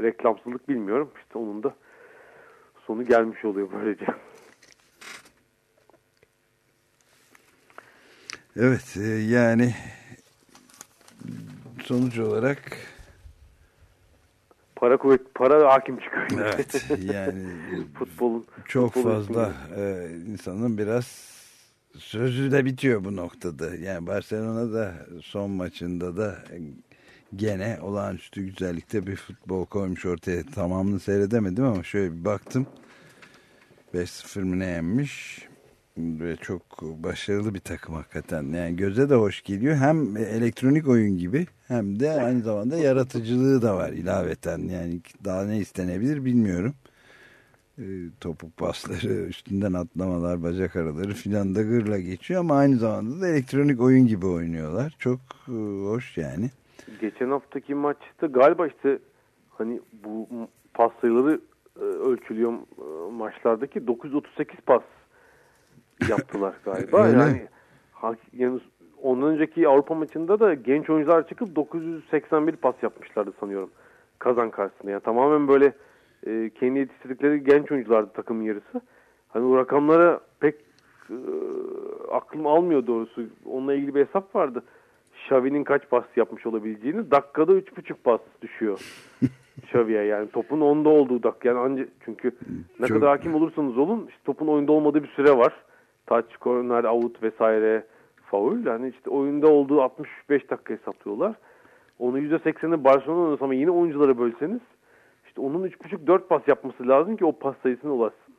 reklamsızlık bilmiyorum. İşte onun da sonu gelmiş oluyor böylece. Evet e, yani sonuç olarak para kuvvet para hakim çıkıyor. Evet yani futbolun çok futbolun fazla e, insanın biraz sözü de bitiyor bu noktada. Yani Barcelona da son maçında da gene olağanüstü güzellikte bir futbol koymuş ortaya. Tamamını seyredemedim ama şöyle bir baktım. 5-0 mı ne yenmiş? ve çok başarılı bir takım hakikaten. Yani göze de hoş geliyor. Hem elektronik oyun gibi hem de aynı zamanda yaratıcılığı da var ilaveten. Yani daha ne istenebilir bilmiyorum. E, topuk pasları, üstünden atlamalar, bacak araları filan da gırla geçiyor ama aynı zamanda da elektronik oyun gibi oynuyorlar. Çok e, hoş yani. Geçen haftaki maçta galiba işte hani bu pas sayıları e, ölçülüyor e, maçlardaki 938 pas yaptılar galiba. Yani, yani ondan önceki Avrupa maçında da genç oyuncular çıkıp 981 pas yapmışlardı sanıyorum. Kazan karşısında. Yani tamamen böyle e, kendi yetiştirdikleri genç oyunculardı takımın yarısı. Hani o rakamlara pek e, aklım almıyor doğrusu. Onunla ilgili bir hesap vardı. Xavi'nin kaç pas yapmış olabileceğini. Dakikada 3,5 pas düşüyor. Xavi'ye yani topun onda olduğu dakika. Yani anca, çünkü ne Çok- kadar hakim olursanız olun işte topun oyunda olmadığı bir süre var. Touch, corner, out vesaire faul. Yani işte oyunda olduğu 65 dakika hesaplıyorlar. Onu %80'i Barcelona oynasa ama yine oyunculara bölseniz işte onun 3,5-4 pas yapması lazım ki o pas sayısına ulaşsın.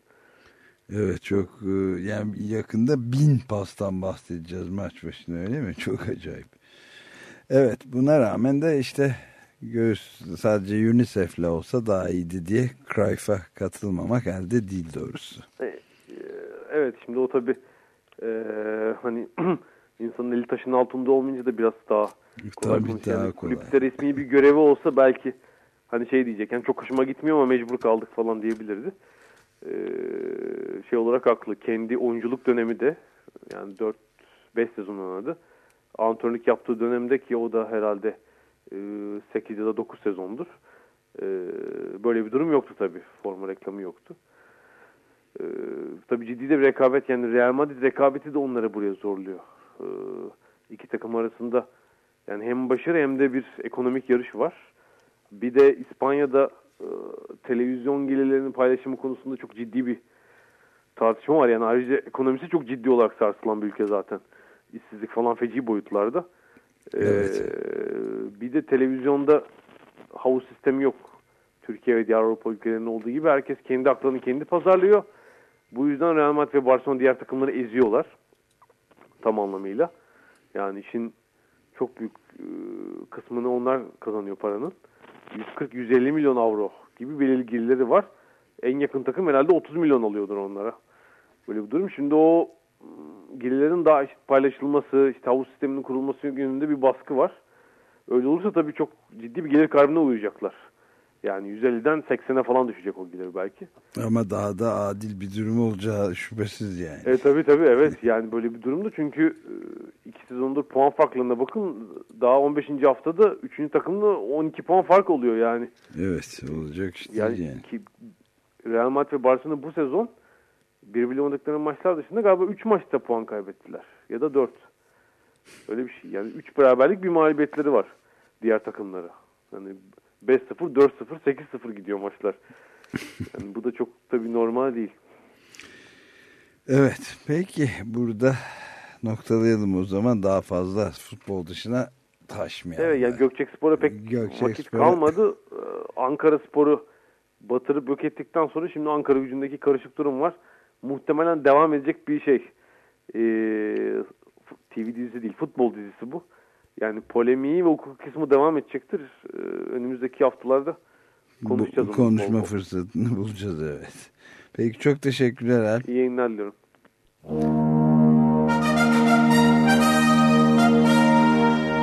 Evet çok e, yani yakında bin pastan bahsedeceğiz maç başına öyle mi? Çok acayip. Evet buna rağmen de işte göğüs sadece UNICEF'le olsa daha iyiydi diye Cruyff'a katılmamak elde değil doğrusu. E, e, Evet şimdi o tabi hani insanın eli taşın altında olmayınca da biraz daha kolay Tabii daha Yani kolay. Kulüpte resmi bir görevi olsa belki hani şey diyecek yani çok hoşuma gitmiyor ama mecbur kaldık falan diyebilirdi. E, şey olarak haklı. Kendi oyunculuk dönemi de yani 4-5 sezon oynadı. Antrenörlük yaptığı dönemde ki o da herhalde e, 8 ya da 9 sezondur. E, böyle bir durum yoktu tabii. Forma reklamı yoktu. Ee, tabii ciddi de bir rekabet yani Real Madrid rekabeti de onları buraya zorluyor. Ee, iki takım arasında yani hem başarı hem de bir ekonomik yarış var. Bir de İspanya'da e, televizyon gelirlerinin paylaşımı konusunda çok ciddi bir tartışma var. Yani ayrıca ekonomisi çok ciddi olarak sarsılan bir ülke zaten. İşsizlik falan feci boyutlarda. Ee, Bir de televizyonda havuz sistemi yok. Türkiye ve diğer Avrupa ülkelerinin olduğu gibi herkes kendi haklarını kendi pazarlıyor. Bu yüzden Real Madrid ve Barcelona diğer takımları eziyorlar. Tam anlamıyla. Yani işin çok büyük e, kısmını onlar kazanıyor paranın. 140-150 milyon avro gibi belirli gelirleri var. En yakın takım herhalde 30 milyon alıyordur onlara. Böyle bir durum. Şimdi o gelirlerin daha eşit paylaşılması, işte havuz sisteminin kurulması yönünde bir baskı var. Öyle olursa tabii çok ciddi bir gelir kaybına uğrayacaklar. Yani 150'den 80'e falan düşecek o gelir belki. Ama daha da adil bir durum olacağı şüphesiz yani. E tabii tabii evet yani böyle bir durumda çünkü e, iki sezondur puan farklarına bakın daha 15. haftada 3. takımla 12 puan fark oluyor yani. Evet olacak işte Yani, yani. ki Real Madrid ve Barcelona bu sezon birbiriyle oynadıkları maçlar dışında galiba 3 maçta puan kaybettiler ya da 4. Öyle bir şey yani 3 beraberlik bir mağlubiyetleri var diğer takımlara. Yani 5-0, 4-0, 8-0 gidiyor maçlar. Yani bu da çok tabii normal değil. Evet peki burada noktalayalım o zaman daha fazla futbol dışına taşmayalım. Evet yani Gökçekspor'a pek Gökçek vakit Spor'a- kalmadı. Ee, Ankara Spor'u batırıp yok ettikten sonra şimdi Ankara gücündeki karışık durum var. Muhtemelen devam edecek bir şey. Ee, TV dizisi değil, futbol dizisi bu. Yani polemiği ve hukuk kısmı devam edecektir. Ee, önümüzdeki haftalarda konuşacağız. Bu, onu konuşma bol bol. fırsatını bulacağız evet. Peki çok teşekkürler Alp. İyi yayınlar diliyorum.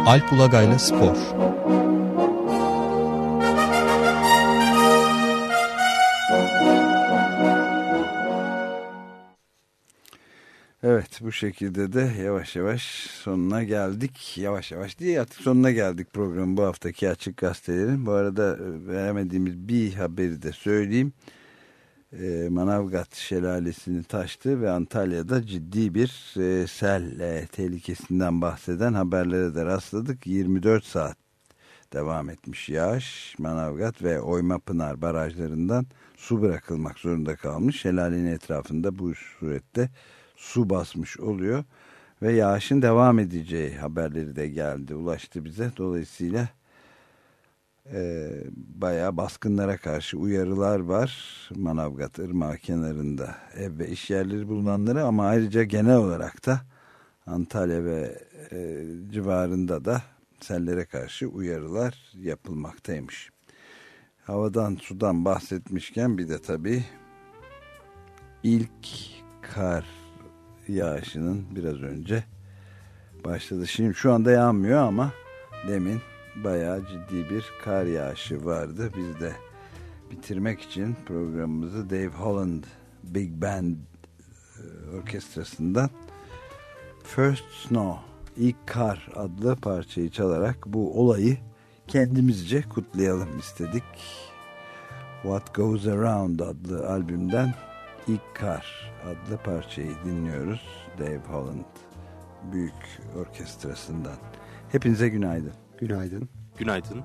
Alp Ulagay'la Spor Evet bu şekilde de yavaş yavaş sonuna geldik. Yavaş yavaş değil artık sonuna geldik programın bu haftaki Açık Gazetelerin. Bu arada e, veremediğimiz bir haberi de söyleyeyim. E, Manavgat şelalesini taştı ve Antalya'da ciddi bir e, sel tehlikesinden bahseden haberlere de rastladık. 24 saat devam etmiş yağış Manavgat ve Oymapınar barajlarından su bırakılmak zorunda kalmış. Şelalenin etrafında bu surette su basmış oluyor ve yağışın devam edeceği haberleri de geldi ulaştı bize. Dolayısıyla e, bayağı baskınlara karşı uyarılar var. Manavgat Irmağı kenarında ev ve iş yerleri bulunanları ama ayrıca genel olarak da Antalya ve e, civarında da sellere karşı uyarılar yapılmaktaymış. Havadan sudan bahsetmişken bir de tabii ilk kar yağışının biraz önce başladı. Şimdi şu anda yağmıyor ama demin bayağı ciddi bir kar yağışı vardı. Biz de bitirmek için programımızı Dave Holland Big Band e, orkestrasından First Snow İlk Kar adlı parçayı çalarak bu olayı kendimizce kutlayalım istedik. What Goes Around adlı albümden İlk Kar adlı parçayı dinliyoruz. Dave Holland Büyük Orkestrası'ndan. Hepinize günaydın. Günaydın. Günaydın.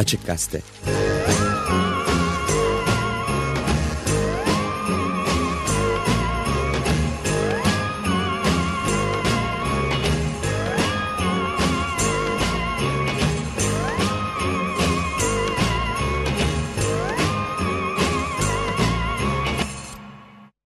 Açık Gazete.